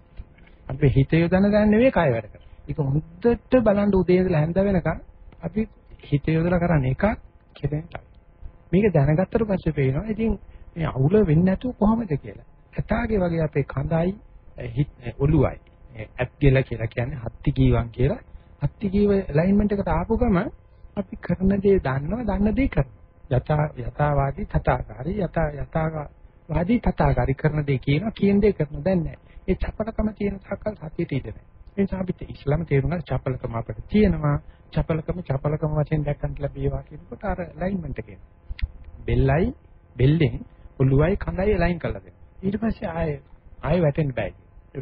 අපි හිත යොදන දැන් නෙවෙයි කය වැඩ කරන්නේ. ඒක හොඳට බලන් උදේ ඉඳලා හැන්ද වෙනකන් අපි හිත යොදලා කරන්නේ එකක් කෙරෙන මේක දැනගත්තට පස්සේ පේනවා ඉතින් මේ අවුල වෙන්නේ නැතුව කොහොමද කියලා. කතාගේ වගේ අපේ කඳයි ඔළුවයි ඇත් කියලා කියලා කියන්නේ හත්ති කීවන් කියලා. හත්ති කීව ඇලයින්මන්ට් එකට ආපු ගම අපි කරන දේ දන්නවා දන්න දේ කරනවා. යථා යථාවාදී තථාකාරී යථා යථාවාදී තථාකාරී කරන දේ කියනවා කියන දේ කරන දැන් නැහැ. ඒ චපලකම තියෙන තාක්කල් සතියට ඉඳ නැහැ. ඒ නිසා අපිට ඉස්ලාම තේරුම් ගන්න චපලකම අපිට තියෙනවා. චපලකම චපලකම වශයෙන් දැක්කන්ට ලැබේවා කියනකොට අර ඇලයින්මන්ට් එක බෙල්ලයි බෙල්ලෙන් ඔළුවයි කඳයි ලයින් කරලා දෙනවා. ඊට පස්සේ ආයෙ ආයෙ වැටෙන්න බෑ.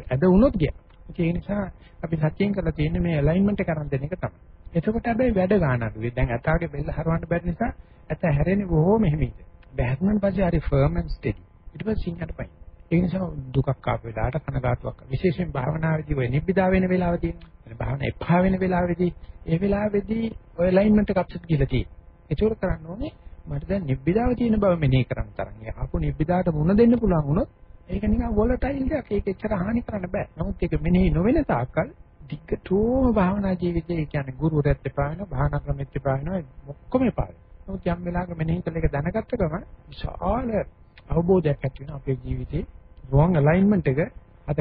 ඇද වුණොත් ගියා. ඒ නිසා අපි සත්‍යයෙන් කරලා තියෙන්නේ මේ ඇලයින්මන්ට් එක කරන් දෙන එක තමයි. එතකොට හැබැයි වැඩ ගන්න අඩුයි. දැන් ඇතාගේ බෙල්ල හරවන්න බැරි නිසා ඇත හැරෙන්නේ බොහොම එහෙමයි. බැහැරුණාට පස්සේ හරි ෆර්ම් ඇන්ඩ් ස්ටෙඩි. ඊට පස්සේ සිංහට පයින්. ඒ නිසා දුකක් ආපු වෙලාවට කනගාටුවක්. විශේෂයෙන් භාවනාවේදී ඔය නිබ්බිදා වෙන වෙලාවදී භාවනා එපා වෙන වෙලාවේදී ඒ වෙලාවේදී ඔය ඇලයින්මන්ට් එක අප්සෙට් ගිහලා තියෙන්නේ. ඒක කරන්න ඕනේ මට දැන් නිබ්බිදාව තියෙන බව මෙනෙහි කරන්න තරම්. ආපු නිබ්බිදාට මුණ දෙන්න පුළුවන් වුණොත් ඒක නිකන් වොලටයිල් දෙයක්. ඒක එච්චර හානි කරන්න බෑ. නමුත් ඒක මෙනෙහි නොවන තාක්කල් දිගටම භාවනා ජීවිතේ කියන්නේ ගුරුවරයෙක් එපා වෙනවා, භාවනා ක්‍රමෙත් එපා වෙනවා, ඔක්කොම එපා වෙනවා. නමුත් යම් වෙලාවක මෙනෙහි කළ එක දැනගත්ත ගමන් විශාල අවබෝධයක් ඇති වෙනවා අපේ ජීවිතේ. Wrong alignment එක අද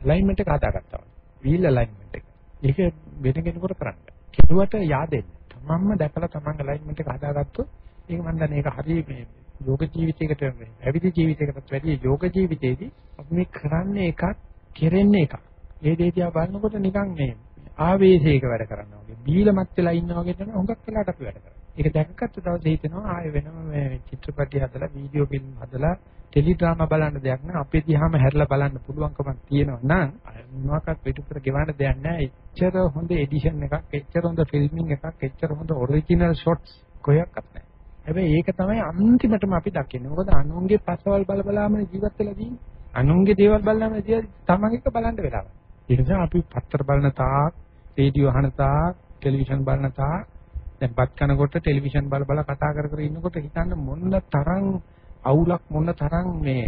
alignment එක හදාගත්තා. wheel alignment එක. ඒක වෙන කෙනෙකුට කරන්න. කෙරුවට yaadෙන්න. තමන්ම දැකලා තමන් alignment එක හදාගත්තොත් ඒක මම දන්නේ ඒක හරිය මේ යෝග ජීවිතයකට පැවිදි ජීවිතයකටත් වැඩිය යෝග ජීවිතයේදී අපි මේ කරන්නේ එකක් කෙරෙන්නේ එකක්. ඒ දේ දිහා බලනකොට නිකන් මේ ආවේශයක වැඩ කරනවා වගේ බීලමත් වෙලා ඉන්නවා වගේ තමයි හුඟක් වෙලාට අපි වැඩ කරන්නේ. ඒක දැක්කත් දවසේ හිතෙනවා ආයෙ වෙනම මේ චිත්‍රපටි හදලා වීඩියෝ ෆිල්ම් හදලා ටෙලි ඩ්‍රාමා බලන්න දෙයක් නෑ. අපේ දිහාම හැරිලා බලන්න පුළුවන්කමක් තියෙනවා නම් මොනවාක්වත් පිටුපර ගෙවන්න දෙයක් නෑ. එච්චර හොඳ එඩිෂන් එකක්, එච්චර හොඳ ෆිල්මින් එකක්, එච්චර හොඳ ඔරිජිනල් ෂොට්ස් කොයක්වත් නෑ. හැබැයි ඒක තමයි අන්තිමටම අපි දකින්නේ. මොකද අනුන්ගේ පස්සවල් බල බලාම ජීවත් වෙලා තියෙන්නේ. අනුන්ගේ දේවල් බලලාම තමන් එක බලන්න වෙලාවක්. ඒ නිසා අපි පත්තර බලන තාක්, රේඩියෝ අහන තාක්, ටෙලිවිෂන් බලන තාක් දැන් බත් කනකොට ටෙලිවිෂන් බල බල කතා කර කර ඉන්නකොට හිතන්න මොන තරම් අවුලක් මොන තරම් මේ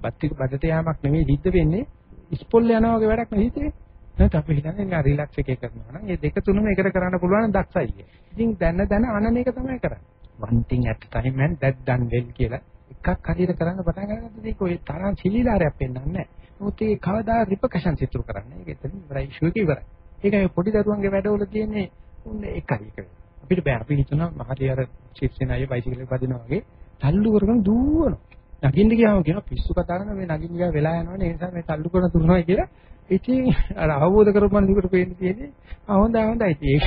බත් ටික බඩට යෑමක් නෙමෙයි සිද්ධ වෙන්නේ. ඉස්පොල් යනවා වගේ වැඩක් නෙවෙයි හිතේ. නැත්නම් අපි හිතන්නේ නිකන් රිලැක්ස් එකේ කරනවා නම් මේ දෙක තුනම එකට කරන්න පුළුවන් දක්ෂයි. ඉතින් දැන දැන අනන එක තමයි කරන්නේ. one thing at a time and that done well කියලා එක
එකක් හරියට කරන්න පටන් ගන්නකොට ඒක ඔය තරම් සිලිලාරයක් පෙන්වන්නේ නැහැ. මොකද ඒ කවදා රිපකෂන් සිතුරු කරන්නේ. ඒක එතන ඉවරයි ඉෂුව එක ඉවරයි. ඒකයි පොඩි දරුවන්ගේ වැඩවල තියෙන්නේ උන්නේ එකයි එක. අපිට බෑ අපි හිතනවා මහදී අර ශික්ෂණ අය බයිසිකලෙ පදිනවා වගේ තල්ලු කරගෙන දුවනවා. නගින්න ගියාම කියනවා පිස්සු කතා කරන මේ නගින්න ගියා වෙලා යනවනේ ඒ නිසා මේ තල්ලු කරන දුවනවා කියලා. ඉතින් අර අවබෝධ කරගන්න දිකට පේන්න තියෙන්නේ. ආ හොඳයි හොඳයි. ඒක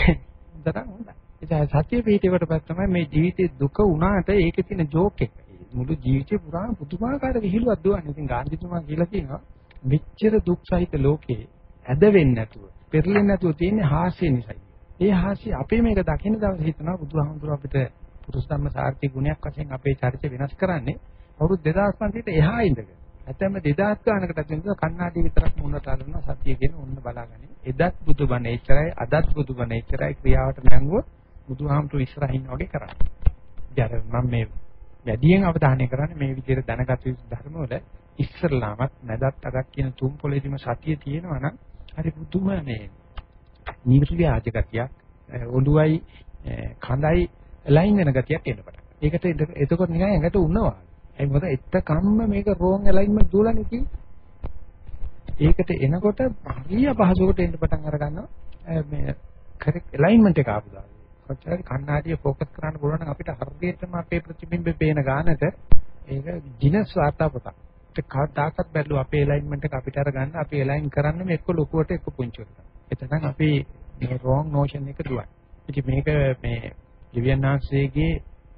හොඳට හොඳයි. ඒ සත්‍ය පිටිවට පස්ස තමයි මේ ජීවිතේ දුක වුණාට ඒකේ තියෙන ජෝක් එක. මුළු ජීවිතේ පුරාම පුදුමාකාර විහිළුවක් දුවන්නේ. ඉතින් ගාන්ධිතුමා කියලා කියනවා මෙච්චර දුක් සහිත ලෝකේ ඇද වෙන්නේ නැතුව, පෙරලෙන්නේ නැතුව තියෙන්නේ හාස්‍ය නිසායි. ඒ හාස්‍ය අපේ මේක දකින්න දවසේ හිතනවා බුදුහාමුදුර අපිට පුරුෂ ධම්ම සාර්ථි ගුණයක් වශයෙන් අපේ චරිතය වෙනස් කරන්නේ අවුරුදු 2500ට එහා ඉඳගෙන. නැත්නම් 2000 ගානකට ඇතුළත කන්නාඩි විතරක් මුණට අරන සතිය කියන ඔන්න බලාගන්නේ. එදත් බුදුබණ එච්චරයි අදත් බුදුබණ එච්චරයි ක්‍රියාවට නැංගුවොත් බුදුහාමුදුර ඉස්සරහින් වගේ කරන්නේ. ඉතින් මම මේ වැඩියෙන් අවධානය කරන්නේ මේ විදිහට දැනගත යුතු ධර්ම වල ඉස්සරලාමත් නැදත් අගක් කියන තුන් පොළේදීම සතිය තියෙනවා නම් හරි පුදුම මේ නිර්ව්‍යාජ ගතියක් ඔළුවයි කඳයි ලයින් වෙන ගතියක් එන්න පටන් ඒකට එතකොට නිකන් ඇඟට උනවා. ඒ මොකද එත්තකම්ම මේක රෝන් ඇලයින්මන්ට් දුවලන්නේ තියෙන්නේ. ඒකට එනකොට හරිය පහසුවට එන්න පටන් අර ගන්නවා මේ කරෙක්ට් ඇලයින්මන්ට් එක ආපු දාලා. කොච්චර කණ්ණාඩිය ફોකස් කරන්න පුළුවන් නම් අපිට හරියටම අපේ ප්‍රතිබිම්බේ පේන ගානට ඒක ජිනස් වාර්තා පොතක්. ඒක කවදාකවත් බැලුව අපේ ඇලයින්මන්ට් එක අපිට අරගන්න අපි ඇලයින් කරන්නේ එක්ක ලොකුවට එක්ක පුංචිවට. එතන අපි මේ රෝං නෝෂන් එක දුවයි. ඉතින් මේක මේ දෙවියන්ාංශයේගේ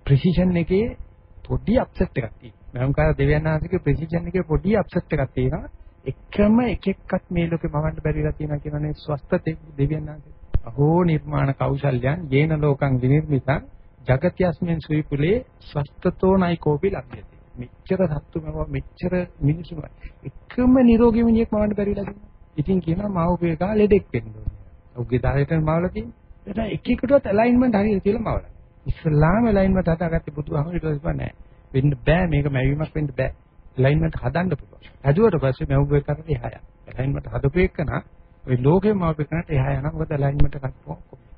ප්‍රිසිෂන් එකේ පොඩි අප්සෙට් එකක් තියෙනවා. මම කාර දෙවියන්ාංශයේ ප්‍රිසිෂන් එකේ පොඩි අප්සෙට් එකක් තියෙනවා. එකම එක එක්කත් මේ ලෝකේ මවන්න බැරිලා තියෙනවා කියනනේ ස්වස්ත දෙවියන්ාංශය. අහෝ නිර්මාණ කෞශල්‍යයන් යේන ලෝකං විනිර්මිතං జగත්‍යස්මින් සුවිපුලේ ස්වස්තතෝ නයිකෝපි ලබ්ධති මෙච්චර සත්තු මව මෙච්චර මිනිසු එකම නිරෝගී මිනිහෙක් මවන්න බැරිලා තියෙනවා ඉතින් කියනවා මාවපේ කා ලෙඩෙක් වෙන්න ඕනේ. ඔහුගේ දායයට මවලා තියෙන්නේ එතන එක එකටවත් ඇලයින්මන්ට් හරියට තියලා මවලා. ඉස්ලාම ඇලයින්මන්ට් හදාගත්තේ බුදුහාමුදුරුවෝ ඊට පස්සේ නෑ වෙන්න බෑ මේක මැවීමක් වෙන්න බෑ. ඇලයින්මන්ට් හදන්න පුළුවන්. හදුවට පස්සේ මැවුවේ කරන්නේ එහාය. ඇලයින්මන්ට් හදපු එකනා ওই ලෝකෙම අපිට එහා යනවා මොකද ඇලයින්මන්ට් එකක්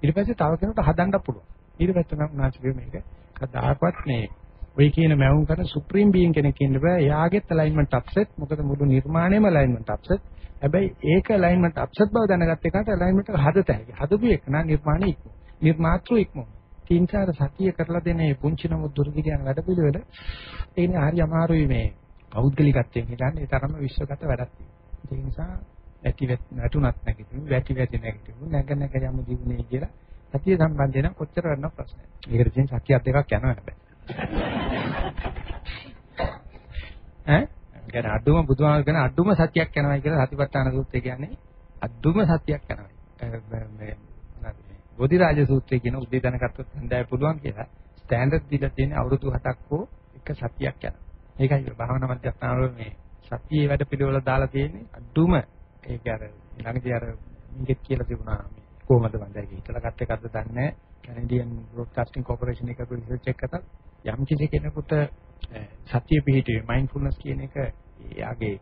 ඊට පස්සේ තව කෙනෙකුට හදන්න පුළුවන්. ඊට පස්සේ නම් උනාචිකේ මේක කදාකවත් මේ ඔය කියන මැවුම් කරන සුප්‍රීම බීන් කෙනෙක් ඉන්න බෑ. එයාගෙත් ඇලයින්මන්ට් අප්සෙට් මොකද මුළු නිර්මාණයම ඇලයින්මන්ට් අප්සෙට් හැබැයි ඒක ඇලයින්මන්ට් අප්සෙට් බව දැනගත්ත එකට ඇලයින්මන්ට් එක හදත හැකි හදපු එක නා නිර්මාණය ඉක්ම නිර්මාතෘ ඉක්ම තින්සාර සතිය කරලා දෙන මේ පුංචි නමුත් දුර්ගි කියන වැඩ පිළිවෙල ඒනේ හරි අමාරුයි මේ පෞද්ගලිකත්වයෙන් හිතන්නේ ඒ තරම්ම විශ්වගත වැඩක් තියෙනවා ඒ නිසා ඇති වැටුණත් නැගිටිමු වැටි වැටි නැගිටිමු නැග නැග යමු ජීවනේ කියලා සතිය සම්බන්ධයෙන් කොච්චර වෙනව ප්‍රශ්නයක්. ඒකට තියෙන සතියක් දෙකක් යනවා හැබැයි. ඈ? කියන අඩුම බුදුහාම කියන අඩුම සතියක් යනවා කියලා සතිපට්ඨාන සූත්‍රය කියන්නේ අඩුම සතියක් යනවා. මේ බෝධිරාජ සූත්‍රය කියන උදේ දැනගත්තොත් හන්දෑ පුළුවන් කියලා ස්ටෑන්ඩඩ් දීලා තියෙන අවුරුදු 7ක් හෝ එක සතියක් යනවා. ඒකයි භාවනා මධ්‍යස්ථාන වල මේ සතියේ වැඩ පිළිවෙල දාලා තියෙන්නේ අඩුම ඒක අර ළඟදී අර මිගෙත් කියලා තිබුණා කොහොමද මම දැන් හිතලා ගත්ත එකක්ද දන්නේ නැහැ. කැනඩියන් බ්‍රෝඩ්කාස්ටිං කෝපරේෂන් එක කරපු රිසර්ච් එකකට යම් කිසි කෙනෙකුට සතිය පිහිටුවේ මයින්ඩ්ෆුල්නස් කියන එක එයාගේ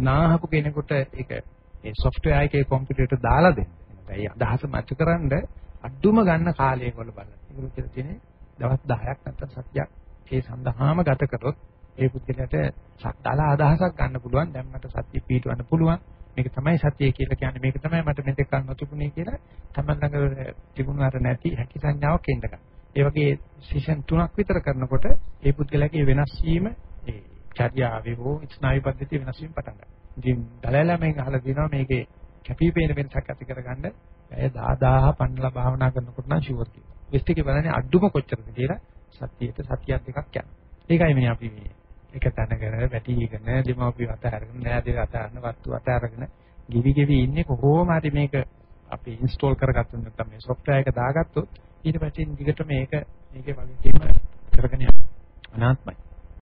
නාහපු කෙනෙකුට ඒක ඒ සොෆ්ට්වෙයාර් එකේ කම්පියුටරේට දාලා දෙන්න. ඒ අදහස මතකරනද අඩුම ගන්න කාලය වල බලන්න. ඒක කියලා තියෙන්නේ දවස් 10ක් නැත්නම් සතියක් ඒ සඳහාම ගත කරොත් ඒ පුද්ගලයාට සත්දාලා අදහසක් ගන්න පුළුවන්. දැන් මට සතිය පිහිටවන්න පුළුවන්. මේක තමයි සතිය කියලා කියන්නේ මේක තමයි මට මෙතෙක් කල් නොතිබුණේ කියලා තමන් ළඟ තිබුණ අර නැති හැකි සංඥාවක් එන්න ගන්න. ඒ වගේ සීසන් තුනක් විතර කරනකොට ඒ පුද්ගලයාගේ වෙනස් වීම ඒ චර්යාවේ හෝ ස්නායු පද්ධතිය වෙනස් වීම පටන් ගන්නවා. ඉතින් දලලමෙන් අහලා තියෙනවා මේකේ කැපිපේන වෙනසක් ඇති කරගන්න ඇය 10000 පන්නලා භාවනා කරනකොට නම් ෂුවර් කියලා. වෙස්ට් එකේ බලන්නේ අඩුම කොච්චරද කියලා සතියේට සතියක් දෙකක් යනවා. ඒකයි මේ අපි මේ එක තැනගෙන වැටිගෙන දෙමව්පිය අත අරගෙන නෑදේ අත අරන වස්තු අත අරගෙන ගිවි ගෙවි ඉන්නේ කොහොම හරි මේක අපි ඉන්ස්ටෝල් කරගත්තු නැත්නම් මේ software එක දාගත්තොත් ඊට පස්සේ දිගට මේක මේකේ වගකීම කරගෙන යනවා අනාත්මයි